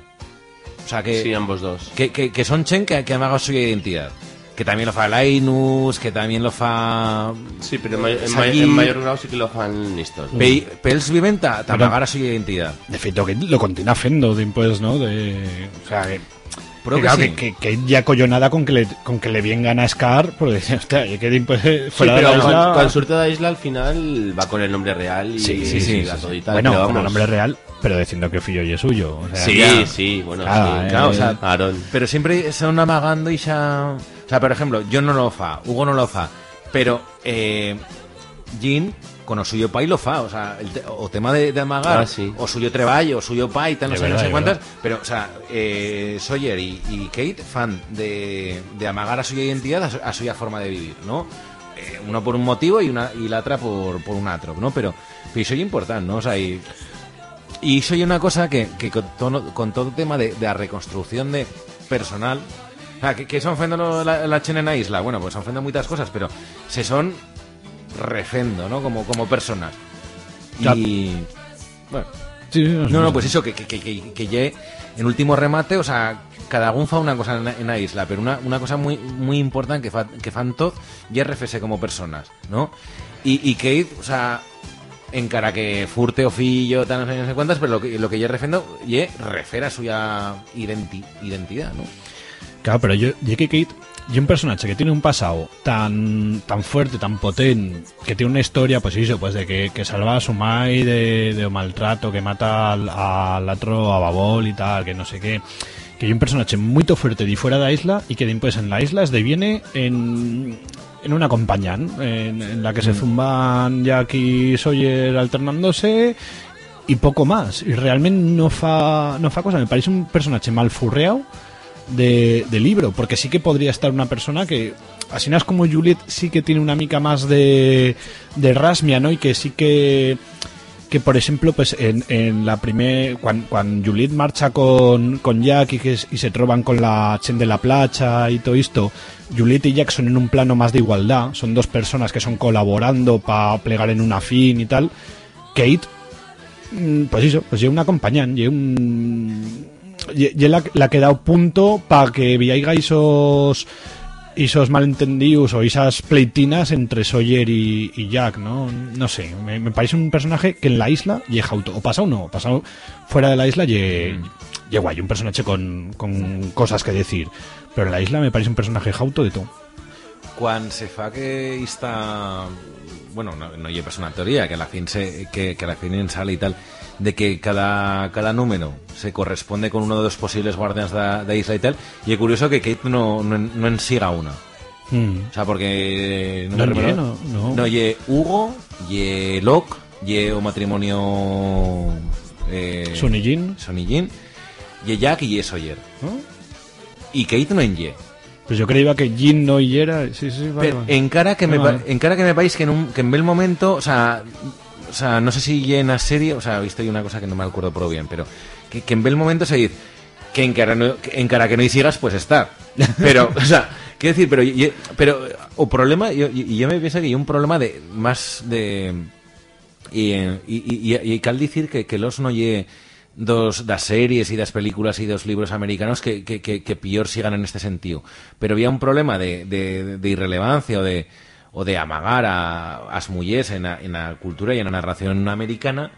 O sea, que... Sí, ambos dos. que, que, que son chen que, que amaga su identidad. Que también lo fa Linus, que también lo fa... Sí, pero en, may- mayor grado sí que lo fan listos. ¿no? Pe, pels viven ta, ta Pero- amagar a su identidad. De feito, que lo continúa fendo después, ¿no? De, o sea, que... Pero que, que claro, sí. que, que, que ya collonada con que le, con que le vengan a Scar, porque [LAUGHS] hostia, Sí, pero de la cuando, isla... cuando surte de la isla al final va con el nombre real y Sí, sí, sí, la sí, todita, bueno, pero con el nombre real, pero diciendo que Fillo y es suyo. O sea, Sí, Ya. sí, bueno, Claro, sí. eh, Claro, o sea, Aaron. Pero siempre son amagando y ya... O sea, por ejemplo, yo no lo fa, Hugo no lo fa, pero eh, Jean con o suyo pai lo fa, o sea, el te- o tema de, de amagar, Ah, sí. o suyo treballo, o suyo pai, tal, no sé, no sé cuántas, pero, o sea, eh, Sawyer y, y Kate fan de, de amagar a suya identidad, a, su- a suya forma de vivir, ¿no? Eh, uno por un motivo y una y la otra por, por un otro, ¿no? Pero, pero soy importante, ¿no? O sea, y, y soy una cosa que, que con, todo, con todo tema de, de la reconstrucción de personal, o sea, que, que son fendo la, la chen en la isla, bueno, pues son fendo muchas cosas, pero se son refendo, ¿no? Como, como personas. Y... Bueno, sí, sí, no, no, pues eso, que, que, que, que, que ye en último remate, o sea, cada uno fa una cosa en, la- en la isla, pero una, una cosa muy muy importante que, fa, que fan todos y refese como personas, ¿no? Y, y Kate, o sea, encara que furte o fillo, tal, no sé, no sé cuántas, pero lo que, lo que ye refendo, ye refera suya identi- identidad, ¿no? Claro, pero yo, yo que Kate, y un personaje que tiene un pasado tan tan fuerte, tan potente, que tiene una historia, pues eso, pues de que, que salva a su mai de, de maltrato, que mata al, al otro a Babol y tal, que no sé qué. Que hay un personaje muy fuerte de fuera de la isla y que después en la isla es deviene en, en una compañía, ¿no? en, en la que se zumban Jack y Sawyer alternándose y poco más. Y realmente no fa, no fa cosa. Me parece un personaje mal furreado de, libro, porque sí que podría estar una persona que, así no es como Juliet, sí que tiene una mica más de, de rasmia, ¿no? Y que sí que que por ejemplo pues en, en la primer cuando, Juliet marcha con, con Jack y, que, y se troban con la chen de la placha y todo esto Juliet y Jack son en un plano más de igualdad son dos personas que son colaborando para plegar en una fin y tal Kate mm, pues eso pues lleva una acompañante lleva un y, y la, la que ha dado punto para que veáis esos esos malentendidos o esas pleitinas entre Sawyer y, y Jack, ¿no? No sé, me, me parece un personaje que en la isla y auto, o pasado no, pasado fuera de la isla y guay, un personaje con, con cosas que decir, pero en la isla me parece un personaje jauto de todo. Quan se fa que està... Bueno, no, no hi ha una teoria, que a la fin, se, que, que a la fin sale y tal, de que cada, cada número se corresponde con uno de los posibles guardianes de, de Isla y tal, y es curioso que Kate no, no, no en siga una. Mm. O sea, porque... No me en recuerdo- ye, no, no. No, ye Hugo, ye Locke, ye o matrimonio... Eh, Son y Jean. Son y Jean, ye Jack y ye Sawyer. ¿no? Y Kate no en ye. Pues yo creía que Jean no y era, sí, sí, vale, Pero vale. encara que me Vale. encara que me país que en un que en el momento, o sea, o sea, no sé si ya en la serie, o sea, he visto una cosa que no me acuerdo pero bien, pero que, que en el momento se dice que encara no, que encara que no hicieras pues está. Pero, o sea, quiero decir, pero pero o problema yo, y yo me pienso que hay un problema de más de y, y, y, y, y cal decir que, que los no lle dos das series y das películas y dos libros americanos que, que, que, que peor sigan en este sentido. Pero había un problema de, de, de irrelevancia o de o de amagar a, as mullers en la, en la cultura y en la narración americana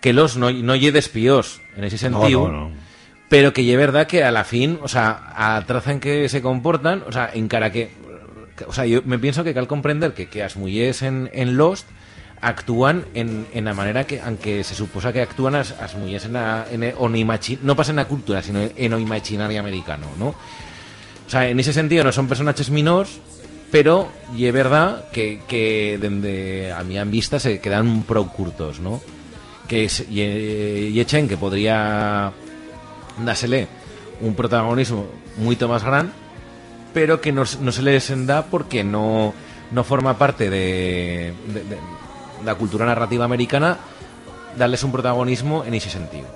que los no, no lle despíos en ese sentido no, no. pero que es verdad que a la fin, o sea, a traza en que se comportan, o sea, en cara que, o sea, yo me pienso que cal comprender que, que as en, en Lost actúan en, en la manera que, aunque se suposa que actúan as, as en la, en el- no, no pasa en la cultura, sino en el imaginario americano, ¿no? O sea, en ese sentido no son personajes minors, pero y es verdad que, que desde a mi vista se quedan curtos, ¿no? Que es, y, y que podría dásele un protagonismo mucho más gran pero que no, no se les da porque no, no forma parte de la cultura narrativa americana darles un protagonismo en ese sentido.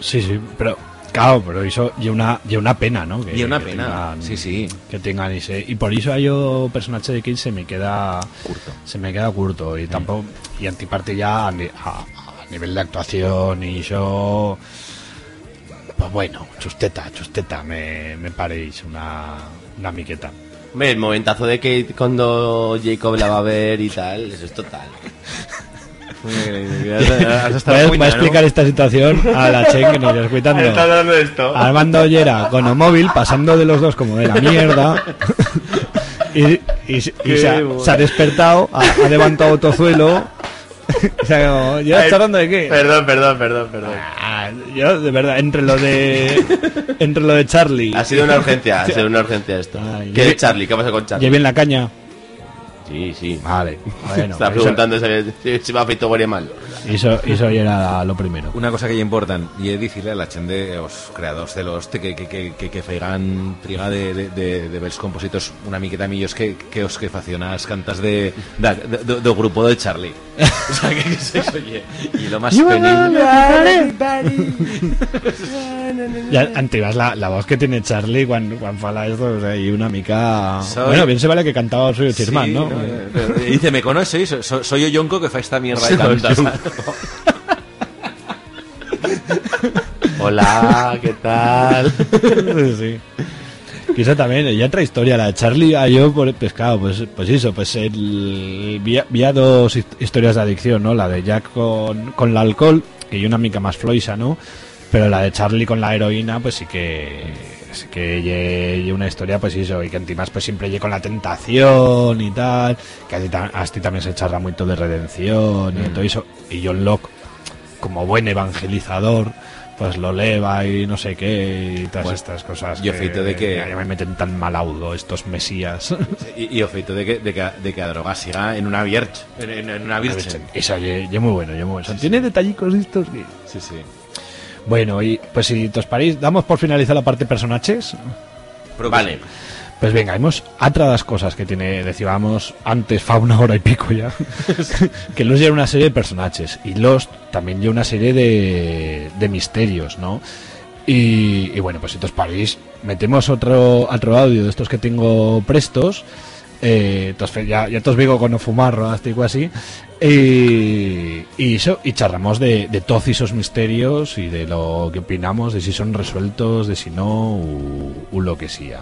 Sí, sí, pero claro, pero eso y una y una pena, ¿no? Que, Y una que pena, tengan- sí, sí. Que tengan ese y por eso un personaje de Kate se me queda Curto. Se me queda curto y tampoco y antiparte ya a, ni- a- a nivel de actuación y yo pues bueno, chusteta, chusteta, me, me paréis una, una miqueta. Hombre, el momentazo de Kate cuando Jacob la va a ver y tal, eso es total. Voy a, explicar esta situación a la Chen que nos está escuchando. dando esto. Armando Ollera con móvil pasando de los dos como de la mierda y, y- y se, ha, se ha despertado, ha, ha levantado tozuelo. [LAUGHS] o sea, como, ¿ya estás hablando de qué? Perdón, perdón, perdón, perdón. Ah, yo, de verdad, entre lo de entre lo de Charlie, Ha sido una urgencia, ha [LAUGHS] sido una urgencia esto. Ay, ¿Qué de Charlie? ¿Qué pasa con Charlie? lleve en la caña. Sí, sí. Vale, bueno, [LAUGHS] Está preguntando si, si, me ha feito mal. Eso, eso ya era lo primero. Una cosa que ya importan y es decirle a la gente, los creadores de los que, que, que, que, que feigan triga de, de, de, de ver compositos una miqueta millos que, que os que facían las cantas de, de, de, de- do grupo de Charlie. [LAUGHS] o sea, que, que se oye. Y lo más penible... [LAUGHS] [LAUGHS] Ya, antiguas la, la voz que tiene Charlie cuando, cuando fala esto, o sea, y una mica... Soy- Bueno, bien se vale que cantaba Soy Chirman, Sí, ¿no? eh, pero dice, ¿me conoces? Soy, soy yo Yonko que fa esta mierda de cantas. [LAUGHS] Hola, ¿qué tal? [LAUGHS] sí. Quizá también, y otra historia, la de Charlie, a yo por el pescado, pues, pues eso, pues el, vi, vi a dos hist- historias de adicción, ¿no? La de Jack con, con el alcohol, que hay una mica más floisa, ¿no? Pero la de Charlie con la heroína, pues sí que sí que lle una historia, pues eso, y que más pues siempre lle con la tentación y tal, que a ti, también se charla mucho de redención y todo eso, y John Locke, como buen evangelizador, pues lo leva y no sé qué y todas Bueno, estas cosas. y o feito de que- ya me meten tan mal audo estos mesías. Y, y o feito de que, de que, de que a droga siga en una virch, en, en- en una virgen. Eso, ye, ye muy bueno, ye muy bueno. Tiene detallicos estos. Sí, sí. Bueno, y pues si os parís, damos por finalizar la parte personajes. Vale. Pues venga, hemos otra las cosas que tiene, decíamos antes, fa una hora y pico ya, [LAUGHS] [LAUGHS] que Lost lleva una serie de personajes y Lost también lleva una serie de, de misterios, ¿no? Y, y bueno, pues si os parís, metemos otro, otro audio de estos que tengo prestos, eh, tos ya, ya te os digo con no fumar, rodastico así, y, y eso, y charramos de, de todos esos misterios y de lo que opinamos, de si son resueltos, de si no, u lo que sea.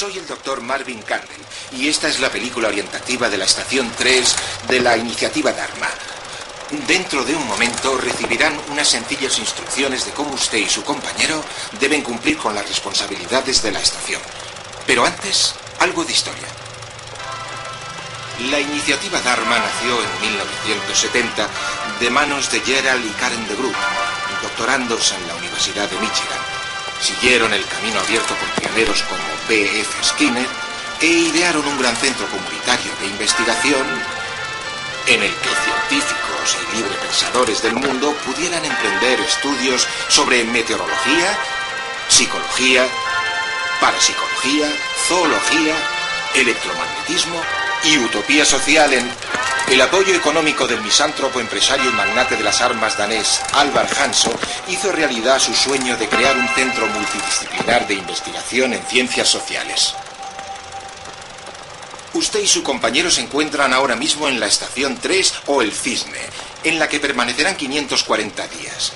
Soy el doctor Marvin Candle y esta es la película orientativa de la estación 3 de la iniciativa Dharma. Dentro de un momento recibirán unas sencillas instrucciones de cómo usted y su compañero deben cumplir con las responsabilidades de la estación. Pero antes, algo de historia. La iniciativa Dharma nació en 1970 de manos de Gerald y Karen de Groot, doctorandos en la Universidad de Michigan. Siguieron el camino abierto por pioneros como B.F. Skinner e idearon un gran centro comunitario de investigación en el que científicos y librepensadores del mundo pudieran emprender estudios sobre meteorología, psicología, parapsicología, zoología, electromagnetismo y utopía social en el apoyo económico del misántropo empresario y magnate de las armas danés Alvar Hanso hizo realidad su sueño de crear un centro multidisciplinar de investigación en ciencias sociales. Usted y su compañero se encuentran ahora mismo en la estación 3 o el Cisne, en la que permanecerán 540 días.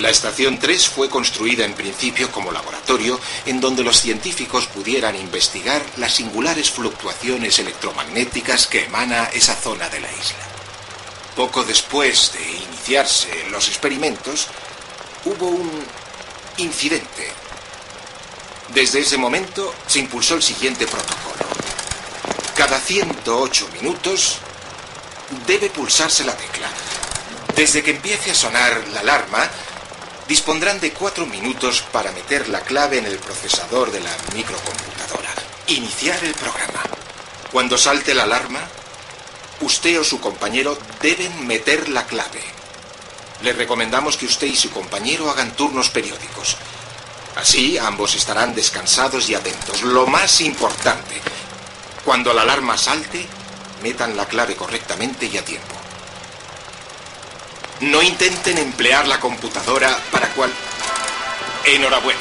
La estación 3 fue construida en principio como laboratorio en donde los científicos pudieran investigar las singulares fluctuaciones electromagnéticas que emana esa zona de la isla. Poco después de iniciarse los experimentos, hubo un incidente. Desde ese momento se impulsó el siguiente protocolo. Cada 108 minutos debe pulsarse la tecla. Desde que empiece a sonar la alarma, dispondrán de cuatro minutos para meter la clave en el procesador de la microcomputadora. Iniciar el programa. Cuando salte la alarma, usted o su compañero deben meter la clave. Le recomendamos que usted y su compañero hagan turnos periódicos. Así ambos estarán descansados y atentos. Lo más importante, cuando la alarma salte, metan la clave correctamente y a tiempo. No intenten emplear la computadora para cual... Enhorabuena.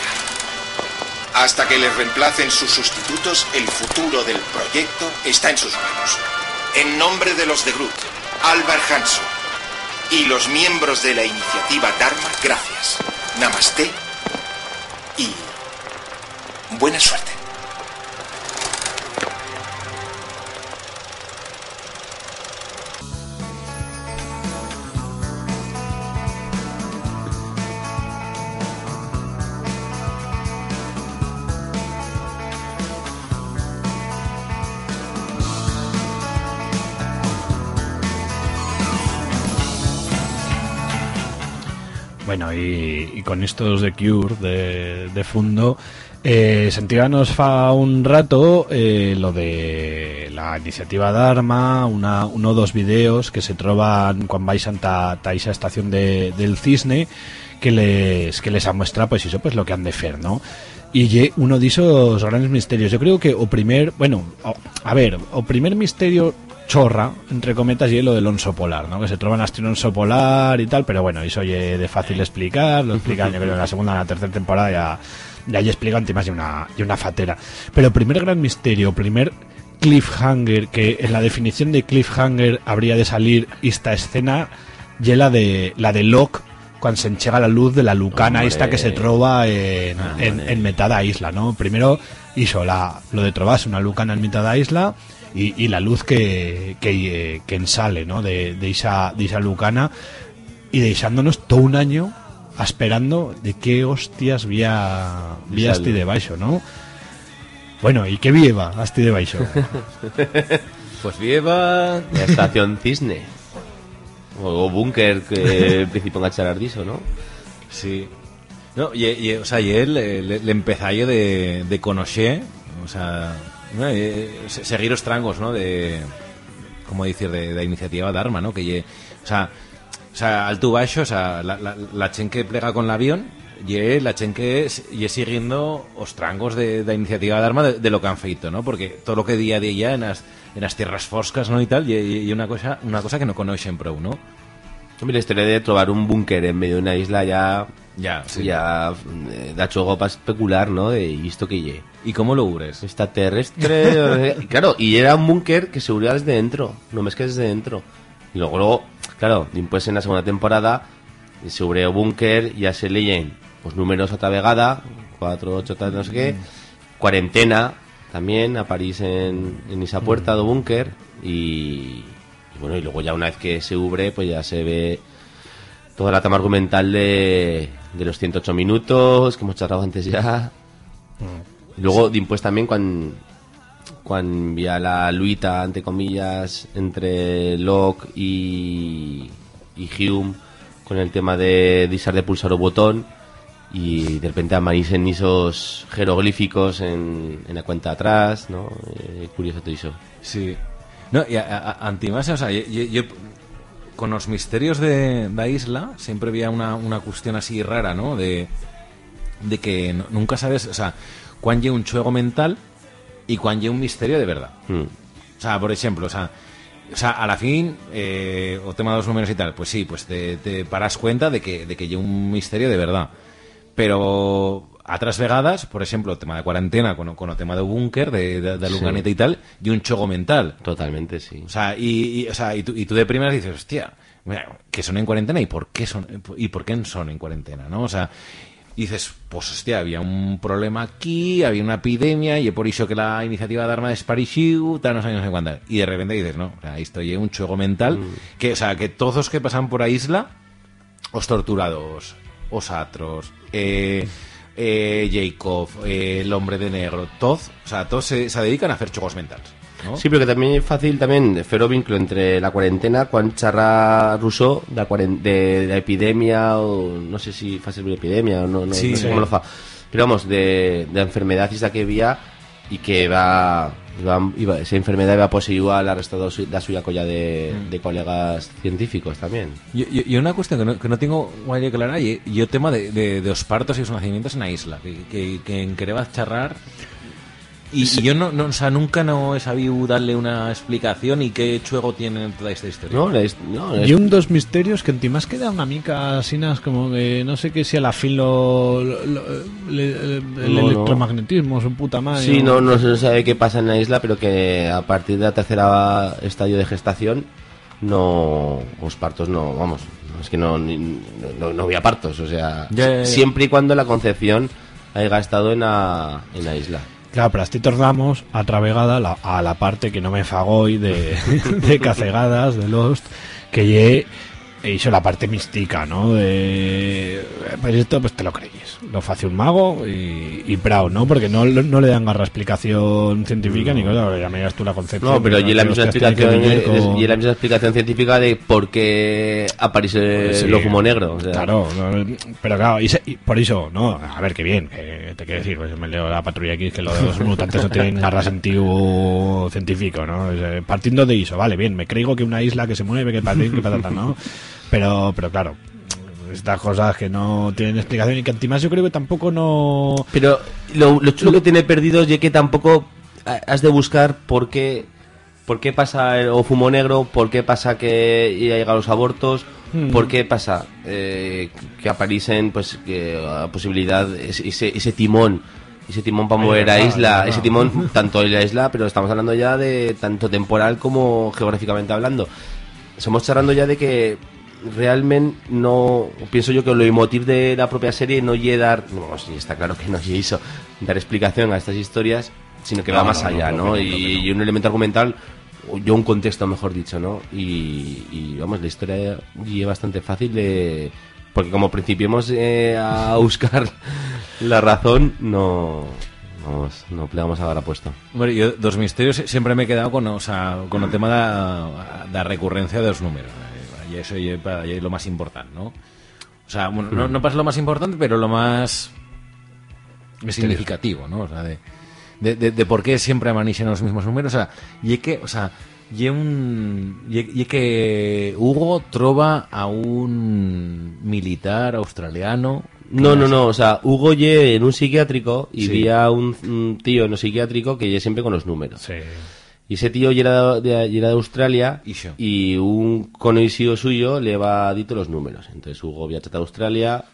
Hasta que les reemplacen sus sustitutos, el futuro del proyecto está en sus manos. En nombre de los de Groot, Alvar Hanso y los miembros de la iniciativa Dharma, gracias. Namaste y buena suerte. Y, con estos de Cure de, fondo, eh, sentíbanos fa un rato eh, lo de la iniciativa Dharma, una, uno o dos videos que se troban cuando vais a ta esa estación de, del Cisne, que les, que les pues eso, pues lo que han de hacer, ¿no? Y uno de esos grandes misterios. Yo creo que o primer, bueno, a ver, o primer misterio chorra, entre cometas, y lo del onso polar, ¿no? Que se troban hasta un onso polar y tal, pero bueno, eso oye de fácil explicar, lo explican yo creo en la segunda, en la tercera temporada ya, ya ya explican temas de una, de una fatera. Pero primer gran misterio, primer cliffhanger, que en la definición de cliffhanger habría de salir esta escena, y la de, la de Locke cuando se enchega la luz de la lucana Hombre. esta que se trova en, en, Hombre. en mitad da isla, ¿no? Primero hizo la, lo de trobarse una lucana en mitad da isla y, y la luz que, que, eh, que ensale, ¿no? De, de, esa, de esa lucana y deixándonos todo un año esperando de qué hostias vía, vía Sale. asti de baixo, ¿no? Bueno, ¿y qué vieva asti de baixo? [LAUGHS] Pues lleva... La estación Cisne. O, o búnker que el principio en Ardiso, ¿no? Sí. No, y, y, o sea, y él le, le empezallo de, de conocer, o sea, eh, se- seguir os trangos, ¿no? De, como decir, de, de iniciativa de arma, ¿no? Que lle- o sea, o sea, alto baixo, o sea, la, la, la chen que plega con el avión, y la chen que ye siguiendo os trangos de, de iniciativa de arma de, de lo que han feito, ¿no? Porque todo lo que día a día en las, en las tierras foscas, ¿no? Y tal, y, y una cosa, una cosa que no conocen prou, ¿no? Hombre, la historia de trobar un búnker en medio de una isla ya... Ya, sí. Ya eh, da chuego para especular, ¿no? De ¿y esto que lle. ¿Y cómo lo ubres? Extraterrestre... [LAUGHS] claro, y era un búnker que se abría desde dentro. No me es que desde dentro. Y luego, luego claro, después en la segunda temporada se abrió búnker ya se leyen pues números otra vegada, 4, 8, tal, no sé qué. Cuarentena también a París en, en esa puerta do búnker y, y bueno, y luego ya una vez que se ubre, pues ya se ve toda la trama argumental de, de los 108 minutos que hemos charlado antes ya. Y luego, después también, cuando cuando envía la luita, entre comillas, entre Locke y, y Hume con el tema de disar de pulsar o botón y de repente aparecen esos jeroglíficos en, en la cuenta atrás, ¿no? Eh, curioso todo eso. Sí. No, y a, a, a- antimás, o sea, yo, yo- yo- con los misterios de la isla siempre había una, una cuestión así rara, ¿no? De, de que no- nunca sabes, o sea, cuán lle un juego mental y cuán lle un misterio de verdad. Mm. O sea, por ejemplo, o sea, o sea a la fin, eh, o tema de los números y tal, pues sí, pues te, te paras cuenta de que, de que lle un misterio de verdad. Pero a otras vegadas, por ejemplo, el tema de cuarentena con, el tema de búnker, de, de, de Sí. Y tal, y un chogo mental. Totalmente, sí. O sea, y, y- o sea, y, tú, y tú de primeras dices, hostia, mira, que son en cuarentena y por qué son y por qué son en cuarentena, ¿no? O sea, y dices, pues hostia, había un problema aquí, había una epidemia y por eso que la iniciativa de arma desapareció, tal, no sé, no sé cuántas. Y de repente dices, no, o sea, esto es un juego mental que, o sea, que todos los que pasan por la isla, os torturados, os atros, eh, eh, Jacob, eh, el hombre de negro, todos, o sea, todos se, se dedican a hacer juegos mentales. ¿no? Sí, pero que también es fácil también fer vínculo entre la cuarentena cuando charra Rousseau de de la epidemia o no sé si fa servir epidemia o no, no, Sí, no sé sí. cómo lo fa. Pero vamos, de, de la enfermedad esa que había y que va, iba, iba- esa enfermedad iba a la resta da su- da suya colla de, Mm. de colegas científicos también. Y, y- una cuestión que no, que no tengo guay clara y, y el tema de, de, de los partos y los nacimientos en la isla que, que, que en querebas charrar y, y yo no, no, o sea, nunca no he sabido darle una explicación y qué chuego tiene toda esta historia. No, la his- no, la Y un dos misterios que en ti más queda una mica asinas como que no sé qué si a la fin lo, lo- lo- le- el, electromagnetismo su puta madre Sí, no, no se sabe qué pasa en la isla, pero que a partir de la tercera estadio de gestación, no, los partos no, vamos, es que no, ni- no, no había partos, o sea, Ya, ya, ya. siempre y cuando la concepción haya estado en la, en la isla. Claro, pero tornamos a travegada la- a la parte que no me fagoi de, [LAUGHS] de cacegadas, de Lost, que hizo la parte mística, ¿no? De, pues esto pues te lo crees. Lo hace un mago y, y ¿no? Porque no, no le dan garra explicación científica ni cosa, ya me digas tú la concepción. No, pero y la misma explicación es- y la misma explicación científica de por qué aparece sí. el humo negro. o sea. Claro, no, pero claro, y, se- y por eso, no, a ver, qué bien, que te quiero decir, pues me leo la patrulla X que lo de los [LAUGHS] mutantes no tienen garra sentido científico, ¿no? Partiendo de eso, vale, bien, me creo que una isla que se mueve, que patata, ¿no? Pero, pero claro, estas cosas que no tienen explicación y que antimás yo creo que tampoco no... Pero lo, lo chulo que tiene perdido es que tampoco ha- has de buscar por qué, por qué pasa el o fumo negro, por qué pasa que ya llegan los abortos, Hmm. por qué pasa eh, que aparecen pues que la posibilidad ese, ese, timón ese timón para mover [LAUGHS] a isla, ese timón tanto en la isla, pero estamos hablando ya de tanto temporal como geográficamente hablando. Estamos charlando ya de que realmente no pienso yo que lo emotivo de la propia serie no lle dar no sí está claro que no lle hizo dar explicación a estas historias sino que No, va más no, allá no, y, un elemento argumental yo un contexto mejor dicho no y, y, vamos la historia es bastante fácil de porque como principiemos eh, a [LAUGHS] buscar la razón, no, vamos, no plegamos a dar apuesto. Bueno, yo dos misterios siempre me he quedado con, o sea, con el tema de la, recurrencia de los números. Y eso y para- y es lo más importante, ¿no? O sea, bueno, no, no pasa lo más importante, pero lo más significativo, ¿no? O sea, de, de, de- de por qué siempre amanecen los mismos números. O sea, y es que, o sea, y es un, y que Hugo trova a un militar australiano. No, no, no, o sea, Hugo ye en un psiquiátrico y Sí. vi a un, un tío en un psiquiátrico que ye siempre con los números. Sí. Y ese tío ya era de, ya era de Australia Ixo. y un conocido suyo le va dito los números. Entonces Hugo viaja a Australia,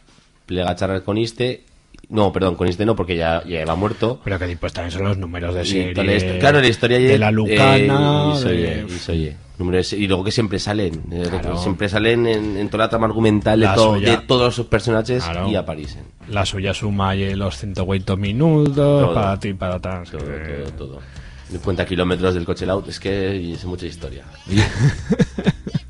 plega a charlar con este. No, perdón, con este no, porque ya, ya va muerto. Pero que pues también son los números de serie. la histo- claro, la historia de la Lucana. eh, y soy, de- y soy, números- y luego que siempre salen. eh, Claro. Siempre salen en, en toda la trama argumental de, todo- de todos los personajes Claro. y aparecen. La suya suma y los 108 minutos, Todo. para ti, para atrás. Todo, todo, todo. Cuenta kilómetros del coche out, es que y es mucha historia. [LAUGHS]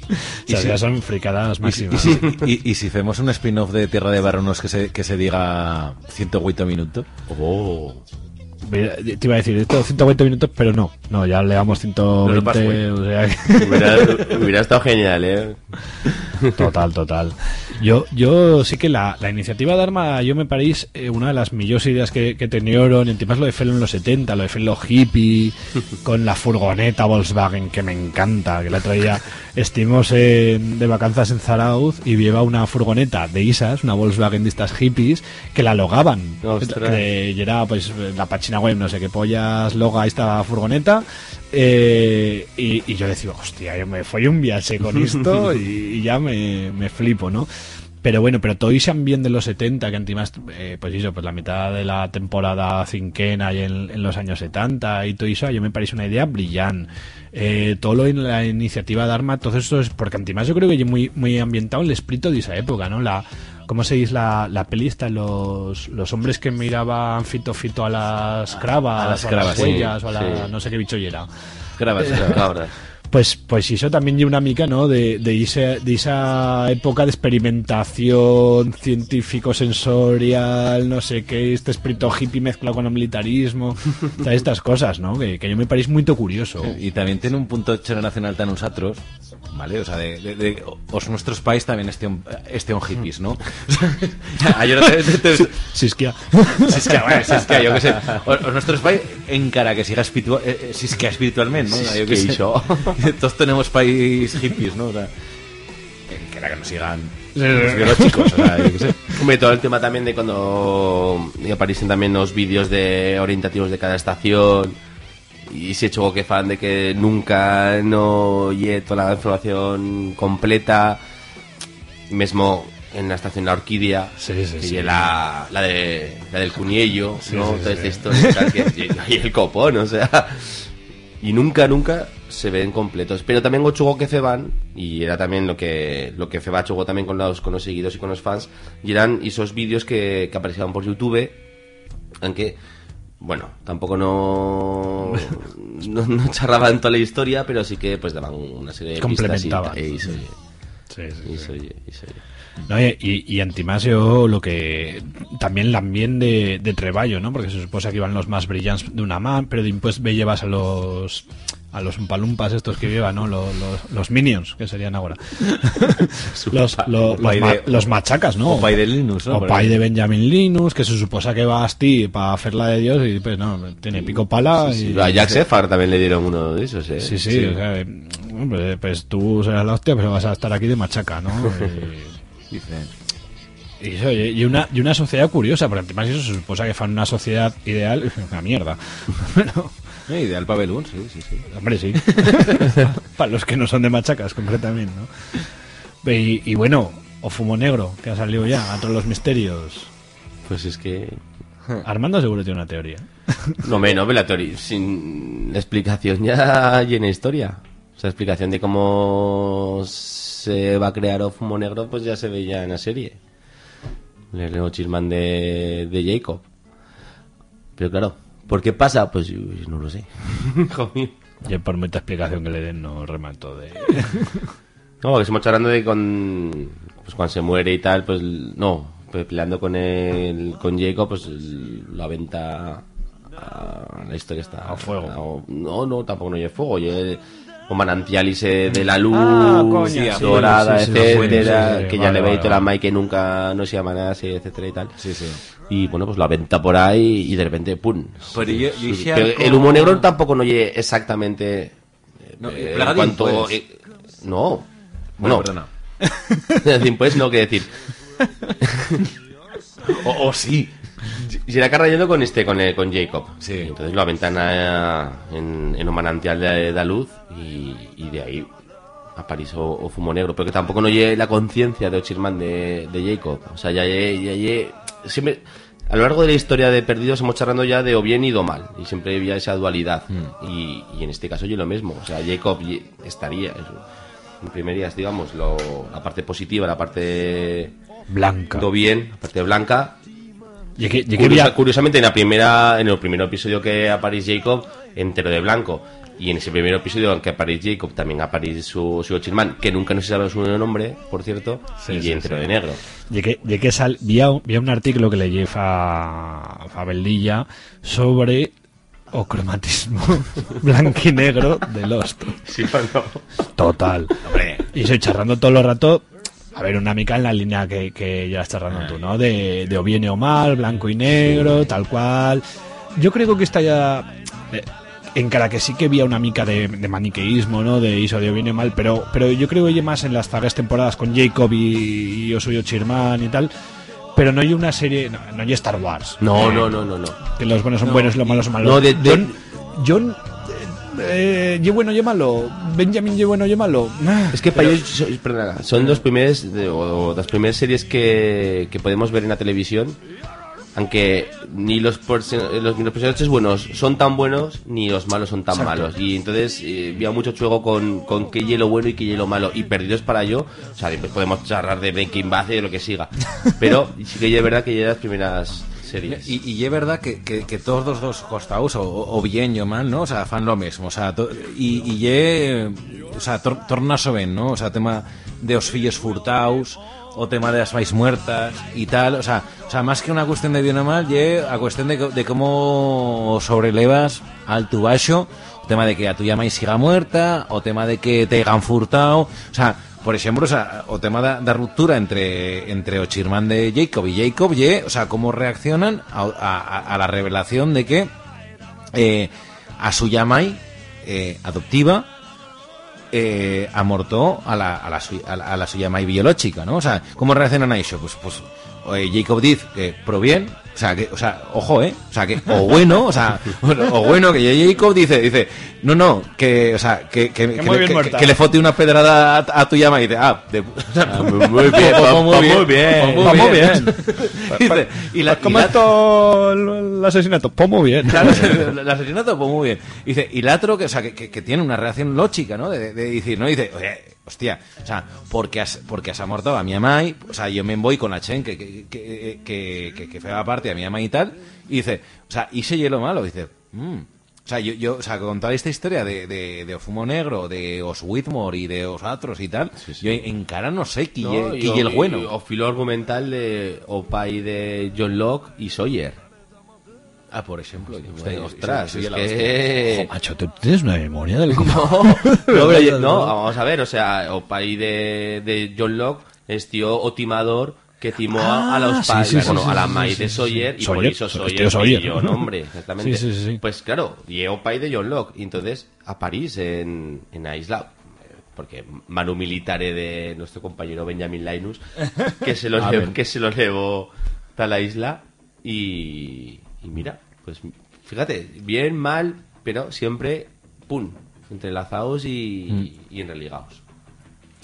O sea, ya son fricadas Y si, máximas. y si- y- y si hacemos un spin-off de Tierra de Barronos que se, que se diga 108 minutos. Oh. Te iba a decir, esto 120 minutos, pero no. No, ya le damos 120. pasó, o sea que- [LAUGHS] Hubiera, hubiera estado genial, ¿eh? Total, total. Yo, yo sí que la, la iniciativa de Arma, yo me parís eh, una de las millores ideas que, que tenieron, en más lo de Felo en los 70, lo de Felo hippie, con la furgoneta Volkswagen, que me encanta, que la traía, estuvimos de vacanzas en Zarauz y lleva una furgoneta de Isas, una Volkswagen de estas hippies, que la logaban. Que y era pues la página web, no sé qué pollas loga esta furgoneta. eh, y, y yo decía, hostia, yo me fui un viaje con esto [LAUGHS] y, y ya me, me flipo, ¿no? Pero bueno, pero todo ese ambiente de los 70, que antimás, eh, pues eso, pues la mitad de la temporada cinquena y en, en los años 70 y todo eso, yo me parece una idea brillante. Eh, todo lo en la iniciativa de Arma, entonces esto es, porque antimás yo creo que es muy, muy ambientado en el espíritu de esa época, ¿no? La, ¿Cómo se dice la, la peli esta? Los, los hombres que miraban fito fito a las cravas, A las o cravas, a las huellas, o a la, sí. no sé qué bicho y era. Grabas, Cabras. Pues, pues eso también lleva una mica, ¿no? De, de, ese- de esa época de experimentación científico-sensorial, no sé qué, este espíritu hippie mezclado con el militarismo, [LAUGHS] todas estas cosas, ¿no? Que, que yo me parece muy curioso. Y también tiene un punto generacional tan nosotros, ¿vale? O sea, de, de, de- os nuestros países también este un, este un hippies, ¿no? [LAUGHS] Ayer te, te, te- Si es que... si es que, bueno, si es que, yo qué sé, os, os nuestros países encara que siga espiritual, eh, eh, si es que espiritualmente, ¿no? Yo que sé. [LAUGHS] Todos tenemos país hippies, ¿no? O sea, que era que nos sigan los biológicos, o sea, yo qué sé. Hombre, todo el tema también de cuando aparecen también los vídeos de orientativos de cada estación y se hecho que fan de que nunca no lle toda la información completa mismo en la estación La Orquídea Sí, sí, que sí. la, la, de, la del Cuniello Sí, ¿no? sí, toda sí. esta historia [LAUGHS] y que- el copón o sea y nunca nunca se ven completos pero también go chugo que ceban y era también lo que lo que chugo también con los con los seguidores y con los fans y eran esos vídeos que, que aparecían por YouTube aunque bueno tampoco no no, no charraban toda la historia pero sí que pues daban una serie de pistas y- Complementaban. y, Sí, sí, sí. oye, y. No, y, yo lo que también el ambiente de, de treballo, ¿no? Porque se supone que iban los más brillantes de una man, pero después ve llevas a los a los umpalumpas estos que llevan, ¿no? Los, los, los minions, que serían ahora. [LAUGHS] los, los, ma- de- los machacas, ¿no? o pai de Linus, ¿no? O pai de Benjamin Linus, que se supone que va a ti para hacerla de Dios y pues no, tiene pico pala Sí, y... sí. A Jack Seffar también le dieron uno de esos eh. Sí, sí, o sea, hombre, pues tú serás la hostia, pero vas a estar aquí de machaca, ¿no? [LAUGHS] Y- y, eso, y- una, y una sociedad curiosa, porque además eso se supone que fan una sociedad ideal, [LAUGHS] una mierda. Pero, eh, ideal para Belún, sí, sí, sí. hombre, sí. [LAUGHS] Para los que no son de machacas, concretamente, ¿no? Y, y bueno, o Fumo Negro, que ha salido ya, a todos los misterios. pues es que Armando seguro tiene una teoría. [LAUGHS] No, me no, pero la teoría, sin la explicación ya llena historia. O sea, explicación de cómo se va a crear o fumo negro, pues ya se ve ya en la serie. El nuevo chismán de, de Jacob. Pero claro, ¿por qué pasa? Pues yo no lo sé. [LAUGHS] Hijo mío. Y por mucha explicación que le den, no remato de... [LAUGHS] No, que estamos hablando de con, pues cuando se muere y tal, pues no, pues peleando con el, con Jacob, pues lo aventa a la historia está A fuego. no, no, tampoco no hay fuego, oye, un manantial y se de la luz Ah, sí, dorada, sí, sí, etcétera, sí, sí, que ya vale, le vale, ve toda la. Mai que nunca no se llama nada así, etcétera y tal. Sí, sí. Y bueno, pues lo aventa por ahí y de repente, ¡pum! Pero yo- yo Sí, hice pero algo- el humo negro tampoco no oye exactamente No, eh, cuanto... impuestos. eh, no. Bueno, no. perdona. [LAUGHS] Pues no, que decir. [LAUGHS] [LAUGHS] o, o sí. Se irá cargando con este, con, el- con Jacob. Sí. Y entonces lo aventan a- en, en un manantial de, de luz y, y de ahí a París o, o Fumo Negro. Pero que tampoco no llegue la conciencia de Ochirman de, de Jacob. O sea, ya ya lle- siempre... A lo largo de la historia de Perdidos hemos charlando ya de o bien y do mal. Y siempre había esa dualidad. Y, y en este caso yo lo mismo. O sea, Jacob estaría... en primerías, digamos, lo, la parte positiva, la parte Blanca. do bien, la parte blanca. Y y Curiosa- curiosamente, en la primera, en el primer episodio que aparece Jacob, entero de blanco. Y en ese primer episodio en que aparece Jacob, también aparece su, su Ochilman, que nunca no se sabe su nombre, por cierto, y sí, entero sí. de negro. Y que, y que sal, un- vía un artículo que leí fa, fa Beldilla sobre o cromatismo [LAUGHS] blanco y negro de Lost. Sí o no. Total. Y estoy charlando todo el rato. A ver, una mica en la línea que, que ya estás charlando tú, ¿no? De, de o bien o mal, blanco y negro, tal cual. Yo creo que está ya. eh, encara que sí que había una mica de, de maniqueísmo, ¿no? De iso de o mal, pero, pero yo creo que más en las zagas temporadas con Jacob y, y yo soy Ochirman y tal. Pero no hay una serie. No, no hay Star Wars. No, no, no, no, no. Que los buenos son buenos y los malos son malos. No, de- de- John. John eh, ¿ye bueno, ye malo? Benjamin, ye bueno, ye malo. Ah, Es que para ellos so- perdona, son los primeros de- o las primeras series que, que podemos ver en la televisión, aunque ni los, perso- los, ni los personajes buenos son tan buenos ni los malos son tan malos. Y entonces eh, había mucho juego con, con qué hielo bueno y qué hielo malo. Y perdidos para yo, o sea, después podemos charlar de Breaking Bad y de lo que siga. [LAUGHS] Pero sí que es verdad que ya las primeras series. Y, y es verdad que, que, que todos los dos costados, o, o bien o mal, ¿no? O sea, fan lo mismo. O sea, to- y, y ye, o sea, tor, torna ben, ¿no? O sea, tema de os fillos furtaus, o tema de las vais muertas y tal. O sea, o sea, más que una cuestión de bien o mal, ye a cuestión de, de cómo sobrelevas al tu o tema de que a tu llama siga muerta, o tema de que te hagan furtado. O sea, por ejemplo, o, sea, o tema da, da ruptura entre entre o chirmán de Jacob y Jacob, ye, o sea, cómo reaccionan a, a- a la revelación de que eh, a su Yamai eh, adoptiva eh, amortó a la, a la, a la, a la suya biológica, ¿no? O sea, ¿cómo reaccionan a eso? Pues, pues eh, Jacob dice que pro bien, o sea, que, o sea, ojo, ¿eh? O sea, que, o bueno, o sea, [LAUGHS] o bueno, que Jacob dice, dice, no, no, que, o sea, que, que, que, muy le- bien que- que le fote una pedrada a, a tu llama y dice, ah, de, sea, [LAUGHS] muy bien, [LAUGHS] pa- pa- muy bien, muy bien. pues Pa' muy bien. Dice, y la, y ¿Cómo esto el, asesinato? Pues muy bien. Claro, el asesinato, pues muy bien. Dice, y la otro que, o sea, que, que, que tiene una reacción lógica, ¿no? De, de decir, ¿no? Dice, oye, hostia, o sea, porque has, porque has amortado a mi amai, o sea, yo me voy con la chen que, que, que, que, que, fue parte a mi amai y tal, y dice, o sea, y se hielo malo, dice, mm. O sea, yo, yo, o sea, con toda esta historia de, de, de Ofumo Negro, de Os Whitmore y de Os Atros y tal, yo en cara no sé quién ¿no? Y el bueno. y- O filo argumental de Opai de John Locke y Sawyer. Ah, por ejemplo. Hostia, ostras, es que... Macho, tú tienes una memoria del [LAUGHS] No, no, [LAUGHS] pero no, vamos a ver, o sea, o país de, de John Locke es tío o timador que timó a, a los Ah, sí, padres, sí, sí, bueno, sí, a la sí, sí, de sí, Sawyer, sí. y por Sawyer, eso es Sawyer Sawyer. yo nombre, [LAUGHS] exactamente. Sí, sí, sí. Pues claro, y o país de John Locke, y entonces a París, en, en la isla, porque Manu Militare de nuestro compañero Benjamin Linus, que se lo, llevó, que se lo llevó a la isla, y, y mira, pues fíjate, bien, mal, pero siempre, pum, entrelazados y, y enreligados.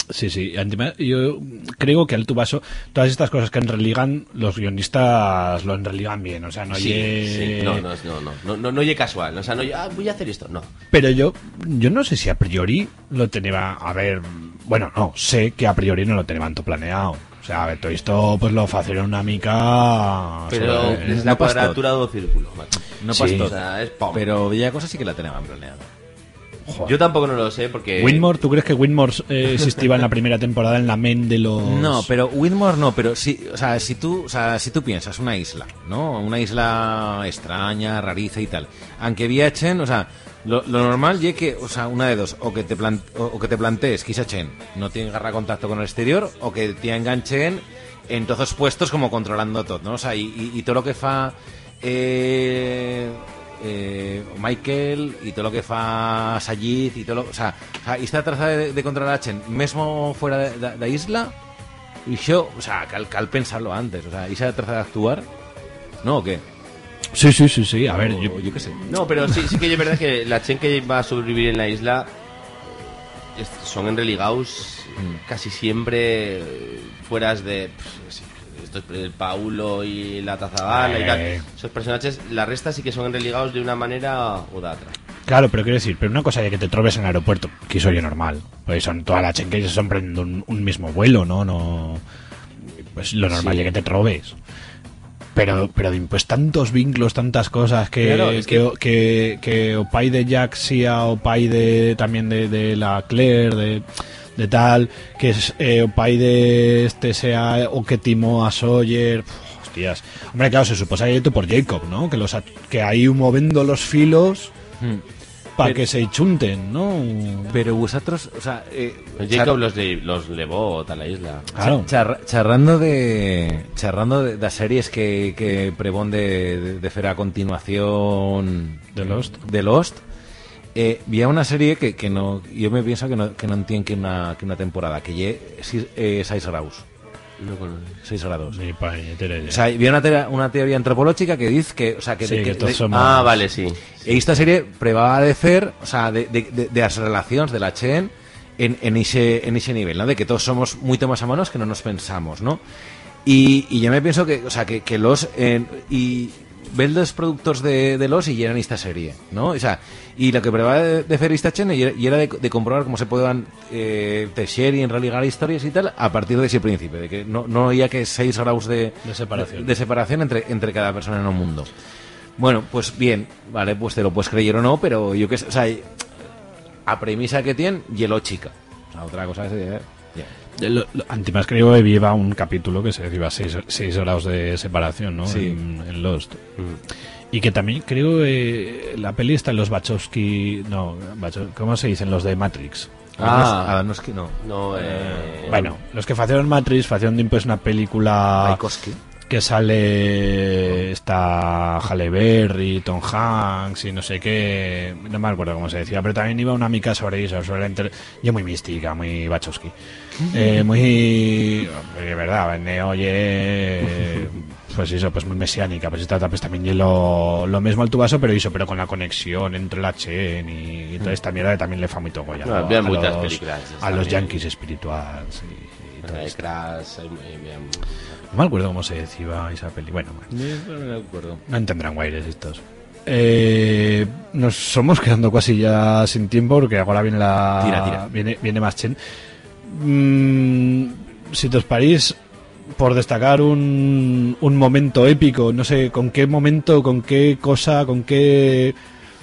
Sí, sí. Yo creo que al tu vaso, todas estas cosas que enreligan, los guionistas lo enreligan bien. O sea, no Sí, ye- sí, no, no, no, no, no, no, oye casual, o sea, no ah, voy a hacer esto, no. Pero yo, yo no sé si a priori lo tenía. A ver, bueno, no, sé que a priori no lo tenían todo planeado. O sea, a ver, todo esto pues lo facieron una mica. Pero sobre- es la no pastor. cuadratura del círculo. macho. No Sí. O sea, pom. Pero Villa Cosa sí que la tenían planeada. Joder. Yo tampoco no lo sé porque... Winmore, ¿tú crees que Winmore eh, [LAUGHS] existía en la primera temporada en la men de los... No, pero Whitmore no, pero sí, o sea, si tú, o sea, si tú piensas una isla, ¿no? Una isla extraña, rariza y tal. Aunque viajen, o sea, lo, lo normal es que, o sea, una de dos, o que te plan, o, que te plantees que Chen no tiene garra contacto con el exterior, o que te enganchen en todos los puestos como controlando todo, ¿no? O sea, y, todo lo que fa eh, eh, Michael y todo lo que fa Sayid y todo lo, o sea, y esta traza de, de controlar a Chen, mesmo fuera de, de isla, y yo, o sea, cal, cal pensarlo antes, o sea, y esa traza de actuar, ¿no? ¿O qué? Sí, sí, sí, sí. A ver, yo, yo qué sé. No, pero sí, sí que es verdad que la Chen que va a sobrevivir en la isla es- son en religados casi siempre eh, fueras de pff, sí, estos, el Paulo y la Tazagala y tal. Eh. Esos personajes, la resta sí que son en religados de una manera o de otra. Claro, pero quiero decir, pero una cosa es que te trobes en el aeropuerto, que eso es normal. Pues son todas las chenques son prendiendo un, un mismo vuelo, ¿no? no Pues lo normal Sí. es que te trobes. Pero, pero pues tantos vínculos, tantas cosas que, Claro, es que, que, que o pai de Jack sea o pai de, también de, de la Claire, de, de tal, que es, eh, o pai de este sea o que timó a Sawyer, Puf, hostias. Hombre, claro, se suposa que por Jacob, ¿no? Que los, que ahí moviendo los filos para Pero- que se chunten, ¿no? Pero vosotros, o sea, eh, Jacob los, de, los levó a la isla. Claro. Char- charrando de charrando de, das series que, que prevón de, de, de fer a continuación De Lost. de Lost eh, había una serie que, que no yo me pienso que no, que no entiende que una, que una temporada que lle si- eh, 6 grados No conozco. 6 grados Ni puñetera idea. o sea había una, tera- una teoría antropológica que dice que o sea que, Sí, de- que que- todos de- somos- Ah, vale, sí. E esta serie prevaba de fer, o sea, de, de, de, de las relaciones de la Chen en, en, ese, en ese nivel, ¿no? De que todos somos muy más humanos que no nos pensamos, ¿no? Y, y yo me pienso que, o sea, que, que los... en- y ven los productos de, de los y llenan esta serie, ¿no? O sea, y lo que prueba de, de hacer esta y era, y era de, de comprobar cómo se puedan eh, tejer y enreligar historias y tal a partir de ese principio, de que no, no había que seis grados de, De separación. de separación entre, entre cada persona en un mundo. Bueno, pues bien, vale, pues te lo puedes creer o no, pero yo que sé, o sea, a premisa que tiene, hielo chica. O sea, otra cosa es... eh, ya. Lo, lo- Antimás creo que lleva un capítulo que se decía 6 grados de separación, ¿no? Sí. En, en Lost. Y que también creo que la peli está en los Wachowski... No, ¿cómo se dicen? Los de Matrix. Ah. Adanovsky no. No, eh... Bueno, los que facieron Matrix facieron pues una película. Que sale está Halle Berry, Tom Hanks y no sé qué, no me acuerdo cómo se decía, pero también iba una mica sobre eso, sobre la inter... y muy mística, muy Wachowski. Eh, muy de verdad, oye pues eso, pues muy mesiánica, pues esta pues también lo, lo mismo al tubaso, pero eso, pero con la conexión entre la Chen y, y toda esta mierda que también le fa muy togo ya. No, a los- muchas películas, A los también. yankees espirituales y, y todo esto. Crash, hay- hay- hay- No me acuerdo cómo se decía esa peli. Bueno. No me acuerdo. No entenderán guaires estos. Eh, nos somos quedando casi ya sin tiempo porque ahora viene la Tira, tira. viene viene más chen. Mm, si os parís por destacar un, un momento épico, no sé con qué momento, con qué cosa, con qué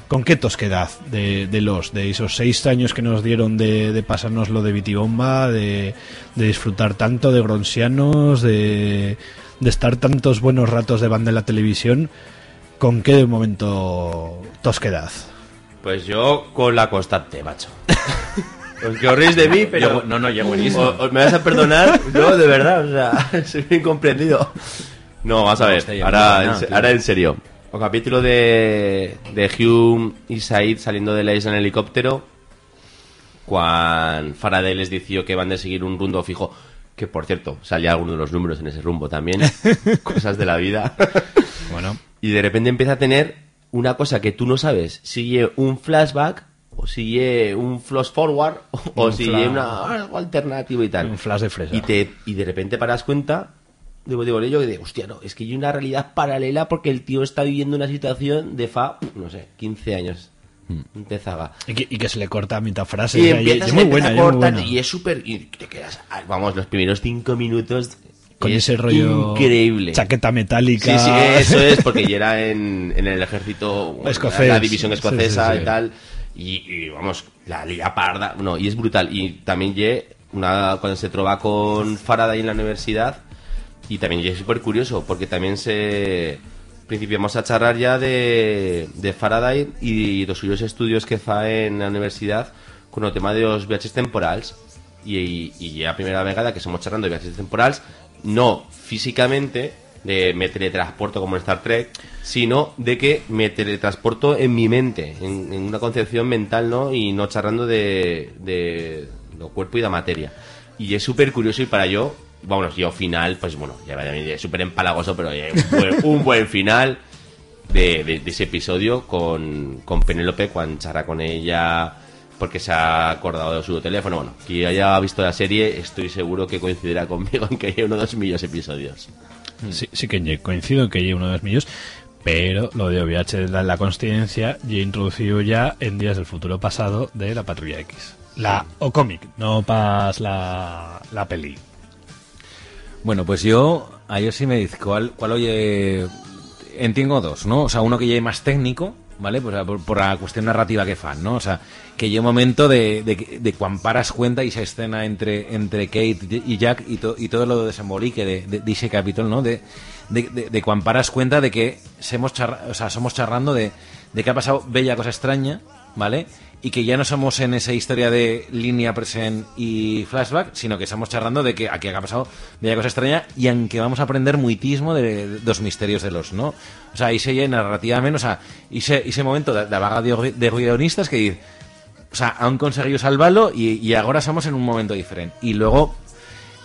con qué tosquedad de, de los de esos seis años que nos dieron de, de pasarnos lo de Vitibomba, de, de disfrutar tanto de Gronsianos, de, de estar tantos buenos ratos de banda en la televisión, ¿con qué momento tosquedad? Pues yo con la constante, macho. [LAUGHS] Os reís de mí, pero... Yo- no, no, yo buenísimo. O- Os me vas a perdonar, [LAUGHS] no, de verdad, o sea, [LAUGHS] soy bien comprendido. No, vas a ver, ahora, no, no, ahora en serio. O capítulo de, de Hume y Said saliendo de la isla en helicóptero, cuando Faraday les dició que van de seguir un rumbo fijo, que por cierto, salía alguno de los números en ese rumbo también, [LAUGHS] cosas de la vida. Bueno, y de repente empieza a tener una cosa que tú no sabes, sigue un flashback o sigue un flash forward o, Un sigue fla- una algo alternativo y tal. un flash de fresa. Y te y de repente paras cuenta digo digo yo de hostia, no, es que hay una realidad paralela porque el tío está viviendo una situación de fa, no sé, 15 años. De zaga. Y que, y que se le corta a mitad frase. Y empiezas y- muy buena, muy buena. y es súper y te quedas vamos los primeros cinco minutos Con es ese rollo increíble chaqueta metálica. Sí, sí, eso es, porque [LAUGHS] ya era en, en el ejército, bueno, Escocés. la división escocesa Sí, sí, sí. y tal. y, y, vamos, la liga parda, no, y es brutal. Y también ye, una, cuando se trova con Faraday en la universidad, y también ye súper curioso, porque también se... Vamos a charlar ya de, de Faraday y los suyos estudios que fa en la universidad con el tema de los viajes temporales. Y, y, primera vegada que estamos charlando de viajes temporales no físicamente de me teletransporto como en Star Trek sino de que me teletransporto en mi mente en, en una concepción mental no y no charlando de, de, lo cuerpo y la materia. Y es súper curioso y para yo vámonos yo final pues bueno ya es súper empalagoso pero ya un, buen, [LAUGHS] un buen final de, ese episodio con, con Penélope cuando charra con ella porque se ha acordado de su teléfono. Bueno, quien haya visto la serie, estoy seguro que coincidirá conmigo en que hay uno de los millones episodios. Sí, sí que coincido en que hay uno de los millos, pero lo de OVH la, la Consciencia ya introducido ya en Días del Futuro Pasado de la Patrulla X. La o cómic, no pas la, la peli. Bueno, pues yo, a yo sí me dice cuál, oye, entiendo dos, ¿no? O sea, uno que lleve más técnico, ¿vale? Pues por, la cuestión narrativa que fan, ¿no? O sea, que lleve un momento de, de, de cuando paras cuenta y esa escena entre, entre Kate y Jack y, to, y todo lo de, de, de ese capítulo, ¿no? De, de, de, de cuando paras cuenta de que somos, charra, o sea, somos charrando de, de que ha pasado bella cosa extraña, ¿vale? Y que ya no somos en esa historia de línea present y flashback, sino que estamos charlando de que aquí ha pasado bella cosa extraña y en que vamos a aprender muitismo de, los misterios de los, ¿no? O sea, y se narrativamente, o sea, ese, ese momento de, de vaga de, de guionistas que dice, o sea, han conseguido salvarlo y, y ahora estamos en un momento diferente. Y luego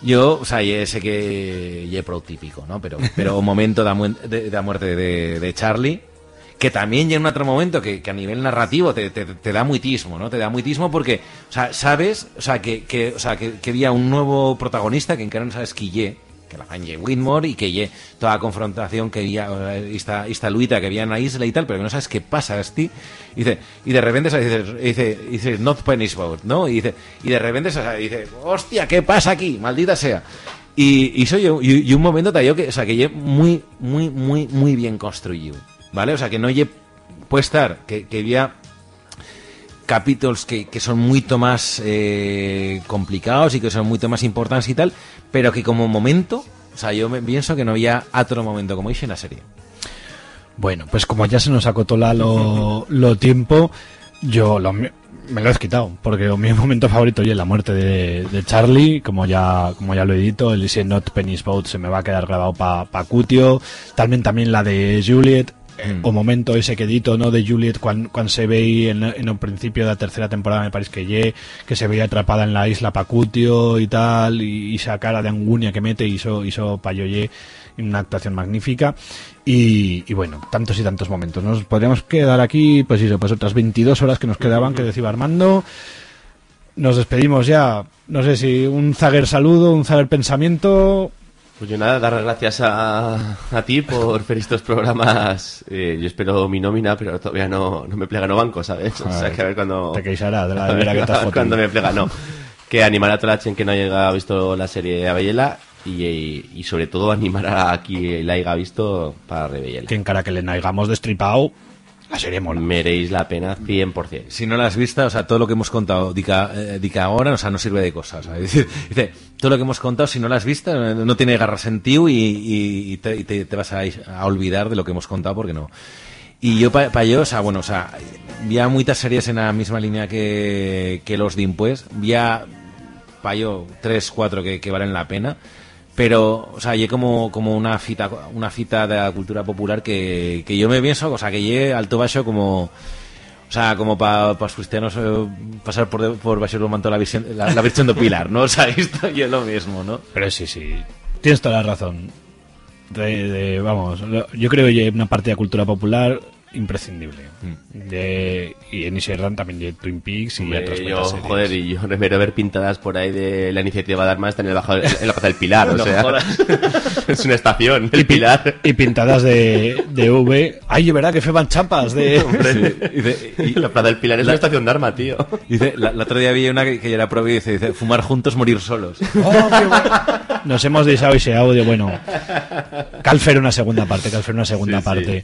yo, o sea, ya sé que ya pro típico, ¿no? Pero, pero un momento de, de, de muerte de, de Charlie, que también llega un otro momento que, a nivel narrativo te, te, te da muitismo, ¿no? Te da muitismo porque, o sea, sabes, o sea, que, que, o sea, que, que había un nuevo protagonista que encara no sabes qui ye, que la fan Whitmore y que ye toda la confrontación que había, esta, esta luita que había en la isla y tal, pero que no sabes qué pasa, esti. Y y de repente, dice, dice, dice, not ¿no? Y dice, y de repente, dice, hostia, ¿qué pasa aquí? Maldita sea. Y, y y, un momento que, o sea, que ye muy, muy, muy, muy bien construido. ¿Vale? O sea, que no lle puede estar, que, que había capítulos que, que son mucho más eh, complicados y que son mucho más importantes y tal, pero que como momento, o sea, yo me pienso que no había otro momento como hice en la serie. Bueno, pues como ya se nos acotó la lo, lo tiempo, yo lo, me lo he quitado, porque mi momento favorito es la muerte de, de, Charlie, como ya como ya lo he dicho, el Is Not Penny's Boat se me va a quedar grabado para pa Cutio, también también la de Juliet, mm. o momento ese quedito no de Juliet cuando, cuando se ve en, en el principio de la tercera temporada me parece que ye, que se veía atrapada en la isla Pacutio y tal y, esa cara de angunia que mete hizo hizo Payoye una actuación magnífica y, bueno, tantos y tantos momentos. Nos podríamos quedar aquí, pues eso, pues otras 22 horas que nos quedaban, que decía Armando. Nos despedimos ya. No sé si un Zager saludo, un Zager pensamiento. Pues yo nada, dar las gracias a, a ti por [LAUGHS] ver estos programas. Eh, yo espero mi nómina, pero todavía no, no me plega no banco, ¿sabes? O sea, que a ver cuando... Te queixará de la [LAUGHS] que has [LAUGHS] Cuando me plega, no. Que animar a toda la gente que no haya visto la serie Abellela y, y, sobre todo animar a quien la haya visto para Rebellela. Que en cara que le naigamos destripado, la serie mola. Meréis la pena 100%. Si no la has visto, o sea, todo lo que hemos contado, dica, eh, dica ahora, o sea, no sirve de cosas. O sea, [LAUGHS] dice, dice, todo lo que hemos contado, si no la has visto, no tiene garra sentido y, y, y, te, y te, te, vas a, a, olvidar de lo que hemos contado porque no. Y yo, para pa yo, o sea, bueno, o sea, había muchas series en la misma línea que, que los de Impues. Había, para yo, tres, cuatro que, que valen la pena pero o sea hay como como una fita una fita de la cultura popular que, que yo me pienso o sea que llegue alto bajo como o sea como para pa los cristianos eh, pasar por por bajo el manto la visión la, la de Pilar no [LAUGHS] o sea esto yo es lo mismo no pero sí sí tienes toda la razón. De, vamos yo creo que una parte de la cultura popular imprescindible. Mm. De, y en Iserran también de Twin Peaks y otras yo, series. Joder, y yo refiero ver pintadas por ahí de la iniciativa de Armas está en, el bajo, en la Plaza del Pilar, [LAUGHS] o No sea, jodas. [LAUGHS] es una estación, el y, pi- Pilar. y pintadas de, de V. Ay, verdad que feban chapas de. [LAUGHS] Hombre, y de- y la Plaza del Pilar es una estación de arma, tío. dice la, la otro día vi una que, que ya era propia y dice, dice fumar juntos morir solos Oh, qué bueno. Nos hemos disado ese audio. Bueno, Calfer una segunda parte, Calfer una segunda Sí, sí. parte.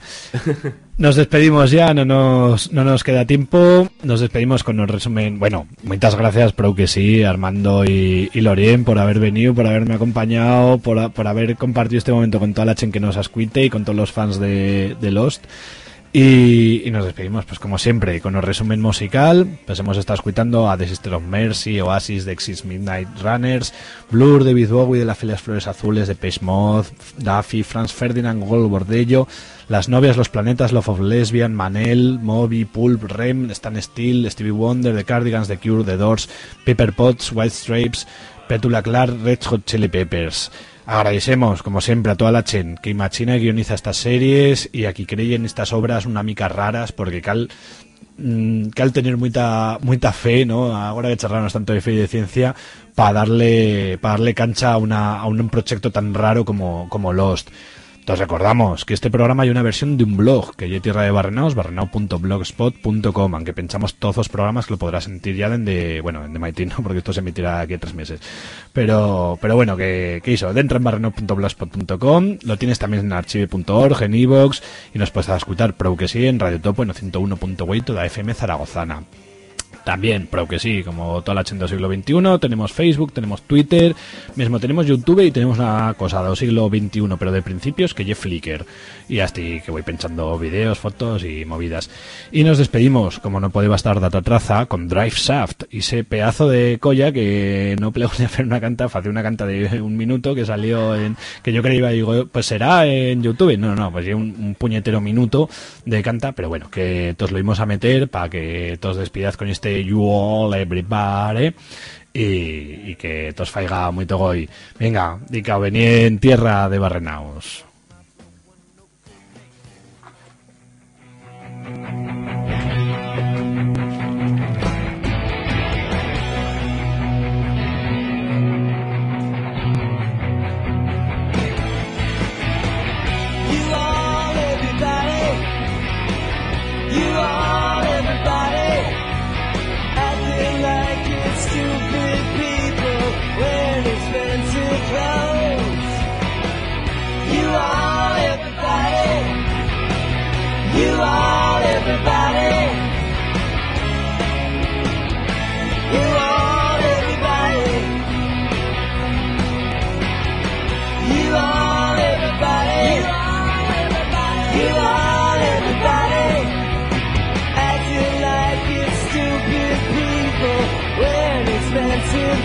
Nos despedimos ya, no nos, no nos queda tiempo. Nos despedimos con un resumen. Bueno, muchas gracias, pero que sí, Armando y, y Lorien, por haber venido, por haberme acompañado, por, por haber compartido este momento con toda la gente que nos escuite y con todos los fans de Lost. Y, nos despedimos, pues como siempre, con un resumen musical. Pues hemos estado escuchando a The Sister of Mercy, Oasis de Exis Midnight Runners, Blur David Bowie de las Felias Flores Azules de Mod, Duffy, Franz Ferdinand, Gold Bordello, Las Novias, Los Planetas, Love of Lesbian, Manel, Moby, Pulp, Rem, Stan Steele, Stevie Wonder, The Cardigans, The Cure, The Doors, Pepper Potts, White Stripes, Petula Clark, Red Hot Chili Peppers. Agradecemos, como siempre, a toda la chen que imagina y guioniza estas series y a qui estas obras una mica raras, porque cal, mm, cal tener mucha, mucha fe, ¿no? Ahora que charlamos tanto de fe y de ciencia, para darle, para darle cancha a, una, a un proyecto tan raro como, como Lost. Entonces recordamos que este programa hay una versión de un blog que es Tierra de Barrenaos, barrenao.blogspot.com, aunque pensamos todos los programas que lo podrás sentir ya de, bueno, en de Mighty, ¿no? [LAUGHS] porque esto se emitirá aquí en tres meses. Pero, pero bueno, que, que hizo, dentro en barrenao.blogspot.com, lo tienes también en archive.org, en iVoox, y nos puedes escuchar, pro que sí, en Radio Topo, en 101.8 toda FM Zaragozana. También, pero que sí, como toda la gente del siglo XXI, tenemos Facebook, tenemos Twitter, mismo tenemos YouTube y tenemos una cosa del siglo XXI, pero de principios que es Flickr. Y así que voy pensando videos, fotos y movidas. Y nos despedimos, como no puede bastar data traza, con Drive Shaft, y ese pedazo de colla que no plego ni hacer una canta, hace una canta de un minuto que salió en, que yo creía, digo, pues será en YouTube. No, no, pues un, un puñetero minuto de canta, pero bueno, que todos lo íbamos a meter para que todos despidaz con este You All Everybody y, y que todos faiga muy hoy. Venga, dica, vení en tierra de Barrenaos.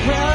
run.